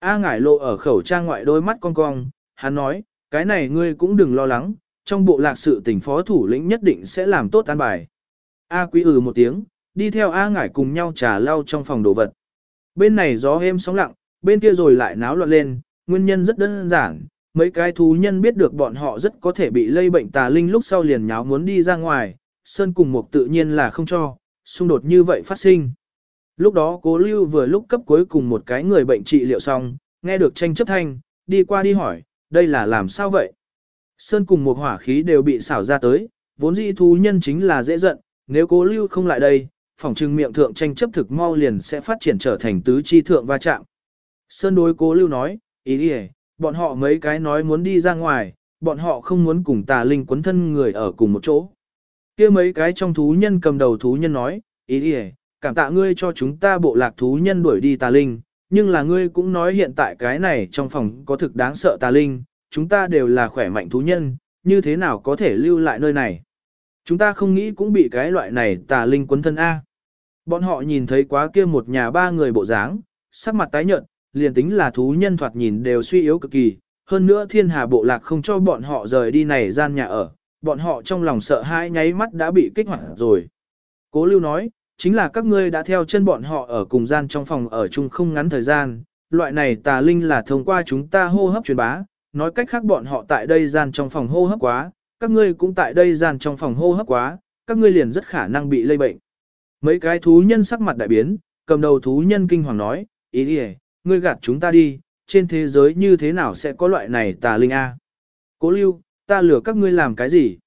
A ngải lộ ở khẩu trang ngoại đôi mắt cong cong, hắn nói, cái này ngươi cũng đừng lo lắng, trong bộ lạc sự tỉnh phó thủ lĩnh nhất định sẽ làm tốt an bài. A quý ừ một tiếng, đi theo A ngải cùng nhau trà lau trong phòng đồ vật. Bên này gió êm sóng lặng, bên kia rồi lại náo loạn lên, nguyên nhân rất đơn giản, mấy cái thú nhân biết được bọn họ rất có thể bị lây bệnh tà linh lúc sau liền nháo muốn đi ra ngoài, Sơn cùng một tự nhiên là không cho, xung đột như vậy phát sinh. Lúc đó cố lưu vừa lúc cấp cuối cùng một cái người bệnh trị liệu xong, nghe được tranh chấp thanh, đi qua đi hỏi, đây là làm sao vậy? Sơn cùng một hỏa khí đều bị xảo ra tới, vốn dĩ thú nhân chính là dễ giận, nếu cố lưu không lại đây, phòng trừng miệng thượng tranh chấp thực mau liền sẽ phát triển trở thành tứ chi thượng va chạm. Sơn đối cố lưu nói, ý đi bọn họ mấy cái nói muốn đi ra ngoài, bọn họ không muốn cùng tà linh quấn thân người ở cùng một chỗ. kia mấy cái trong thú nhân cầm đầu thú nhân nói, ý đi cảm tạ ngươi cho chúng ta bộ lạc thú nhân đuổi đi tà linh, nhưng là ngươi cũng nói hiện tại cái này trong phòng có thực đáng sợ tà linh, chúng ta đều là khỏe mạnh thú nhân, như thế nào có thể lưu lại nơi này. Chúng ta không nghĩ cũng bị cái loại này tà linh quấn thân A. Bọn họ nhìn thấy quá kia một nhà ba người bộ dáng, sắc mặt tái nhợt, liền tính là thú nhân thoạt nhìn đều suy yếu cực kỳ, hơn nữa thiên hà bộ lạc không cho bọn họ rời đi này gian nhà ở, bọn họ trong lòng sợ hãi nháy mắt đã bị kích hoạt rồi. Cố lưu nói, chính là các ngươi đã theo chân bọn họ ở cùng gian trong phòng ở chung không ngắn thời gian, loại này tà linh là thông qua chúng ta hô hấp truyền bá, nói cách khác bọn họ tại đây gian trong phòng hô hấp quá, các ngươi cũng tại đây gian trong phòng hô hấp quá, các ngươi liền rất khả năng bị lây bệnh. Mấy cái thú nhân sắc mặt đại biến, cầm đầu thú nhân kinh hoàng nói, ý đi ngươi gạt chúng ta đi, trên thế giới như thế nào sẽ có loại này tà linh A. Cố lưu, ta lừa các ngươi làm cái gì?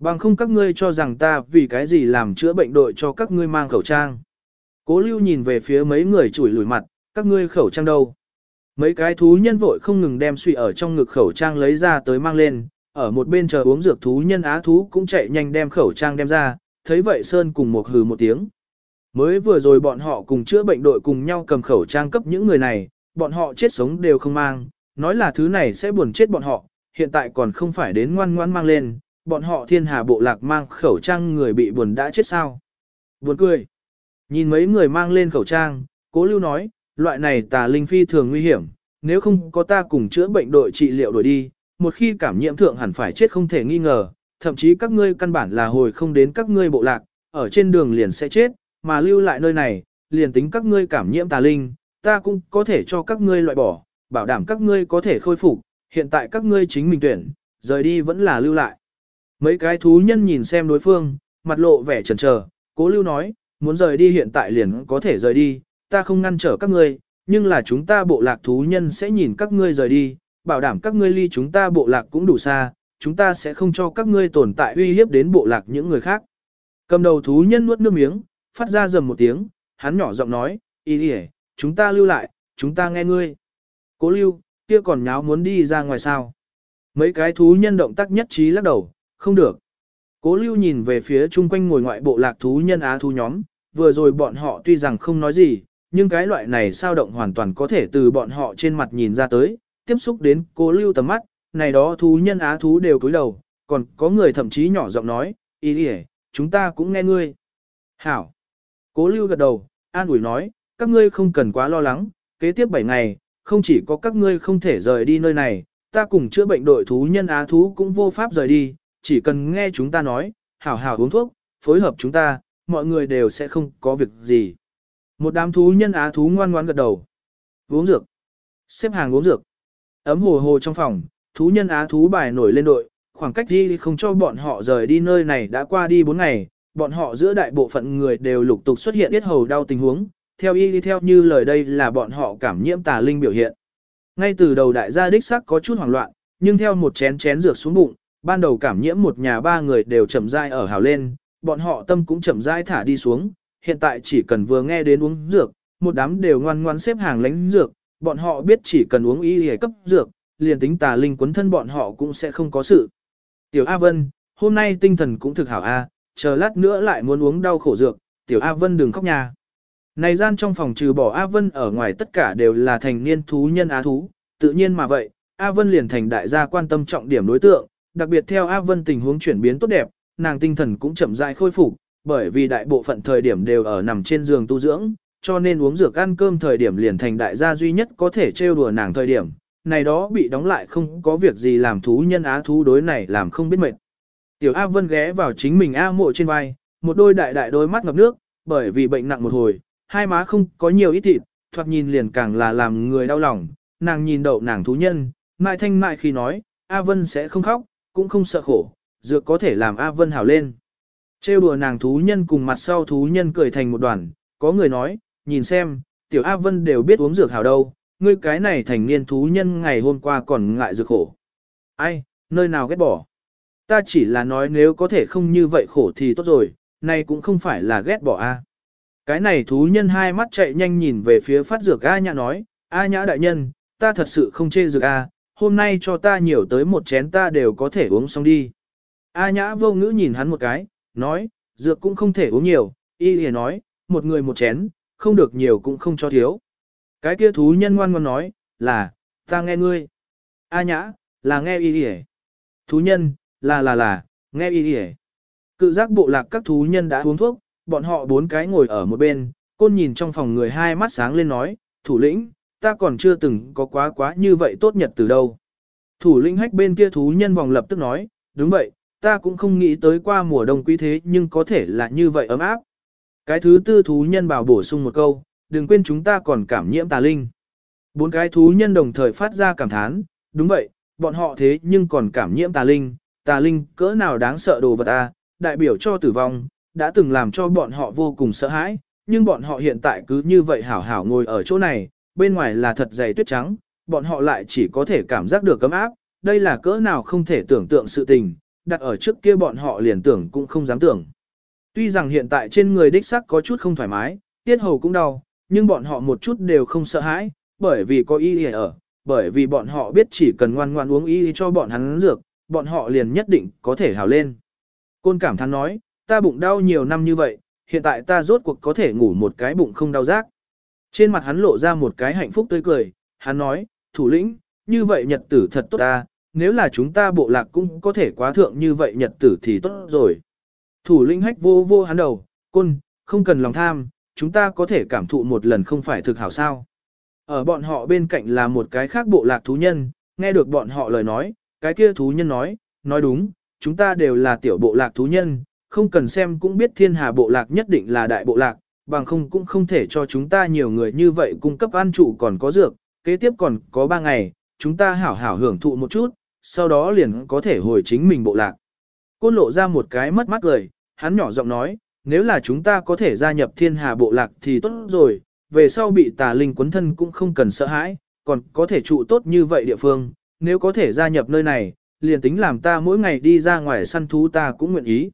Bằng không các ngươi cho rằng ta vì cái gì làm chữa bệnh đội cho các ngươi mang khẩu trang. Cố lưu nhìn về phía mấy người chủi lùi mặt, các ngươi khẩu trang đâu? Mấy cái thú nhân vội không ngừng đem suy ở trong ngực khẩu trang lấy ra tới mang lên, ở một bên chờ uống dược thú nhân á thú cũng chạy nhanh đem khẩu trang đem ra, thấy vậy Sơn cùng một hừ một tiếng. Mới vừa rồi bọn họ cùng chữa bệnh đội cùng nhau cầm khẩu trang cấp những người này, bọn họ chết sống đều không mang, nói là thứ này sẽ buồn chết bọn họ, hiện tại còn không phải đến ngoan ngoan mang lên, bọn họ thiên hà bộ lạc mang khẩu trang người bị buồn đã chết sao. Buồn cười. Nhìn mấy người mang lên khẩu trang, cố lưu nói, loại này tà linh phi thường nguy hiểm, nếu không có ta cùng chữa bệnh đội trị liệu đổi đi, một khi cảm nhiễm thượng hẳn phải chết không thể nghi ngờ, thậm chí các ngươi căn bản là hồi không đến các ngươi bộ lạc, ở trên đường liền sẽ chết, mà lưu lại nơi này, liền tính các ngươi cảm nhiễm tà linh, ta cũng có thể cho các ngươi loại bỏ, bảo đảm các ngươi có thể khôi phục, hiện tại các ngươi chính mình tuyển, rời đi vẫn là lưu lại. Mấy cái thú nhân nhìn xem đối phương, mặt lộ vẻ chần chờ, cố lưu nói, muốn rời đi hiện tại liền có thể rời đi, ta không ngăn trở các ngươi, nhưng là chúng ta bộ lạc thú nhân sẽ nhìn các ngươi rời đi, bảo đảm các ngươi ly chúng ta bộ lạc cũng đủ xa, chúng ta sẽ không cho các ngươi tồn tại uy hiếp đến bộ lạc những người khác. Cầm đầu thú nhân nuốt nước miếng, phát ra rầm một tiếng, hắn nhỏ giọng nói, ý đi chúng ta lưu lại, chúng ta nghe ngươi. Cố lưu, kia còn nháo muốn đi ra ngoài sao. Mấy cái thú nhân động tác nhất trí lắc đầu, không được. Cố lưu nhìn về phía chung quanh ngồi ngoại bộ lạc thú nhân á thú nhóm, vừa rồi bọn họ tuy rằng không nói gì, nhưng cái loại này sao động hoàn toàn có thể từ bọn họ trên mặt nhìn ra tới, tiếp xúc đến cố lưu tầm mắt, này đó thú nhân á thú đều cúi đầu, còn có người thậm chí nhỏ giọng nói, ý đi chúng ta cũng nghe ngươi. Hảo. Cố lưu gật đầu, an ủi nói, các ngươi không cần quá lo lắng, kế tiếp 7 ngày, không chỉ có các ngươi không thể rời đi nơi này, ta cùng chữa bệnh đội thú nhân á thú cũng vô pháp rời đi, chỉ cần nghe chúng ta nói, hảo hảo uống thuốc, phối hợp chúng ta, mọi người đều sẽ không có việc gì. Một đám thú nhân á thú ngoan ngoan gật đầu. Uống dược. Xếp hàng uống dược. Ấm hồ hồ trong phòng, thú nhân á thú bài nổi lên đội, khoảng cách đi không cho bọn họ rời đi nơi này đã qua đi 4 ngày, bọn họ giữa đại bộ phận người đều lục tục xuất hiện biết hầu đau tình huống, theo y đi theo như lời đây là bọn họ cảm nhiễm tà linh biểu hiện. Ngay từ đầu đại gia đích sắc có chút hoảng loạn, nhưng theo một chén chén dược xuống bụng, ban đầu cảm nhiễm một nhà ba người đều chậm rãi ở hào lên, bọn họ tâm cũng chậm rãi thả đi xuống, hiện tại chỉ cần vừa nghe đến uống dược, một đám đều ngoan ngoan xếp hàng lánh dược, bọn họ biết chỉ cần uống y y cấp dược, liền tính tà linh quấn thân bọn họ cũng sẽ không có sự. Tiểu A Vân, hôm nay tinh thần cũng thực hảo A, chờ lát nữa lại muốn uống đau khổ dược, Tiểu A Vân đừng khóc nhà. Này gian trong phòng trừ bỏ A Vân ở ngoài tất cả đều là thành niên thú nhân á thú, tự nhiên mà vậy, A Vân liền thành đại gia quan tâm trọng điểm đối tượng, đặc biệt theo A Vân tình huống chuyển biến tốt đẹp, nàng tinh thần cũng chậm rãi khôi phục, bởi vì đại bộ phận thời điểm đều ở nằm trên giường tu dưỡng, cho nên uống dược ăn cơm thời điểm liền thành đại gia duy nhất có thể trêu đùa nàng thời điểm, này đó bị đóng lại không có việc gì làm thú nhân á thú đối này làm không biết mệt. Tiểu A Vân ghé vào chính mình A mộ trên vai, một đôi đại đại đôi mắt ngập nước, bởi vì bệnh nặng một hồi, hai má không có nhiều ít thịt, thoạt nhìn liền càng là làm người đau lòng, nàng nhìn đậu nàng thú nhân, mại thanh mại khi nói, A Vân sẽ không khóc, cũng không sợ khổ, dược có thể làm A Vân hảo lên. Trêu đùa nàng thú nhân cùng mặt sau thú nhân cười thành một đoàn, có người nói, nhìn xem, tiểu A Vân đều biết uống dược hảo đâu, ngươi cái này thành niên thú nhân ngày hôm qua còn ngại dược khổ. Ai, nơi nào ghét bỏ. Ta chỉ là nói nếu có thể không như vậy khổ thì tốt rồi, này cũng không phải là ghét bỏ A. Cái này thú nhân hai mắt chạy nhanh nhìn về phía phát dược A nhã nói, A nhã đại nhân, ta thật sự không chê dược A, hôm nay cho ta nhiều tới một chén ta đều có thể uống xong đi. A nhã vô ngữ nhìn hắn một cái, nói, dược cũng không thể uống nhiều, y lìa nói, một người một chén, không được nhiều cũng không cho thiếu. Cái kia thú nhân ngoan ngoan nói, là, ta nghe ngươi. A nhã, là nghe y lìa. Thú nhân, là là là, nghe y lìa. Cự giác bộ lạc các thú nhân đã uống thuốc, bọn họ bốn cái ngồi ở một bên, côn nhìn trong phòng người hai mắt sáng lên nói, thủ lĩnh, ta còn chưa từng có quá quá như vậy tốt nhật từ đâu. Thủ lĩnh hách bên kia thú nhân vòng lập tức nói, đúng vậy, ta cũng không nghĩ tới qua mùa đông quý thế nhưng có thể là như vậy ấm áp. Cái thứ tư thú nhân bảo bổ sung một câu, đừng quên chúng ta còn cảm nhiễm tà linh. Bốn cái thú nhân đồng thời phát ra cảm thán, đúng vậy, bọn họ thế nhưng còn cảm nhiễm tà linh, tà linh cỡ nào đáng sợ đồ vật a, đại biểu cho tử vong, đã từng làm cho bọn họ vô cùng sợ hãi, nhưng bọn họ hiện tại cứ như vậy hảo hảo ngồi ở chỗ này, bên ngoài là thật dày tuyết trắng, bọn họ lại chỉ có thể cảm giác được cấm áp, đây là cỡ nào không thể tưởng tượng sự tình, đặt ở trước kia bọn họ liền tưởng cũng không dám tưởng. Tuy rằng hiện tại trên người đích sắc có chút không thoải mái, tiết hầu cũng đau, nhưng bọn họ một chút đều không sợ hãi, bởi vì có y ở, bởi vì bọn họ biết chỉ cần ngoan ngoan uống y cho bọn hắn dược, bọn họ liền nhất định có thể hào lên. Côn cảm thán nói, ta bụng đau nhiều năm như vậy, hiện tại ta rốt cuộc có thể ngủ một cái bụng không đau rác. Trên mặt hắn lộ ra một cái hạnh phúc tươi cười, hắn nói, thủ lĩnh, như vậy nhật tử thật tốt ta, nếu là chúng ta bộ lạc cũng có thể quá thượng như vậy nhật tử thì tốt rồi. Thủ lĩnh hách vô vô hắn đầu, côn, không cần lòng tham, chúng ta có thể cảm thụ một lần không phải thực hảo sao. Ở bọn họ bên cạnh là một cái khác bộ lạc thú nhân, nghe được bọn họ lời nói, cái kia thú nhân nói, nói đúng, chúng ta đều là tiểu bộ lạc thú nhân, không cần xem cũng biết thiên hà bộ lạc nhất định là đại bộ lạc, bằng không cũng không thể cho chúng ta nhiều người như vậy cung cấp ăn trụ còn có dược, kế tiếp còn có 3 ngày, chúng ta hảo hảo hưởng thụ một chút, sau đó liền có thể hồi chính mình bộ lạc. Côn lộ ra một cái mất mắt cười, hắn nhỏ giọng nói, nếu là chúng ta có thể gia nhập thiên hà bộ lạc thì tốt rồi, về sau bị tà linh quấn thân cũng không cần sợ hãi, còn có thể trụ tốt như vậy địa phương, nếu có thể gia nhập nơi này, liền tính làm ta mỗi ngày đi ra ngoài săn thú ta cũng nguyện ý.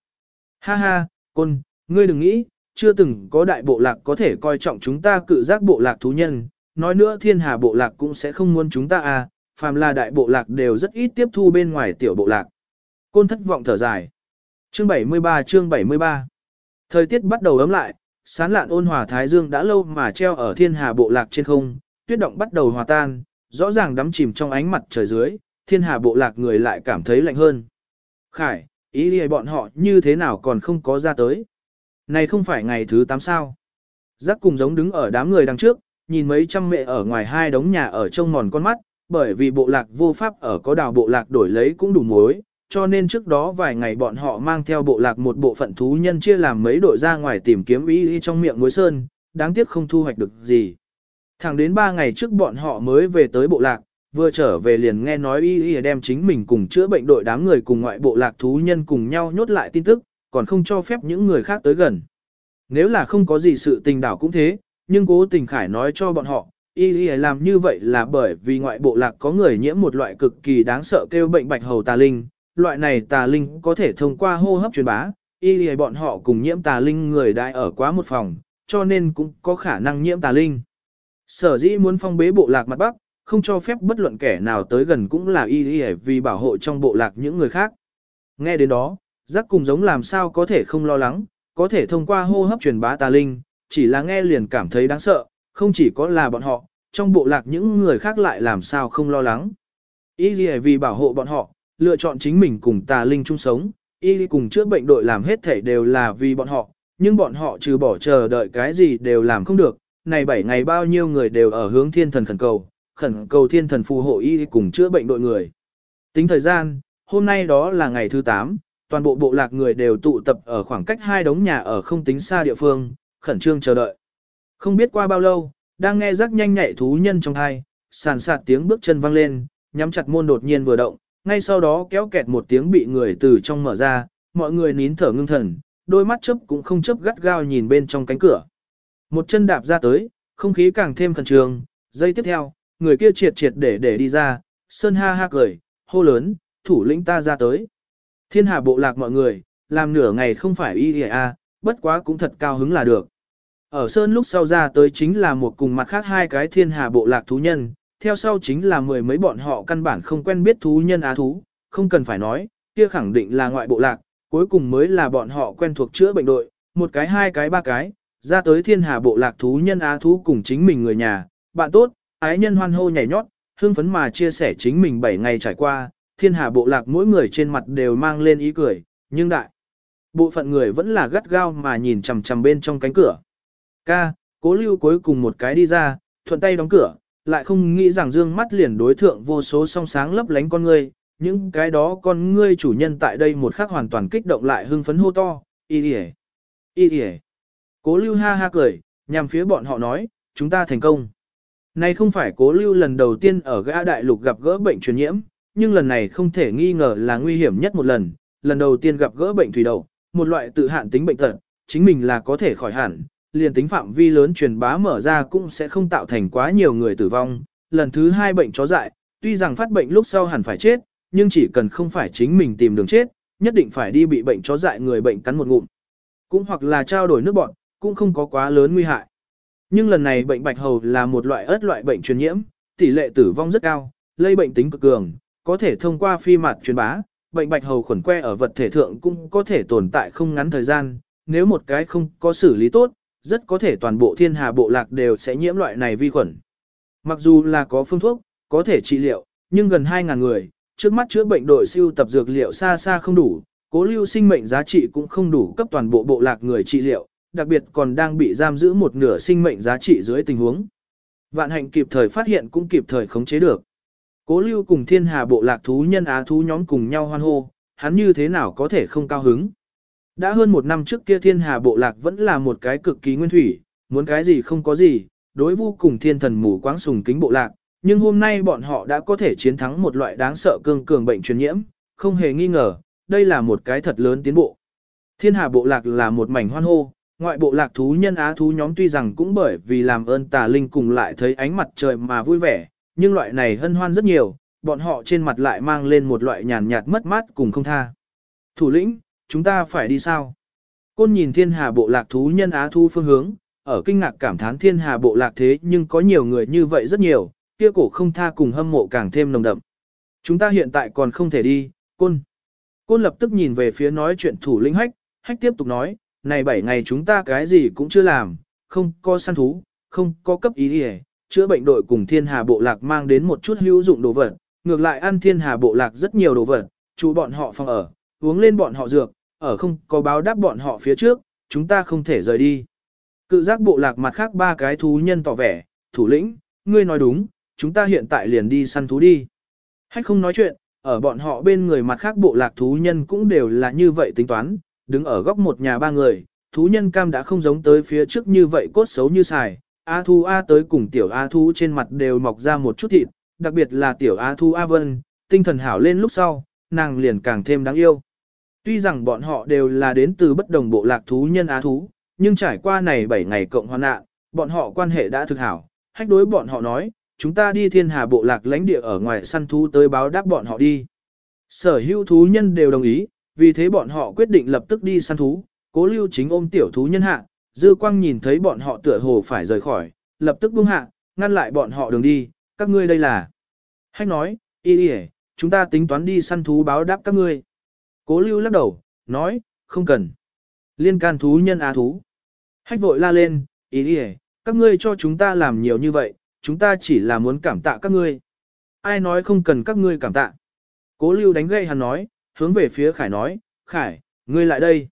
Ha ha, côn, ngươi đừng nghĩ, chưa từng có đại bộ lạc có thể coi trọng chúng ta cự giác bộ lạc thú nhân, nói nữa thiên hà bộ lạc cũng sẽ không muốn chúng ta à, phàm là đại bộ lạc đều rất ít tiếp thu bên ngoài tiểu bộ lạc. Côn thất vọng thở dài. Chương 73 chương 73 Thời tiết bắt đầu ấm lại, sán lạn ôn hòa thái dương đã lâu mà treo ở thiên hà bộ lạc trên không, tuyết động bắt đầu hòa tan, rõ ràng đắm chìm trong ánh mặt trời dưới, thiên hà bộ lạc người lại cảm thấy lạnh hơn. Khải, ý đi bọn họ như thế nào còn không có ra tới. Này không phải ngày thứ 8 sao. Giác cùng giống đứng ở đám người đằng trước, nhìn mấy trăm mẹ ở ngoài hai đống nhà ở trông mòn con mắt, bởi vì bộ lạc vô pháp ở có đào bộ lạc đổi lấy cũng đủ mối, cho nên trước đó vài ngày bọn họ mang theo bộ lạc một bộ phận thú nhân chia làm mấy đội ra ngoài tìm kiếm ý, ý trong miệng muối sơn, đáng tiếc không thu hoạch được gì. Thẳng đến 3 ngày trước bọn họ mới về tới bộ lạc, vừa trở về liền nghe nói y y đem chính mình cùng chữa bệnh đội đám người cùng ngoại bộ lạc thú nhân cùng nhau nhốt lại tin tức, còn không cho phép những người khác tới gần. Nếu là không có gì sự tình đảo cũng thế, nhưng cố tình khải nói cho bọn họ, y y làm như vậy là bởi vì ngoại bộ lạc có người nhiễm một loại cực kỳ đáng sợ kêu bệnh bạch hầu tà linh, loại này tà linh có thể thông qua hô hấp truyền bá, y y bọn họ cùng nhiễm tà linh người đại ở quá một phòng, cho nên cũng có khả năng nhiễm tà linh. Sở dĩ muốn phong bế bộ lạc mặt Bắc, không cho phép bất luận kẻ nào tới gần cũng là y y vì bảo hộ trong bộ lạc những người khác. Nghe đến đó, giác cùng giống làm sao có thể không lo lắng, có thể thông qua hô hấp truyền bá tà linh, chỉ là nghe liền cảm thấy đáng sợ, không chỉ có là bọn họ, trong bộ lạc những người khác lại làm sao không lo lắng. Y vì bảo hộ bọn họ, lựa chọn chính mình cùng tà linh chung sống, y cùng chữa bệnh đội làm hết thể đều là vì bọn họ, nhưng bọn họ trừ bỏ chờ đợi cái gì đều làm không được, này 7 ngày bao nhiêu người đều ở hướng thiên thần khẩn cầu, khẩn cầu thiên thần phù hộ y cùng chữa bệnh đội người. Tính thời gian, hôm nay đó là ngày thứ 8, toàn bộ bộ lạc người đều tụ tập ở khoảng cách hai đống nhà ở không tính xa địa phương, khẩn trương chờ đợi. Không biết qua bao lâu, đang nghe rắc nhanh nhạy thú nhân trong hai, sàn sạt tiếng bước chân vang lên, nhắm chặt môn đột nhiên vừa động, ngay sau đó kéo kẹt một tiếng bị người từ trong mở ra, mọi người nín thở ngưng thần, đôi mắt chớp cũng không chớp gắt gao nhìn bên trong cánh cửa. Một chân đạp ra tới, không khí càng thêm khẩn trương, giây tiếp theo, người kia triệt triệt để để đi ra, sơn ha ha cười, hô lớn, thủ lĩnh ta ra tới. Thiên hà bộ lạc mọi người, làm nửa ngày không phải y a, bất quá cũng thật cao hứng là được. Ở sơn lúc sau ra tới chính là một cùng mặt khác hai cái thiên hà bộ lạc thú nhân, theo sau chính là mười mấy bọn họ căn bản không quen biết thú nhân á thú, không cần phải nói, kia khẳng định là ngoại bộ lạc, cuối cùng mới là bọn họ quen thuộc chữa bệnh đội, một cái hai cái ba cái, ra tới thiên hà bộ lạc thú nhân á thú cùng chính mình người nhà, bạn tốt, ái nhân hoan hô nhảy nhót, hưng phấn mà chia sẻ chính mình 7 ngày trải qua, thiên hà bộ lạc mỗi người trên mặt đều mang lên ý cười, nhưng đại. Bộ phận người vẫn là gắt gao mà nhìn chằm chằm bên trong cánh cửa. Ca, cố lưu cuối cùng một cái đi ra, thuận tay đóng cửa, lại không nghĩ rằng dương mắt liền đối thượng vô số song sáng lấp lánh con ngươi, những cái đó con ngươi chủ nhân tại đây một khắc hoàn toàn kích động lại hưng phấn hô to, y y y đi Cố lưu ha ha cười, nhằm phía bọn họ nói, chúng ta thành công. Này không phải cố lưu lần đầu tiên ở gã đại lục gặp gỡ bệnh truyền nhiễm, nhưng lần này không thể nghi ngờ là nguy hiểm nhất một lần, lần đầu tiên gặp gỡ bệnh thủy đậu, một loại tự hạn tính bệnh tật, chính mình là có thể khỏi hẳn, liền tính phạm vi lớn truyền bá mở ra cũng sẽ không tạo thành quá nhiều người tử vong. Lần thứ hai bệnh chó dại, tuy rằng phát bệnh lúc sau hẳn phải chết, nhưng chỉ cần không phải chính mình tìm đường chết, nhất định phải đi bị bệnh chó dại người bệnh cắn một ngụm. Cũng hoặc là trao đổi nước bọn, cũng không có quá lớn nguy hại. Nhưng lần này bệnh bạch hầu là một loại ớt loại bệnh truyền nhiễm, tỷ lệ tử vong rất cao, lây bệnh tính cực cường, có thể thông qua phi mạt truyền bá, bệnh bạch hầu khuẩn que ở vật thể thượng cũng có thể tồn tại không ngắn thời gian, nếu một cái không có xử lý tốt, rất có thể toàn bộ thiên hà bộ lạc đều sẽ nhiễm loại này vi khuẩn. Mặc dù là có phương thuốc, có thể trị liệu, nhưng gần 2.000 người, trước mắt chữa bệnh đội siêu tập dược liệu xa xa không đủ, cố lưu sinh mệnh giá trị cũng không đủ cấp toàn bộ bộ lạc người trị liệu, đặc biệt còn đang bị giam giữ một nửa sinh mệnh giá trị dưới tình huống. Vạn hạnh kịp thời phát hiện cũng kịp thời khống chế được. Cố lưu cùng thiên hà bộ lạc thú nhân á thú nhóm cùng nhau hoan hô, hắn như thế nào có thể không cao hứng. Đã hơn một năm trước kia thiên hà bộ lạc vẫn là một cái cực kỳ nguyên thủy, muốn cái gì không có gì, đối vô cùng thiên thần mù quáng sùng kính bộ lạc, nhưng hôm nay bọn họ đã có thể chiến thắng một loại đáng sợ cương cường bệnh truyền nhiễm, không hề nghi ngờ, đây là một cái thật lớn tiến bộ. Thiên hà bộ lạc là một mảnh hoan hô, ngoại bộ lạc thú nhân á thú nhóm tuy rằng cũng bởi vì làm ơn tà linh cùng lại thấy ánh mặt trời mà vui vẻ, nhưng loại này hân hoan rất nhiều, bọn họ trên mặt lại mang lên một loại nhàn nhạt mất mát cùng không tha. Thủ lĩnh, chúng ta phải đi sao? Côn nhìn thiên hà bộ lạc thú nhân á thú phương hướng, ở kinh ngạc cảm thán thiên hà bộ lạc thế nhưng có nhiều người như vậy rất nhiều, kia cổ không tha cùng hâm mộ càng thêm nồng đậm. Chúng ta hiện tại còn không thể đi, côn. Côn lập tức nhìn về phía nói chuyện thủ lĩnh hách, hách tiếp tục nói, này 7 ngày chúng ta cái gì cũng chưa làm, không có săn thú, không có cấp ý đi chữa bệnh đội cùng thiên hà bộ lạc mang đến một chút hữu dụng đồ vật, ngược lại ăn thiên hà bộ lạc rất nhiều đồ vật, chú bọn họ phòng ở, uống lên bọn họ dược, ở không có báo đáp bọn họ phía trước, chúng ta không thể rời đi. Cự giác bộ lạc mặt khác ba cái thú nhân tỏ vẻ, thủ lĩnh, ngươi nói đúng, chúng ta hiện tại liền đi săn thú đi. Hách không nói chuyện, ở bọn họ bên người mặt khác bộ lạc thú nhân cũng đều là như vậy tính toán, đứng ở góc một nhà ba người, thú nhân cam đã không giống tới phía trước như vậy cốt xấu như xài, A Thu A tới cùng tiểu A Thu trên mặt đều mọc ra một chút thịt, đặc biệt là tiểu A Thu A Vân, tinh thần hảo lên lúc sau, nàng liền càng thêm đáng yêu. Tuy rằng bọn họ đều là đến từ bất đồng bộ lạc thú nhân A Thú, nhưng trải qua này 7 ngày cộng hoàn nạn, bọn họ quan hệ đã thực hảo. Hách đối bọn họ nói, chúng ta đi thiên hà bộ lạc lãnh địa ở ngoài săn thú tới báo đáp bọn họ đi. Sở hữu thú nhân đều đồng ý, vì thế bọn họ quyết định lập tức đi săn thú, cố lưu chính ôm tiểu thú nhân hạ, dư quang nhìn thấy bọn họ tựa hồ phải rời khỏi, lập tức buông hạ, ngăn lại bọn họ đường đi, các ngươi đây là. Hách nói, y y chúng ta tính toán đi săn thú báo đáp các ngươi. Cố lưu lắc đầu, nói, không cần. Liên can thú nhân á thú. Hách vội la lên, ý y các ngươi cho chúng ta làm nhiều như vậy, chúng ta chỉ là muốn cảm tạ các ngươi. Ai nói không cần các ngươi cảm tạ. Cố lưu đánh gây hắn nói, hướng về phía Khải nói, Khải, ngươi lại đây.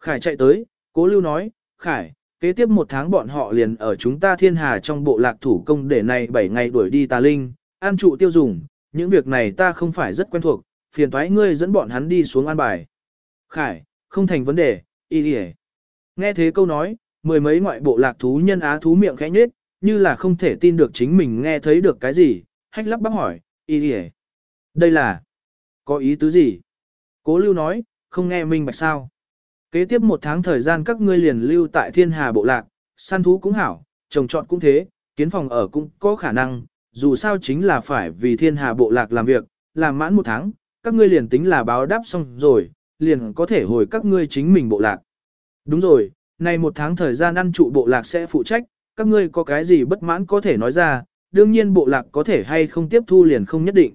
Khải chạy tới, cố lưu nói, Khải, kế tiếp một tháng bọn họ liền ở chúng ta thiên hà trong bộ lạc thủ công để này 7 ngày đuổi đi tà linh, an trụ tiêu dùng, những việc này ta không phải rất quen thuộc, phiền thoái ngươi dẫn bọn hắn đi xuống an bài. Khải, không thành vấn đề, y đi Nghe thế câu nói, mười mấy ngoại bộ lạc thú nhân á thú miệng khẽ nhết, như là không thể tin được chính mình nghe thấy được cái gì, hách lắp bắp hỏi, y đi Đây là, có ý tứ gì? Cố lưu nói, không nghe minh bạch sao. Kế tiếp một tháng thời gian các ngươi liền lưu tại thiên hà bộ lạc, săn thú cũng hảo, trồng trọt cũng thế, kiến phòng ở cũng có khả năng, dù sao chính là phải vì thiên hà bộ lạc làm việc, làm mãn một tháng, các ngươi liền tính là báo đáp xong rồi, liền có thể hồi các ngươi chính mình bộ lạc. Đúng rồi, này một tháng thời gian ăn trụ bộ lạc sẽ phụ trách, các ngươi có cái gì bất mãn có thể nói ra, đương nhiên bộ lạc có thể hay không tiếp thu liền không nhất định.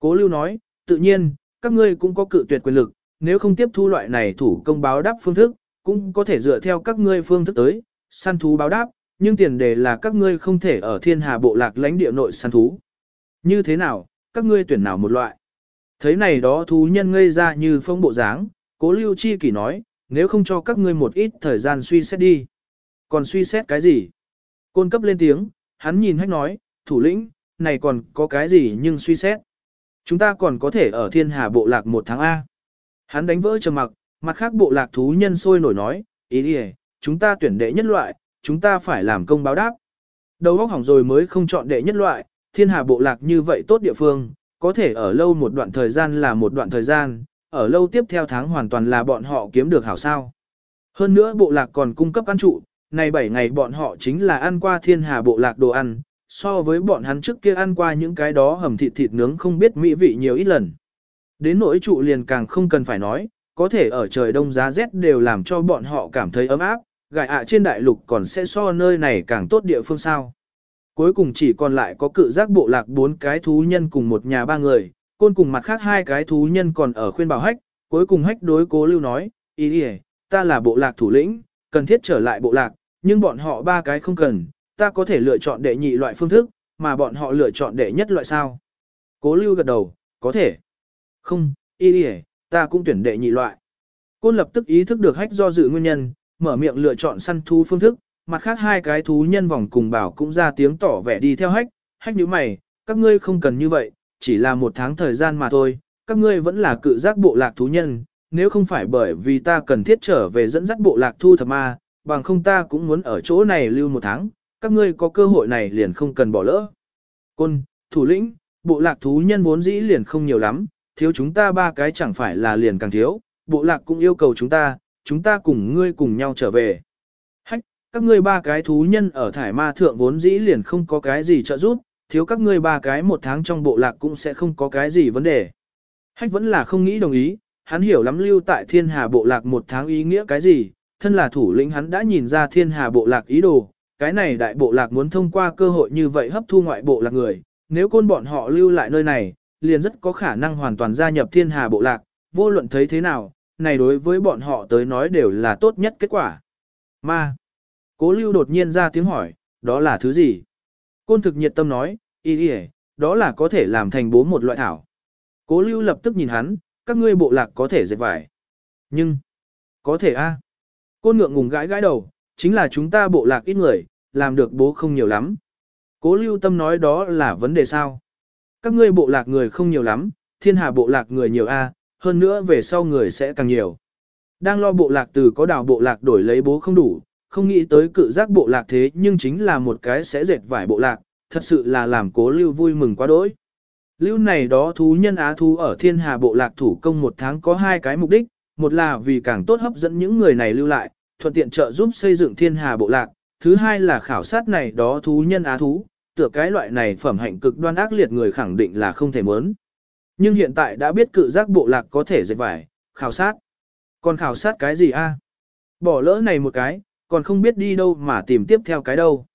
Cố lưu nói, tự nhiên, các ngươi cũng có cự tuyệt quyền lực, nếu không tiếp thu loại này thủ công báo đáp phương thức, cũng có thể dựa theo các ngươi phương thức tới, săn thú báo đáp, nhưng tiền đề là các ngươi không thể ở thiên hà bộ lạc lãnh địa nội săn thú. Như thế nào, các ngươi tuyển nào một loại? Thấy này đó thú nhân ngây ra như phong bộ dáng, cố lưu chi kỷ nói, nếu không cho các ngươi một ít thời gian suy xét đi. Còn suy xét cái gì? Côn cấp lên tiếng, hắn nhìn hách nói, thủ lĩnh, này còn có cái gì nhưng suy xét. Chúng ta còn có thể ở thiên hà bộ lạc một tháng A. Hắn đánh vỡ trầm mặc, mặt khác bộ lạc thú nhân sôi nổi nói, ý đi chúng ta tuyển đệ nhất loại, chúng ta phải làm công báo đáp. Đầu óc hỏng rồi mới không chọn đệ nhất loại, thiên hà bộ lạc như vậy tốt địa phương, có thể ở lâu một đoạn thời gian là một đoạn thời gian, ở lâu tiếp theo tháng hoàn toàn là bọn họ kiếm được hảo sao. Hơn nữa bộ lạc còn cung cấp ăn trụ, này 7 ngày bọn họ chính là ăn qua thiên hà bộ lạc đồ ăn, so với bọn hắn trước kia ăn qua những cái đó hầm thịt thịt nướng không biết mỹ vị nhiều ít lần. Đến nỗi trụ liền càng không cần phải nói, có thể ở trời đông giá rét đều làm cho bọn họ cảm thấy ấm áp, gại ạ trên đại lục còn sẽ so nơi này càng tốt địa phương sao. Cuối cùng chỉ còn lại có cự giác bộ lạc bốn cái thú nhân cùng một nhà ba người, côn cùng mặt khác hai cái thú nhân còn ở khuyên bảo hách, cuối cùng hách đối cố lưu nói, ý đi ta là bộ lạc thủ lĩnh, cần thiết trở lại bộ lạc, nhưng bọn họ ba cái không cần, ta có thể lựa chọn đệ nhị loại phương thức, mà bọn họ lựa chọn đệ nhất loại sao. Cố lưu gật đầu, có thể. Không, y đi ta cũng tuyển đệ nhị loại. Côn lập tức ý thức được hách do dự nguyên nhân, mở miệng lựa chọn săn thú phương thức, mặt khác hai cái thú nhân vòng cùng bảo cũng ra tiếng tỏ vẻ đi theo hách, hách như mày, các ngươi không cần như vậy, chỉ là một tháng thời gian mà thôi, các ngươi vẫn là cự giác bộ lạc thú nhân, nếu không phải bởi vì ta cần thiết trở về dẫn dắt bộ lạc thu thập ma, bằng không ta cũng muốn ở chỗ này lưu một tháng, các ngươi có cơ hội này liền không cần bỏ lỡ. Côn, thủ lĩnh, bộ lạc thú nhân vốn dĩ liền không nhiều lắm, thiếu chúng ta ba cái chẳng phải là liền càng thiếu, bộ lạc cũng yêu cầu chúng ta, chúng ta cùng ngươi cùng nhau trở về. Hách, các ngươi ba cái thú nhân ở thải ma thượng vốn dĩ liền không có cái gì trợ giúp, thiếu các ngươi ba cái một tháng trong bộ lạc cũng sẽ không có cái gì vấn đề. Hách vẫn là không nghĩ đồng ý, hắn hiểu lắm lưu tại thiên hà bộ lạc một tháng ý nghĩa cái gì, thân là thủ lĩnh hắn đã nhìn ra thiên hà bộ lạc ý đồ, cái này đại bộ lạc muốn thông qua cơ hội như vậy hấp thu ngoại bộ lạc người, nếu côn bọn họ lưu lại nơi này, liền rất có khả năng hoàn toàn gia nhập thiên hà bộ lạc, vô luận thấy thế nào, này đối với bọn họ tới nói đều là tốt nhất kết quả. Ma. Cố lưu đột nhiên ra tiếng hỏi, đó là thứ gì? Côn thực nhiệt tâm nói, y y đó là có thể làm thành bố một loại thảo. Cố lưu lập tức nhìn hắn, các ngươi bộ lạc có thể dệt vải. Nhưng, có thể a. Côn ngượng ngùng gãi gãi đầu, chính là chúng ta bộ lạc ít người, làm được bố không nhiều lắm. Cố lưu tâm nói đó là vấn đề sao? Các ngươi bộ lạc người không nhiều lắm, thiên hà bộ lạc người nhiều a, hơn nữa về sau người sẽ càng nhiều. Đang lo bộ lạc từ có đảo bộ lạc đổi lấy bố không đủ, không nghĩ tới cự giác bộ lạc thế nhưng chính là một cái sẽ dệt vải bộ lạc, thật sự là làm cố lưu vui mừng quá đỗi. Lưu này đó thú nhân á thú ở thiên hà bộ lạc thủ công một tháng có hai cái mục đích, một là vì càng tốt hấp dẫn những người này lưu lại, thuận tiện trợ giúp xây dựng thiên hà bộ lạc, thứ hai là khảo sát này đó thú nhân á thú, tựa cái loại này phẩm hạnh cực đoan ác liệt người khẳng định là không thể muốn. Nhưng hiện tại đã biết cự giác bộ lạc có thể dệt vải, khảo sát. Còn khảo sát cái gì a? Bỏ lỡ này một cái, còn không biết đi đâu mà tìm tiếp theo cái đâu.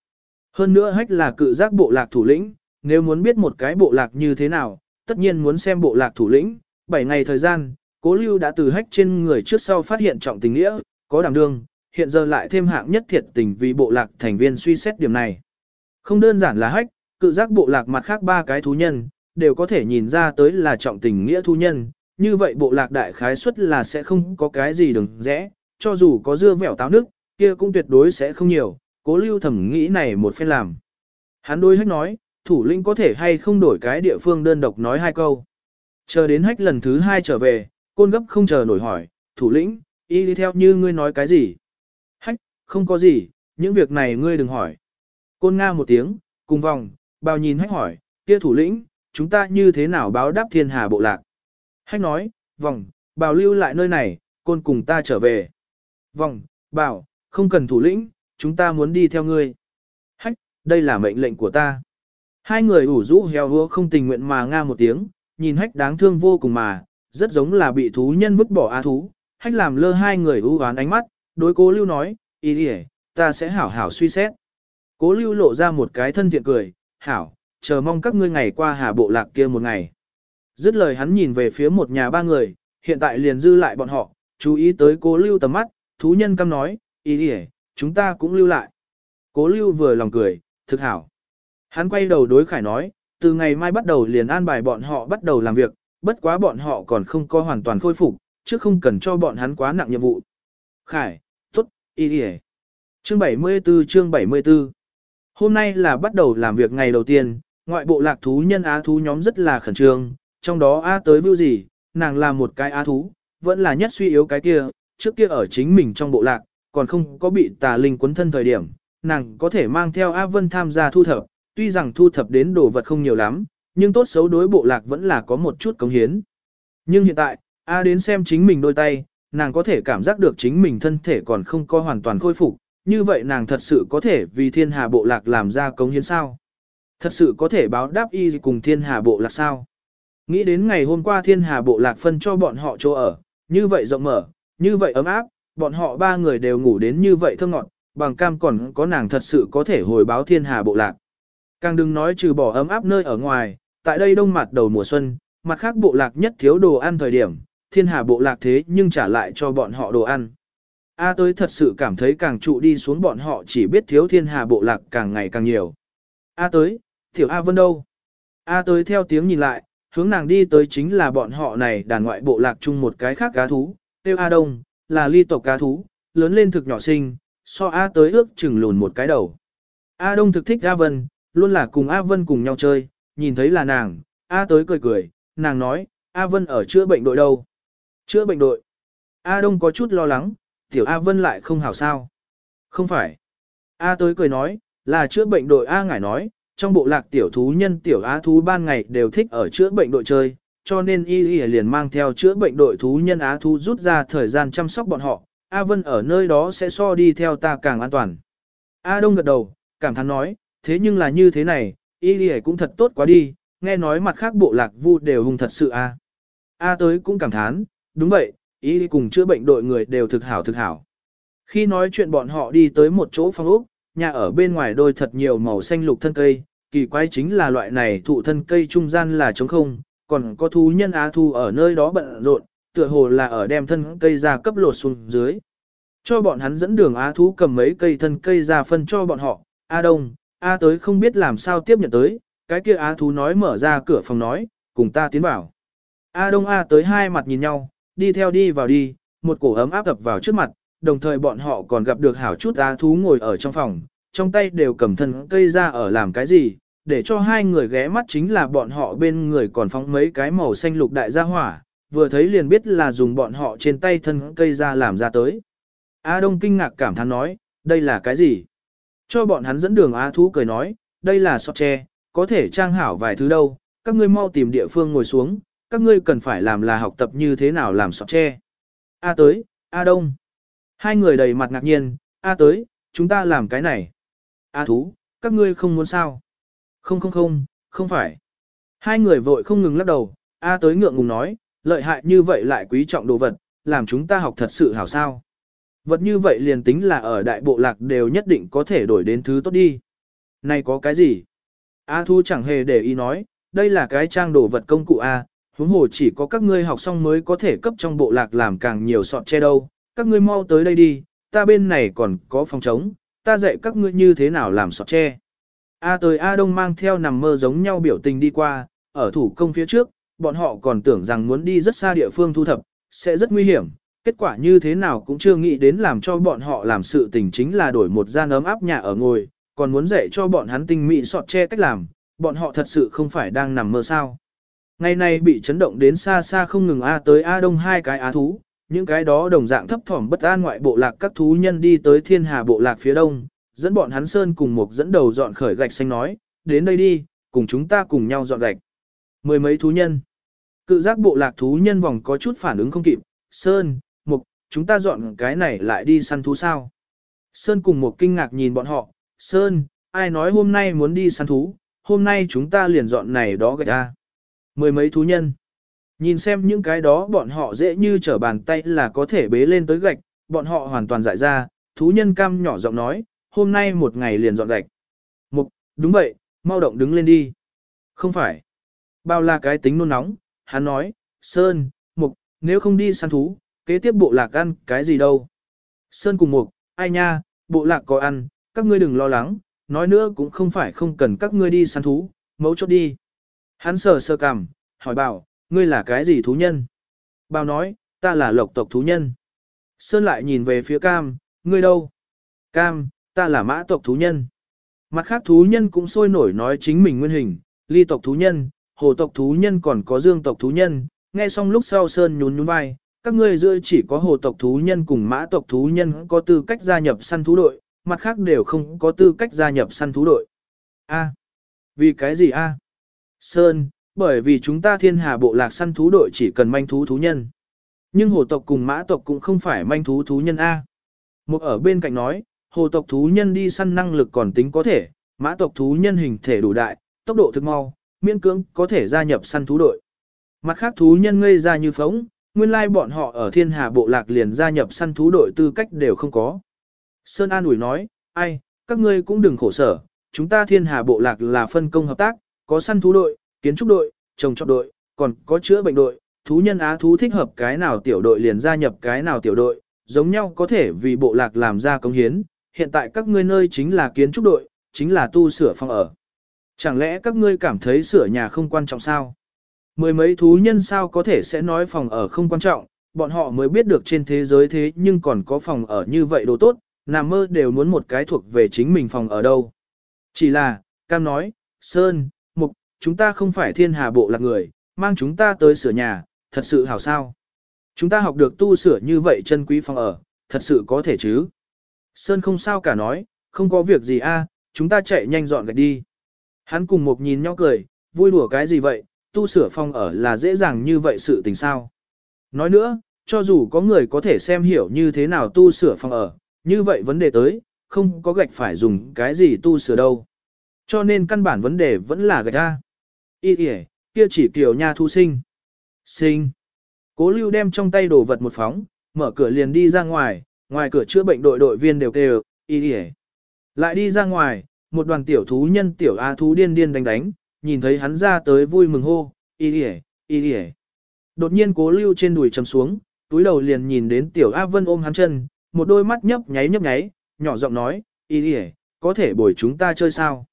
Hơn nữa hách là cự giác bộ lạc thủ lĩnh, nếu muốn biết một cái bộ lạc như thế nào, tất nhiên muốn xem bộ lạc thủ lĩnh. 7 ngày thời gian, cố lưu đã từ hách trên người trước sau phát hiện trọng tình nghĩa, có đảm đương, hiện giờ lại thêm hạng nhất thiệt tình vì bộ lạc thành viên suy xét điểm này. Không đơn giản là hách, cự giác bộ lạc mặt khác ba cái thú nhân, đều có thể nhìn ra tới là trọng tình nghĩa thú nhân, như vậy bộ lạc đại khái suất là sẽ không có cái gì đừng rẽ, cho dù có dưa vẻo táo nước, kia cũng tuyệt đối sẽ không nhiều, cố lưu thẩm nghĩ này một phen làm. Hắn đôi hách nói, thủ lĩnh có thể hay không đổi cái địa phương đơn độc nói hai câu. Chờ đến hách lần thứ hai trở về, côn gấp không chờ nổi hỏi, thủ lĩnh, y đi theo như ngươi nói cái gì? Hách, không có gì, những việc này ngươi đừng hỏi. Côn nga một tiếng, cùng vòng, bao nhìn hách hỏi, kia thủ lĩnh, chúng ta như thế nào báo đáp thiên hà bộ lạc? Hách nói, vòng, bào lưu lại nơi này, côn cùng ta trở về. Vòng, bảo, không cần thủ lĩnh, chúng ta muốn đi theo ngươi. Hách, đây là mệnh lệnh của ta. Hai người ủ rũ heo húa không tình nguyện mà nga một tiếng, nhìn hách đáng thương vô cùng mà, rất giống là bị thú nhân vứt bỏ á thú. Hách làm lơ hai người ưu oán ánh mắt, đối cố lưu nói, ý đi ta sẽ hảo hảo suy xét. Cố lưu lộ ra một cái thân thiện cười, hảo, chờ mong các ngươi ngày qua hà bộ lạc kia một ngày. Dứt lời hắn nhìn về phía một nhà ba người, hiện tại liền dư lại bọn họ, chú ý tới cố lưu tầm mắt, thú nhân căm nói, ý đi chúng ta cũng lưu lại. Cố lưu vừa lòng cười, thực hảo. Hắn quay đầu đối khải nói, từ ngày mai bắt đầu liền an bài bọn họ bắt đầu làm việc, bất quá bọn họ còn không có hoàn toàn khôi phục, chứ không cần cho bọn hắn quá nặng nhiệm vụ. Khải, tốt, ý đi Chương 74 chương 74 Hôm nay là bắt đầu làm việc ngày đầu tiên, ngoại bộ lạc thú nhân á thú nhóm rất là khẩn trương, trong đó A tới vưu gì, nàng là một cái á thú, vẫn là nhất suy yếu cái kia, trước kia ở chính mình trong bộ lạc, còn không có bị tà linh quấn thân thời điểm, nàng có thể mang theo A Vân tham gia thu thập, tuy rằng thu thập đến đồ vật không nhiều lắm, nhưng tốt xấu đối bộ lạc vẫn là có một chút cống hiến. Nhưng hiện tại, A đến xem chính mình đôi tay, nàng có thể cảm giác được chính mình thân thể còn không có hoàn toàn khôi phục, như vậy nàng thật sự có thể vì thiên hà bộ lạc làm ra cống hiến sao? Thật sự có thể báo đáp y cùng thiên hà bộ lạc sao? Nghĩ đến ngày hôm qua thiên hà bộ lạc phân cho bọn họ chỗ ở, như vậy rộng mở, như vậy ấm áp, bọn họ ba người đều ngủ đến như vậy thơm ngọt, bằng cam còn có nàng thật sự có thể hồi báo thiên hà bộ lạc. Càng đừng nói trừ bỏ ấm áp nơi ở ngoài, tại đây đông mặt đầu mùa xuân, mặt khác bộ lạc nhất thiếu đồ ăn thời điểm, thiên hà bộ lạc thế nhưng trả lại cho bọn họ đồ ăn. A tới thật sự cảm thấy càng trụ đi xuống bọn họ chỉ biết thiếu thiên hà bộ lạc càng ngày càng nhiều. A tới, tiểu A Vân đâu? A tới theo tiếng nhìn lại, hướng nàng đi tới chính là bọn họ này đàn ngoại bộ lạc chung một cái khác cá thú, tiêu A Đông, là ly tộc cá thú, lớn lên thực nhỏ sinh, so A tới ước chừng lùn một cái đầu. A Đông thực thích A Vân, luôn là cùng A Vân cùng nhau chơi, nhìn thấy là nàng, A tới cười cười, nàng nói, A Vân ở chữa bệnh đội đâu? Chữa bệnh đội. A Đông có chút lo lắng, tiểu A Vân lại không hảo sao. Không phải. A tới cười nói, là chữa bệnh đội A ngải nói, trong bộ lạc tiểu thú nhân tiểu á thú ban ngày đều thích ở chữa bệnh đội chơi, cho nên y y liền mang theo chữa bệnh đội thú nhân á thú rút ra thời gian chăm sóc bọn họ, A Vân ở nơi đó sẽ so đi theo ta càng an toàn. A Đông gật đầu, cảm thán nói, thế nhưng là như thế này, y y cũng thật tốt quá đi, nghe nói mặt khác bộ lạc vu đều hung thật sự a. A tới cũng cảm thán, đúng vậy, y cùng chữa bệnh đội người đều thực hảo thực hảo. Khi nói chuyện bọn họ đi tới một chỗ phòng ốc, nhà ở bên ngoài đôi thật nhiều màu xanh lục thân cây, kỳ quái chính là loại này thụ thân cây trung gian là trống không, còn có thú nhân á thu ở nơi đó bận rộn, tựa hồ là ở đem thân cây ra cấp lột xuống dưới. Cho bọn hắn dẫn đường á thú cầm mấy cây thân cây ra phân cho bọn họ, A Đông, A tới không biết làm sao tiếp nhận tới, cái kia á thú nói mở ra cửa phòng nói, cùng ta tiến vào. A Đông A tới hai mặt nhìn nhau, đi theo đi vào đi, một cổ ấm áp ập vào trước mặt, đồng thời bọn họ còn gặp được hảo chút á thú ngồi ở trong phòng, trong tay đều cầm thân cây ra ở làm cái gì, để cho hai người ghé mắt chính là bọn họ bên người còn phóng mấy cái màu xanh lục đại gia hỏa, vừa thấy liền biết là dùng bọn họ trên tay thân cây ra làm ra tới. A Đông kinh ngạc cảm thán nói, đây là cái gì? Cho bọn hắn dẫn đường A Thú cười nói, đây là sọt tre, có thể trang hảo vài thứ đâu, các ngươi mau tìm địa phương ngồi xuống, các ngươi cần phải làm là học tập như thế nào làm sọt tre. A tới, A Đông. Hai người đầy mặt ngạc nhiên, A tới, chúng ta làm cái này. A Thú, các ngươi không muốn sao? Không không không, không phải. Hai người vội không ngừng lắc đầu, A tới ngượng ngùng nói, lợi hại như vậy lại quý trọng đồ vật, làm chúng ta học thật sự hảo sao. Vật như vậy liền tính là ở đại bộ lạc đều nhất định có thể đổi đến thứ tốt đi. Này có cái gì? A Thu chẳng hề để ý nói, đây là cái trang đồ vật công cụ A, huống hồ chỉ có các ngươi học xong mới có thể cấp trong bộ lạc làm càng nhiều sọt che đâu. Các ngươi mau tới đây đi, ta bên này còn có phòng trống, ta dạy các ngươi như thế nào làm sọt che. A tới A Đông mang theo nằm mơ giống nhau biểu tình đi qua, ở thủ công phía trước, bọn họ còn tưởng rằng muốn đi rất xa địa phương thu thập, sẽ rất nguy hiểm. Kết quả như thế nào cũng chưa nghĩ đến làm cho bọn họ làm sự tình chính là đổi một gian ấm áp nhà ở ngồi, còn muốn dạy cho bọn hắn tinh mỹ sọt che cách làm, bọn họ thật sự không phải đang nằm mơ sao. Ngày nay bị chấn động đến xa xa không ngừng A tới A Đông hai cái á thú, những cái đó đồng dạng thấp thỏm bất an ngoại bộ lạc các thú nhân đi tới thiên hà bộ lạc phía đông, dẫn bọn hắn sơn cùng một dẫn đầu dọn khởi gạch xanh nói, đến đây đi, cùng chúng ta cùng nhau dọn gạch. Mười mấy thú nhân. Cự giác bộ lạc thú nhân vòng có chút phản ứng không kịp, sơn, mục, chúng ta dọn cái này lại đi săn thú sao. Sơn cùng một kinh ngạc nhìn bọn họ, sơn, ai nói hôm nay muốn đi săn thú, hôm nay chúng ta liền dọn này đó gạch ra. Mười mấy thú nhân. Nhìn xem những cái đó bọn họ dễ như trở bàn tay là có thể bế lên tới gạch, bọn họ hoàn toàn dại ra, thú nhân cam nhỏ giọng nói, hôm nay một ngày liền dọn gạch. Mục, đúng vậy, mau động đứng lên đi. Không phải. Bao là cái tính nôn nóng, hắn nói, Sơn, Mục, nếu không đi săn thú, kế tiếp bộ lạc ăn cái gì đâu. Sơn cùng Mục, ai nha, bộ lạc có ăn, các ngươi đừng lo lắng, nói nữa cũng không phải không cần các ngươi đi săn thú, mấu chốt đi. Hắn sờ sơ cằm, hỏi bảo, ngươi là cái gì thú nhân? Bao nói, ta là lộc tộc thú nhân. Sơn lại nhìn về phía cam, ngươi đâu? Cam, ta là mã tộc thú nhân. Mặt khác thú nhân cũng sôi nổi nói chính mình nguyên hình, ly tộc thú nhân, hồ tộc thú nhân còn có dương tộc thú nhân, nghe xong lúc sau Sơn nhún nhún vai, các ngươi giữa chỉ có hồ tộc thú nhân cùng mã tộc thú nhân có tư cách gia nhập săn thú đội, mặt khác đều không có tư cách gia nhập săn thú đội. A. vì cái gì a? Sơn, bởi vì chúng ta thiên hà bộ lạc săn thú đội chỉ cần manh thú thú nhân. Nhưng hồ tộc cùng mã tộc cũng không phải manh thú thú nhân A. Một ở bên cạnh nói, hồ tộc thú nhân đi săn năng lực còn tính có thể, mã tộc thú nhân hình thể đủ đại, tốc độ thực mau, miễn cưỡng có thể gia nhập săn thú đội. Mặt khác thú nhân ngây ra như phóng, nguyên lai bọn họ ở thiên hà bộ lạc liền gia nhập săn thú đội tư cách đều không có. Sơn An ủi nói, ai, các ngươi cũng đừng khổ sở, chúng ta thiên hà bộ lạc là phân công hợp tác, có săn thú đội, kiến trúc đội, trồng trọt đội, còn có chữa bệnh đội, thú nhân á thú thích hợp cái nào tiểu đội liền gia nhập cái nào tiểu đội, giống nhau có thể vì bộ lạc làm ra công hiến, hiện tại các ngươi nơi chính là kiến trúc đội, chính là tu sửa phòng ở. Chẳng lẽ các ngươi cảm thấy sửa nhà không quan trọng sao? Mười mấy thú nhân sao có thể sẽ nói phòng ở không quan trọng, bọn họ mới biết được trên thế giới thế nhưng còn có phòng ở như vậy đồ tốt, nằm mơ đều muốn một cái thuộc về chính mình phòng ở đâu. Chỉ là, Cam nói, Sơn, chúng ta không phải thiên hà bộ lạc người, mang chúng ta tới sửa nhà, thật sự hảo sao. Chúng ta học được tu sửa như vậy chân quý phòng ở, thật sự có thể chứ. Sơn không sao cả nói, không có việc gì a, chúng ta chạy nhanh dọn gạch đi. Hắn cùng một nhìn nhau cười, vui đùa cái gì vậy, tu sửa phòng ở là dễ dàng như vậy sự tình sao. Nói nữa, cho dù có người có thể xem hiểu như thế nào tu sửa phòng ở, như vậy vấn đề tới, không có gạch phải dùng cái gì tu sửa đâu. Cho nên căn bản vấn đề vẫn là gạch A. Ý kìa, kia chỉ kiểu nha thu sinh. Sinh. Cố lưu đem trong tay đồ vật một phóng, mở cửa liền đi ra ngoài, ngoài cửa chữa bệnh đội đội viên đều kêu, ý kìa. Lại đi ra ngoài, một đoàn tiểu thú nhân tiểu A thú điên điên đánh đánh, nhìn thấy hắn ra tới vui mừng hô, ý kìa, ý kìa. Đột nhiên cố lưu trên đùi chầm xuống, túi đầu liền nhìn đến tiểu A Vân ôm hắn chân, một đôi mắt nhấp nháy nhấp nháy, nhỏ giọng nói, y kìa, có thể bồi chúng ta chơi sao?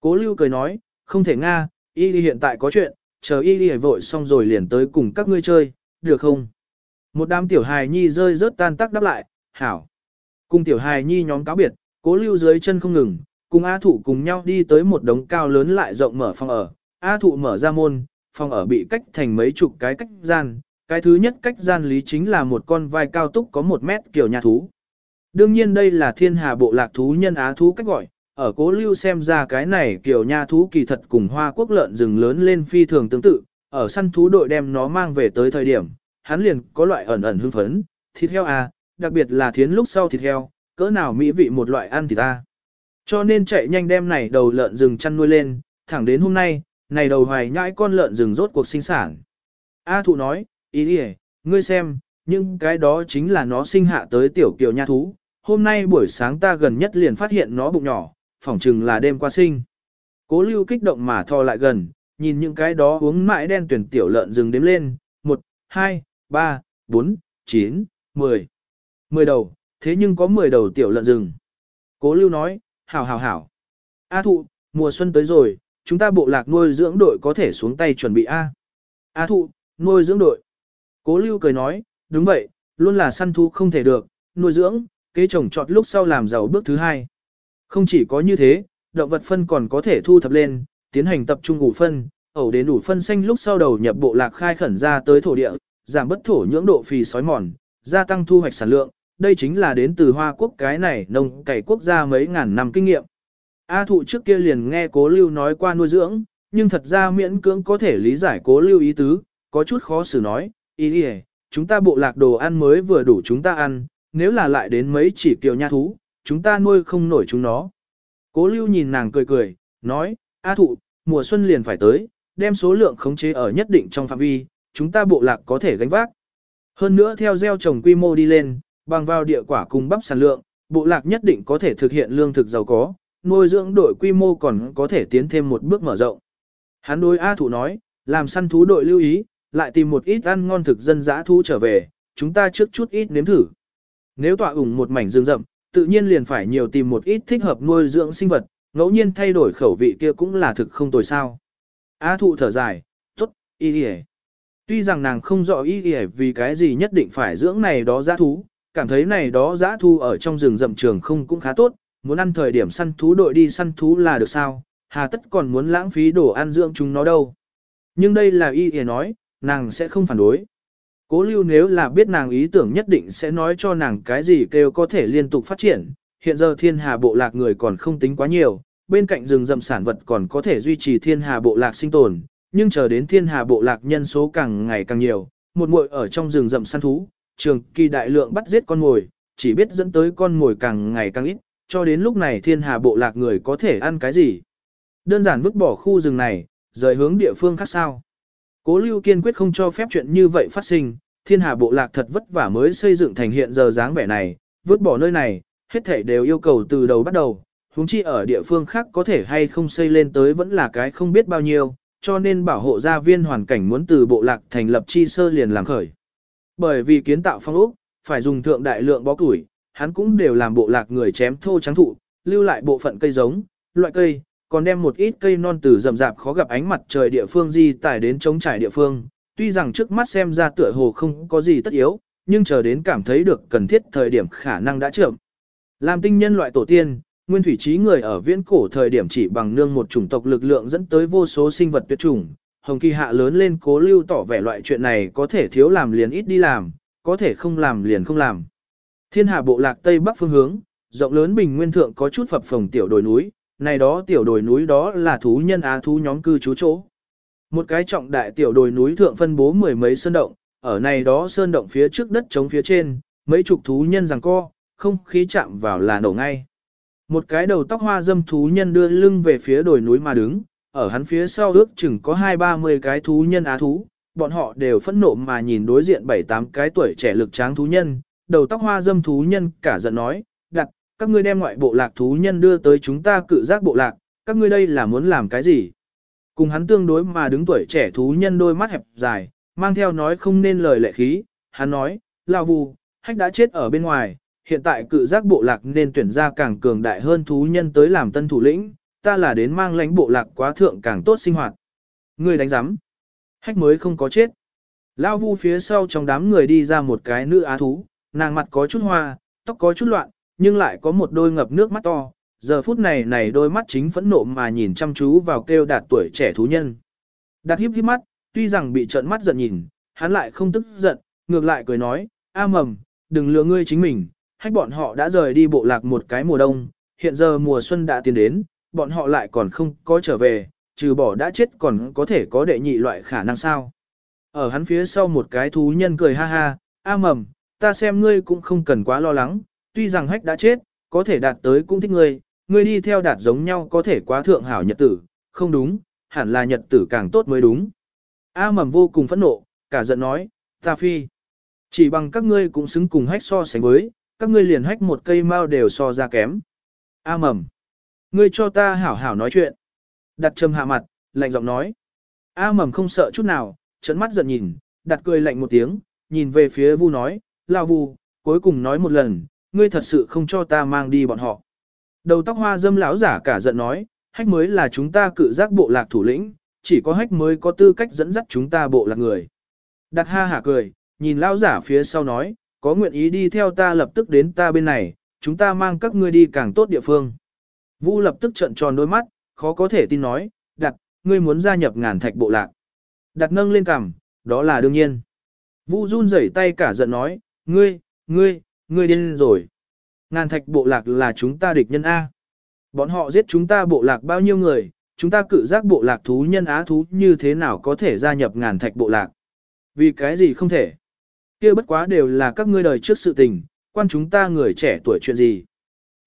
Cố lưu cười nói, không thể nga, y đi hiện tại có chuyện, chờ y đi vội xong rồi liền tới cùng các ngươi chơi, được không? Một đám tiểu hài nhi rơi rớt tan tác đáp lại, hảo. Cùng tiểu hài nhi nhóm cáo biệt, cố lưu dưới chân không ngừng, cùng A thụ cùng nhau đi tới một đống cao lớn lại rộng mở phòng ở. A thụ mở ra môn, phòng ở bị cách thành mấy chục cái cách gian, cái thứ nhất cách gian lý chính là một con vai cao túc có một mét kiểu nhà thú. Đương nhiên đây là thiên hà bộ lạc thú nhân á thú cách gọi, ở cố lưu xem ra cái này kiểu nha thú kỳ thật cùng hoa quốc lợn rừng lớn lên phi thường tương tự, ở săn thú đội đem nó mang về tới thời điểm, hắn liền có loại ẩn ẩn hưng phấn, thịt heo à, đặc biệt là thiến lúc sau thịt heo, cỡ nào mỹ vị một loại ăn thì ta. Cho nên chạy nhanh đem này đầu lợn rừng chăn nuôi lên, thẳng đến hôm nay, này đầu hoài nhãi con lợn rừng rốt cuộc sinh sản. A thụ nói, ý đi ngươi xem, nhưng cái đó chính là nó sinh hạ tới tiểu kiều nha thú. Hôm nay buổi sáng ta gần nhất liền phát hiện nó bụng nhỏ, phỏng chừng là đêm qua sinh. Cố lưu kích động mà thò lại gần, nhìn những cái đó uống mãi đen tuyển tiểu lợn rừng đếm lên, 1, 2, 3, 4, 9, 10. 10 đầu, thế nhưng có 10 đầu tiểu lợn rừng. Cố lưu nói, hảo hảo hảo. A thụ, mùa xuân tới rồi, chúng ta bộ lạc nuôi dưỡng đội có thể xuống tay chuẩn bị A. A thụ, nuôi dưỡng đội. Cố lưu cười nói, đúng vậy, luôn là săn thú không thể được, nuôi dưỡng, kế trồng trọt lúc sau làm giàu bước thứ hai. Không chỉ có như thế, động vật phân còn có thể thu thập lên, tiến hành tập trung ủ phân, ẩu đến đủ phân xanh lúc sau đầu nhập bộ lạc khai khẩn ra tới thổ địa, giảm bất thổ nhưỡng độ phì sói mòn, gia tăng thu hoạch sản lượng, đây chính là đến từ Hoa Quốc cái này nông cày quốc gia mấy ngàn năm kinh nghiệm. A thụ trước kia liền nghe cố lưu nói qua nuôi dưỡng, nhưng thật ra miễn cưỡng có thể lý giải cố lưu ý tứ, có chút khó xử nói, ý ý, chúng ta bộ lạc đồ ăn mới vừa đủ chúng ta ăn, nếu là lại đến mấy chỉ kiều nha thú, chúng ta nuôi không nổi chúng nó. Cố lưu nhìn nàng cười cười, nói, A thụ, mùa xuân liền phải tới, đem số lượng khống chế ở nhất định trong phạm vi, chúng ta bộ lạc có thể gánh vác. Hơn nữa theo gieo trồng quy mô đi lên, bằng vào địa quả cùng bắp sản lượng, bộ lạc nhất định có thể thực hiện lương thực giàu có, nuôi dưỡng đội quy mô còn có thể tiến thêm một bước mở rộng. Hắn đối A Thụ nói, làm săn thú đội lưu ý, lại tìm một ít ăn ngon thực dân dã thú trở về, chúng ta trước chút ít nếm thử. Nếu tọa ủng một mảnh rừng rậm, tự nhiên liền phải nhiều tìm một ít thích hợp nuôi dưỡng sinh vật, ngẫu nhiên thay đổi khẩu vị kia cũng là thực không tồi sao. Á thụ thở dài, tốt, y đi Tuy rằng nàng không rõ ý đi vì cái gì nhất định phải dưỡng này đó giã thú, cảm thấy này đó giã thú ở trong rừng rậm trường không cũng khá tốt, muốn ăn thời điểm săn thú đội đi săn thú là được sao, hà tất còn muốn lãng phí đồ ăn dưỡng chúng nó đâu. Nhưng đây là y y nói, nàng sẽ không phản đối. Cố lưu nếu là biết nàng ý tưởng nhất định sẽ nói cho nàng cái gì kêu có thể liên tục phát triển, hiện giờ thiên hà bộ lạc người còn không tính quá nhiều, bên cạnh rừng rậm sản vật còn có thể duy trì thiên hà bộ lạc sinh tồn, nhưng chờ đến thiên hà bộ lạc nhân số càng ngày càng nhiều, một muội ở trong rừng rậm săn thú, trường kỳ đại lượng bắt giết con mồi, chỉ biết dẫn tới con mồi càng ngày càng ít, cho đến lúc này thiên hà bộ lạc người có thể ăn cái gì. Đơn giản vứt bỏ khu rừng này, rời hướng địa phương khác sao. Cố lưu kiên quyết không cho phép chuyện như vậy phát sinh, thiên hà bộ lạc thật vất vả mới xây dựng thành hiện giờ dáng vẻ này, vứt bỏ nơi này, hết thảy đều yêu cầu từ đầu bắt đầu, huống chi ở địa phương khác có thể hay không xây lên tới vẫn là cái không biết bao nhiêu, cho nên bảo hộ gia viên hoàn cảnh muốn từ bộ lạc thành lập chi sơ liền làm khởi. Bởi vì kiến tạo phong ốc, phải dùng thượng đại lượng bó củi, hắn cũng đều làm bộ lạc người chém thô trắng thụ, lưu lại bộ phận cây giống, loại cây, còn đem một ít cây non từ rậm rạp khó gặp ánh mặt trời địa phương di tải đến chống trải địa phương. Tuy rằng trước mắt xem ra tựa hồ không có gì tất yếu, nhưng chờ đến cảm thấy được cần thiết thời điểm khả năng đã chậm. Làm tinh nhân loại tổ tiên, nguyên thủy trí người ở viễn cổ thời điểm chỉ bằng nương một chủng tộc lực lượng dẫn tới vô số sinh vật tuyệt chủng. Hồng kỳ hạ lớn lên cố lưu tỏ vẻ loại chuyện này có thể thiếu làm liền ít đi làm, có thể không làm liền không làm. Thiên hà bộ lạc Tây Bắc phương hướng, rộng lớn bình nguyên thượng có chút phập phồng tiểu đồi núi, này đó tiểu đồi núi đó là thú nhân á thú nhóm cư trú chỗ. Một cái trọng đại tiểu đồi núi thượng phân bố mười mấy sơn động, ở này đó sơn động phía trước đất trống phía trên, mấy chục thú nhân rằng co, không khí chạm vào là nổ ngay. Một cái đầu tóc hoa dâm thú nhân đưa lưng về phía đồi núi mà đứng, ở hắn phía sau ước chừng có hai ba mươi cái thú nhân á thú, bọn họ đều phẫn nộ mà nhìn đối diện bảy tám cái tuổi trẻ lực tráng thú nhân, đầu tóc hoa dâm thú nhân cả giận nói, các ngươi đem ngoại bộ lạc thú nhân đưa tới chúng ta cự giác bộ lạc, các ngươi đây là muốn làm cái gì? Cùng hắn tương đối mà đứng tuổi trẻ thú nhân đôi mắt hẹp dài, mang theo nói không nên lời lệ khí, hắn nói, lao vù, hách đã chết ở bên ngoài, hiện tại cự giác bộ lạc nên tuyển ra càng cường đại hơn thú nhân tới làm tân thủ lĩnh, ta là đến mang lãnh bộ lạc quá thượng càng tốt sinh hoạt. Ngươi đánh giám. Hách mới không có chết. Lao vu phía sau trong đám người đi ra một cái nữ á thú, nàng mặt có chút hoa, tóc có chút loạn, nhưng lại có một đôi ngập nước mắt to. Giờ phút này này đôi mắt chính phẫn nộ mà nhìn chăm chú vào kêu đạt tuổi trẻ thú nhân. Đạt híp híp mắt, tuy rằng bị trợn mắt giận nhìn, hắn lại không tức giận, ngược lại cười nói, a mầm, đừng lừa ngươi chính mình, hách bọn họ đã rời đi bộ lạc một cái mùa đông, hiện giờ mùa xuân đã tiến đến, bọn họ lại còn không có trở về, trừ bỏ đã chết còn có thể có đệ nhị loại khả năng sao. Ở hắn phía sau một cái thú nhân cười ha ha, a mầm, ta xem ngươi cũng không cần quá lo lắng, tuy rằng hách đã chết, có thể đạt tới cũng thích ngươi, ngươi đi theo đạt giống nhau có thể quá thượng hảo nhật tử, không đúng, hẳn là nhật tử càng tốt mới đúng. A mầm vô cùng phẫn nộ, cả giận nói, ta phi. Chỉ bằng các ngươi cũng xứng cùng hách so sánh với, các ngươi liền hách một cây mao đều so ra kém. A mầm. Ngươi cho ta hảo hảo nói chuyện. Đặt trầm hạ mặt, lạnh giọng nói. A mầm không sợ chút nào, trấn mắt giận nhìn, đặt cười lạnh một tiếng, nhìn về phía vu nói, lao vu, cuối cùng nói một lần, ngươi thật sự không cho ta mang đi bọn họ. Đầu tóc hoa dâm lão giả cả giận nói, hách mới là chúng ta cự giác bộ lạc thủ lĩnh, chỉ có hách mới có tư cách dẫn dắt chúng ta bộ lạc người. Đặt ha hả cười, nhìn lão giả phía sau nói, có nguyện ý đi theo ta lập tức đến ta bên này, chúng ta mang các ngươi đi càng tốt địa phương. Vu lập tức trợn tròn đôi mắt, khó có thể tin nói, đặt, ngươi muốn gia nhập ngàn thạch bộ lạc. Đặt nâng lên cằm, đó là đương nhiên. Vu run rẩy tay cả giận nói, ngươi, ngươi, ngươi điên rồi. Ngàn thạch bộ lạc là chúng ta địch nhân A. Bọn họ giết chúng ta bộ lạc bao nhiêu người, chúng ta cự giác bộ lạc thú nhân á thú như thế nào có thể gia nhập ngàn thạch bộ lạc. Vì cái gì không thể kia bất quá đều là các ngươi đời trước sự tình, quan chúng ta người trẻ tuổi chuyện gì.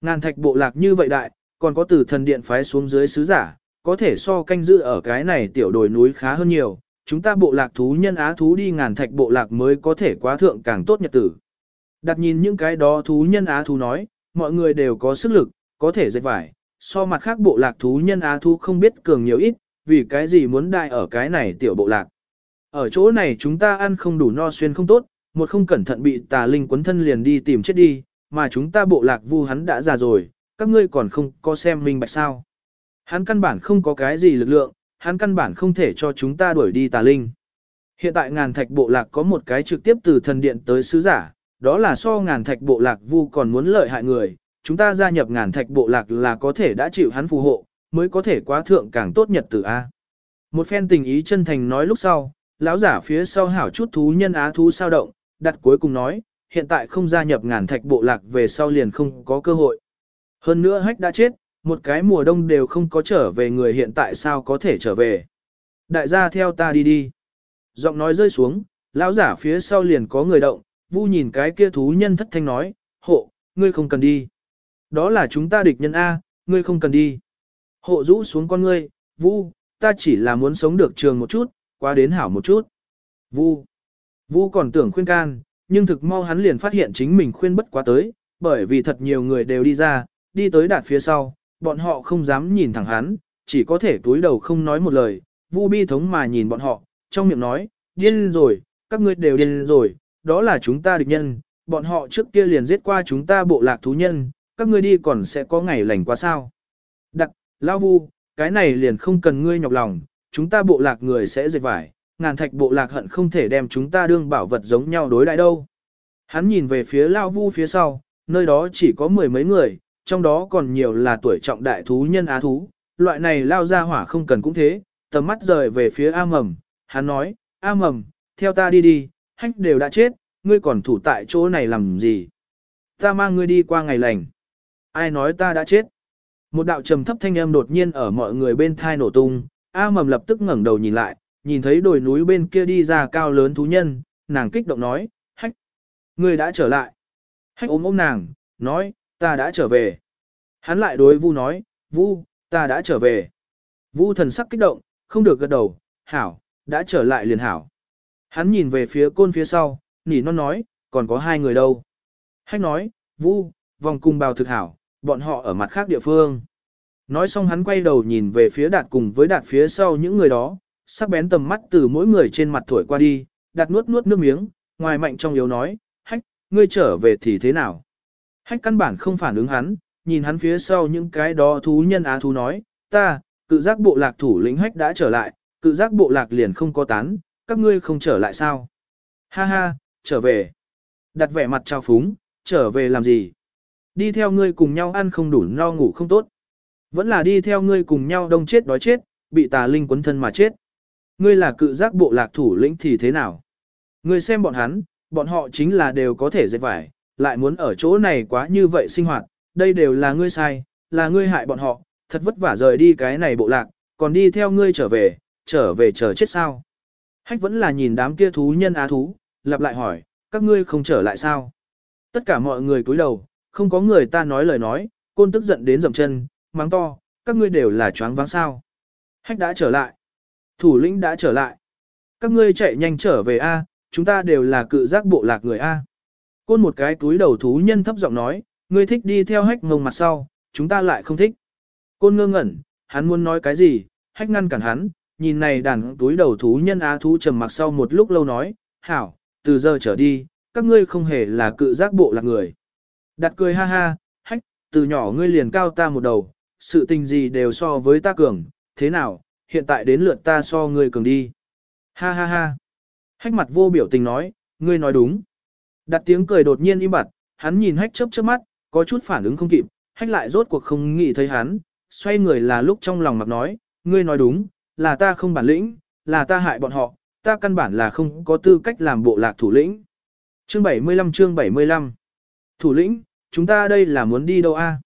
Ngàn thạch bộ lạc như vậy đại, còn có từ thần điện phái xuống dưới sứ giả, có thể so canh giữ ở cái này tiểu đồi núi khá hơn nhiều, chúng ta bộ lạc thú nhân á thú đi ngàn thạch bộ lạc mới có thể quá thượng càng tốt nhật tử. Đặt nhìn những cái đó thú nhân á thú nói, mọi người đều có sức lực, có thể dệt vải, so mặt khác bộ lạc thú nhân á thú không biết cường nhiều ít, vì cái gì muốn đại ở cái này tiểu bộ lạc. Ở chỗ này chúng ta ăn không đủ no xuyên không tốt, một không cẩn thận bị tà linh quấn thân liền đi tìm chết đi, mà chúng ta bộ lạc vu hắn đã già rồi, các ngươi còn không có xem minh bạch sao. Hắn căn bản không có cái gì lực lượng, hắn căn bản không thể cho chúng ta đuổi đi tà linh. Hiện tại ngàn thạch bộ lạc có một cái trực tiếp từ thần điện tới sứ giả, đó là so ngàn thạch bộ lạc vu còn muốn lợi hại người, chúng ta gia nhập ngàn thạch bộ lạc là có thể đã chịu hắn phù hộ, mới có thể quá thượng càng tốt nhật tử A. Một phen tình ý chân thành nói lúc sau, lão giả phía sau hảo chút thú nhân á thú sao động, đặt cuối cùng nói, hiện tại không gia nhập ngàn thạch bộ lạc về sau liền không có cơ hội. Hơn nữa hách đã chết, một cái mùa đông đều không có trở về người hiện tại sao có thể trở về. Đại gia theo ta đi đi. Giọng nói rơi xuống, lão giả phía sau liền có người động, vu nhìn cái kia thú nhân thất thanh nói, hộ, ngươi không cần đi. Đó là chúng ta địch nhân A, ngươi không cần đi. Hộ rũ xuống con ngươi, vu, ta chỉ là muốn sống được trường một chút, qua đến hảo một chút. Vu. Vu còn tưởng khuyên can, nhưng thực mau hắn liền phát hiện chính mình khuyên bất quá tới, bởi vì thật nhiều người đều đi ra, đi tới đạt phía sau, bọn họ không dám nhìn thẳng hắn, chỉ có thể túi đầu không nói một lời, Vu bi thống mà nhìn bọn họ, trong miệng nói, điên rồi, các ngươi đều điên rồi, đó là chúng ta địch nhân, bọn họ trước kia liền giết qua chúng ta bộ lạc thú nhân, các ngươi đi còn sẽ có ngày lành quá sao. Đặc, Lao Vu, cái này liền không cần ngươi nhọc lòng, chúng ta bộ lạc người sẽ dệt vải, ngàn thạch bộ lạc hận không thể đem chúng ta đương bảo vật giống nhau đối đãi đâu. Hắn nhìn về phía Lao Vu phía sau, nơi đó chỉ có mười mấy người, trong đó còn nhiều là tuổi trọng đại thú nhân á thú, loại này lao ra hỏa không cần cũng thế, tầm mắt rời về phía A Mầm, hắn nói, A Mầm, theo ta đi đi, hách đều đã chết, ngươi còn thủ tại chỗ này làm gì? Ta mang ngươi đi qua ngày lành. Ai nói ta đã chết? Một đạo trầm thấp thanh âm đột nhiên ở mọi người bên thai nổ tung, A mầm lập tức ngẩng đầu nhìn lại, nhìn thấy đồi núi bên kia đi ra cao lớn thú nhân, nàng kích động nói, hách, ngươi đã trở lại. Hách ôm ôm nàng, nói, ta đã trở về. Hắn lại đối Vu nói, Vu, ta đã trở về. Vu thần sắc kích động, không được gật đầu, hảo, đã trở lại liền hảo. Hắn nhìn về phía côn phía sau, nỉ non nói, còn có hai người đâu. Hách nói, Vu, vòng cùng bào thực hảo, bọn họ ở mặt khác địa phương. Nói xong hắn quay đầu nhìn về phía đạt cùng với đạt phía sau những người đó, sắc bén tầm mắt từ mỗi người trên mặt thổi qua đi, đạt nuốt nuốt nước miếng, ngoài mạnh trong yếu nói, hách, ngươi trở về thì thế nào? Hách căn bản không phản ứng hắn, nhìn hắn phía sau những cái đó thú nhân á thú nói, ta, cự giác bộ lạc thủ lĩnh hách đã trở lại, cự giác bộ lạc liền không có tán, các ngươi không trở lại sao? Ha ha, trở về. Đặt vẻ mặt trao phúng, trở về làm gì? Đi theo ngươi cùng nhau ăn không đủ no ngủ không tốt. Vẫn là đi theo ngươi cùng nhau đông chết đói chết, bị tà linh quấn thân mà chết. Ngươi là cự giác bộ lạc thủ lĩnh thì thế nào? Ngươi xem bọn hắn, bọn họ chính là đều có thể dệt vải, lại muốn ở chỗ này quá như vậy sinh hoạt, đây đều là ngươi sai, là ngươi hại bọn họ, thật vất vả rời đi cái này bộ lạc, còn đi theo ngươi trở về, trở về chờ chết sao? Hách vẫn là nhìn đám kia thú nhân á thú, lặp lại hỏi, các ngươi không trở lại sao? Tất cả mọi người cúi đầu, không có người ta nói lời nói, côn tức giận đến dậm chân, mắng to, các ngươi đều là choáng váng sao. Hách đã trở lại. Thủ lĩnh đã trở lại. Các ngươi chạy nhanh trở về A, chúng ta đều là cự giác bộ lạc người A. Côn một cái túi đầu thú nhân thấp giọng nói, ngươi thích đi theo hách ngông mặt sau, chúng ta lại không thích. Côn ngơ ngẩn, hắn muốn nói cái gì, hách ngăn cản hắn, nhìn này đàn túi đầu thú nhân á thú trầm mặc sau một lúc lâu nói, hảo, từ giờ trở đi, các ngươi không hề là cự giác bộ là người. Đặt cười ha ha, hách, từ nhỏ ngươi liền cao ta một đầu, sự tình gì đều so với ta cường, thế nào, hiện tại đến lượt ta so ngươi cường đi. Ha ha ha. Hách mặt vô biểu tình nói, ngươi nói đúng. Đặt tiếng cười đột nhiên im bặt, hắn nhìn hách chớp chớp mắt, có chút phản ứng không kịp, hách lại rốt cuộc không nghĩ thấy hắn, xoay người là lúc trong lòng mặc nói, ngươi nói đúng, là ta không bản lĩnh, là ta hại bọn họ, ta căn bản là không có tư cách làm bộ lạc thủ lĩnh. Chương 75 chương 75 Thủ lĩnh, chúng ta đây là muốn đi đâu a?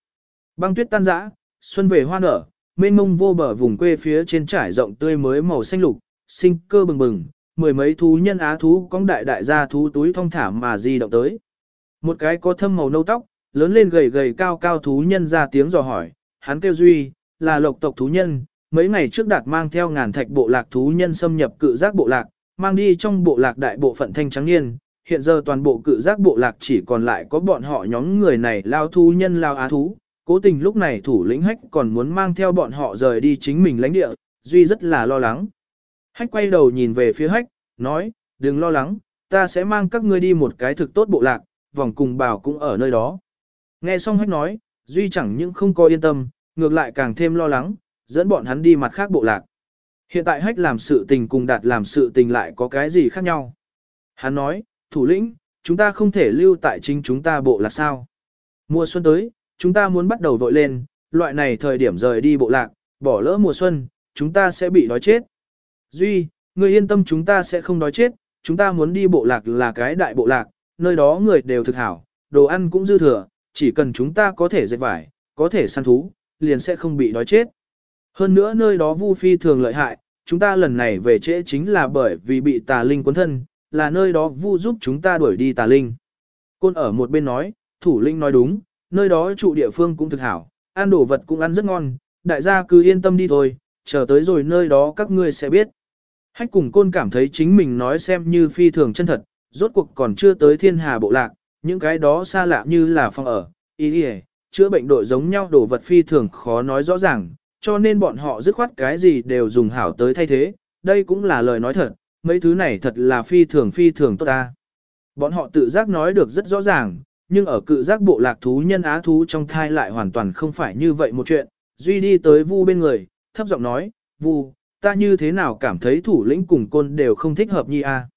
Băng tuyết tan rã, xuân về hoa nở, mênh mông vô bờ vùng quê phía trên trải rộng tươi mới màu xanh lục, sinh cơ bừng bừng, mười mấy thú nhân á thú cong đại đại gia thú túi thông thả mà di động tới. Một cái có thâm màu nâu tóc, lớn lên gầy gầy cao cao thú nhân ra tiếng dò hỏi, hắn kêu Duy, là lộc tộc thú nhân, mấy ngày trước đạt mang theo ngàn thạch bộ lạc thú nhân xâm nhập cự giác bộ lạc, mang đi trong bộ lạc đại bộ phận thanh trắng niên, hiện giờ toàn bộ cự giác bộ lạc chỉ còn lại có bọn họ nhóm người này lao thú nhân lao á thú, cố tình lúc này thủ lĩnh hách còn muốn mang theo bọn họ rời đi chính mình lãnh địa, Duy rất là lo lắng. Hách quay đầu nhìn về phía hách, nói, đừng lo lắng, ta sẽ mang các ngươi đi một cái thực tốt bộ lạc, vòng cùng bảo cũng ở nơi đó. Nghe xong hách nói, Duy chẳng những không có yên tâm, ngược lại càng thêm lo lắng, dẫn bọn hắn đi mặt khác bộ lạc. Hiện tại hách làm sự tình cùng đạt làm sự tình lại có cái gì khác nhau. Hắn nói, thủ lĩnh, chúng ta không thể lưu tại chính chúng ta bộ lạc sao. Mùa xuân tới, chúng ta muốn bắt đầu vội lên, loại này thời điểm rời đi bộ lạc, bỏ lỡ mùa xuân, chúng ta sẽ bị đói chết. Duy, người yên tâm chúng ta sẽ không đói chết, chúng ta muốn đi bộ lạc là cái đại bộ lạc, nơi đó người đều thực hảo, đồ ăn cũng dư thừa, chỉ cần chúng ta có thể dệt vải, có thể săn thú, liền sẽ không bị đói chết. Hơn nữa nơi đó Vu Phi thường lợi hại, chúng ta lần này về trễ chính là bởi vì bị tà linh cuốn thân, là nơi đó Vu giúp chúng ta đuổi đi tà linh. Côn ở một bên nói, thủ linh nói đúng, nơi đó trụ địa phương cũng thực hảo, ăn đồ vật cũng ăn rất ngon, đại gia cứ yên tâm đi thôi, chờ tới rồi nơi đó các ngươi sẽ biết. Hách cùng côn cảm thấy chính mình nói xem như phi thường chân thật, rốt cuộc còn chưa tới thiên hà bộ lạc, những cái đó xa lạ như là phòng ở, ý ý, chữa bệnh đội giống nhau đồ vật phi thường khó nói rõ ràng, cho nên bọn họ dứt khoát cái gì đều dùng hảo tới thay thế, đây cũng là lời nói thật, mấy thứ này thật là phi thường phi thường tốt ta. Bọn họ tự giác nói được rất rõ ràng, nhưng ở cự giác bộ lạc thú nhân á thú trong thai lại hoàn toàn không phải như vậy một chuyện. Duy đi tới Vu bên người, thấp giọng nói, Vu, ta như thế nào cảm thấy thủ lĩnh cùng côn đều không thích hợp nhi a? À?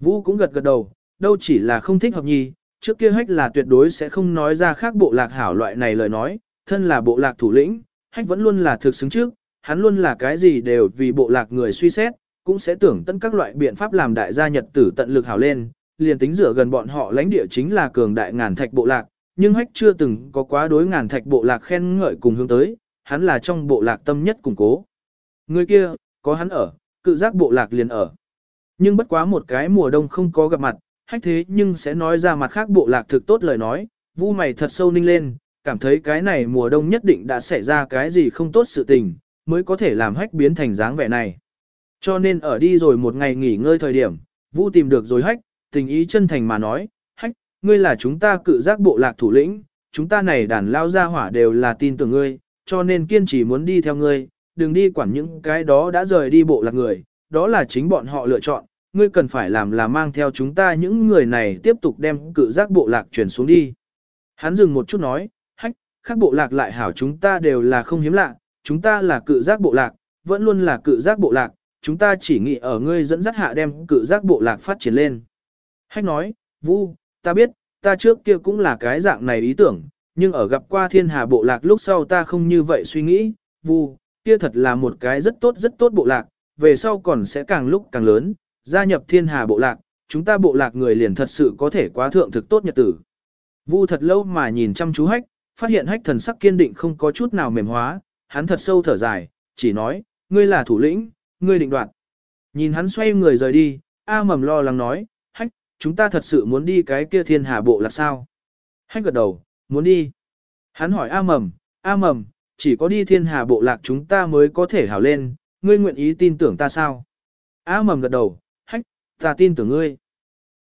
Vu cũng gật gật đầu, đâu chỉ là không thích hợp nhi, trước kia hách là tuyệt đối sẽ không nói ra khác bộ lạc hảo loại này lời nói, thân là bộ lạc thủ lĩnh, hách vẫn luôn là thực xứng trước, hắn luôn là cái gì đều vì bộ lạc người suy xét, cũng sẽ tưởng tận các loại biện pháp làm đại gia nhật tử tận lực hảo lên, liền tính rửa gần bọn họ lãnh địa chính là cường đại ngàn thạch bộ lạc, nhưng hách chưa từng có quá đối ngàn thạch bộ lạc khen ngợi cùng hướng tới, hắn là trong bộ lạc tâm nhất củng cố. Người kia, có hắn ở, cự giác bộ lạc liền ở. Nhưng bất quá một cái mùa đông không có gặp mặt, hách thế nhưng sẽ nói ra mặt khác bộ lạc thực tốt lời nói, vu mày thật sâu ninh lên, cảm thấy cái này mùa đông nhất định đã xảy ra cái gì không tốt sự tình, mới có thể làm hách biến thành dáng vẻ này. Cho nên ở đi rồi một ngày nghỉ ngơi thời điểm, vu tìm được rồi hách, tình ý chân thành mà nói, hách, ngươi là chúng ta cự giác bộ lạc thủ lĩnh, chúng ta này đàn lao ra hỏa đều là tin tưởng ngươi, cho nên kiên trì muốn đi theo ngươi, đừng đi quản những cái đó đã rời đi bộ lạc người, đó là chính bọn họ lựa chọn, ngươi cần phải làm là mang theo chúng ta những người này tiếp tục đem cự giác bộ lạc chuyển xuống đi. Hắn dừng một chút nói, khác bộ lạc lại hảo chúng ta đều là không hiếm lạ, chúng ta là cự giác bộ lạc, vẫn luôn là cự giác bộ lạc, chúng ta chỉ nghĩ ở ngươi dẫn dắt hạ đem cự giác bộ lạc phát triển lên. Hách nói, Vu, ta biết, ta trước kia cũng là cái dạng này ý tưởng, nhưng ở gặp qua thiên hà bộ lạc lúc sau ta không như vậy suy nghĩ, Vu, kia thật là một cái rất tốt rất tốt bộ lạc, về sau còn sẽ càng lúc càng lớn, gia nhập thiên hà bộ lạc, chúng ta bộ lạc người liền thật sự có thể quá thượng thực tốt nhật tử. Vu thật lâu mà nhìn chăm chú hách, phát hiện hách thần sắc kiên định không có chút nào mềm hóa, hắn thật sâu thở dài, chỉ nói, ngươi là thủ lĩnh, ngươi định đoạt. Nhìn hắn xoay người rời đi, A mầm lo lắng nói, hách, chúng ta thật sự muốn đi cái kia thiên hà bộ lạc sao? Hách gật đầu, muốn đi. Hắn hỏi A mầm, A mầm, chỉ có đi thiên hà bộ lạc chúng ta mới có thể hào lên, ngươi nguyện ý tin tưởng ta sao? A mầm gật đầu, hách, ta tin tưởng ngươi.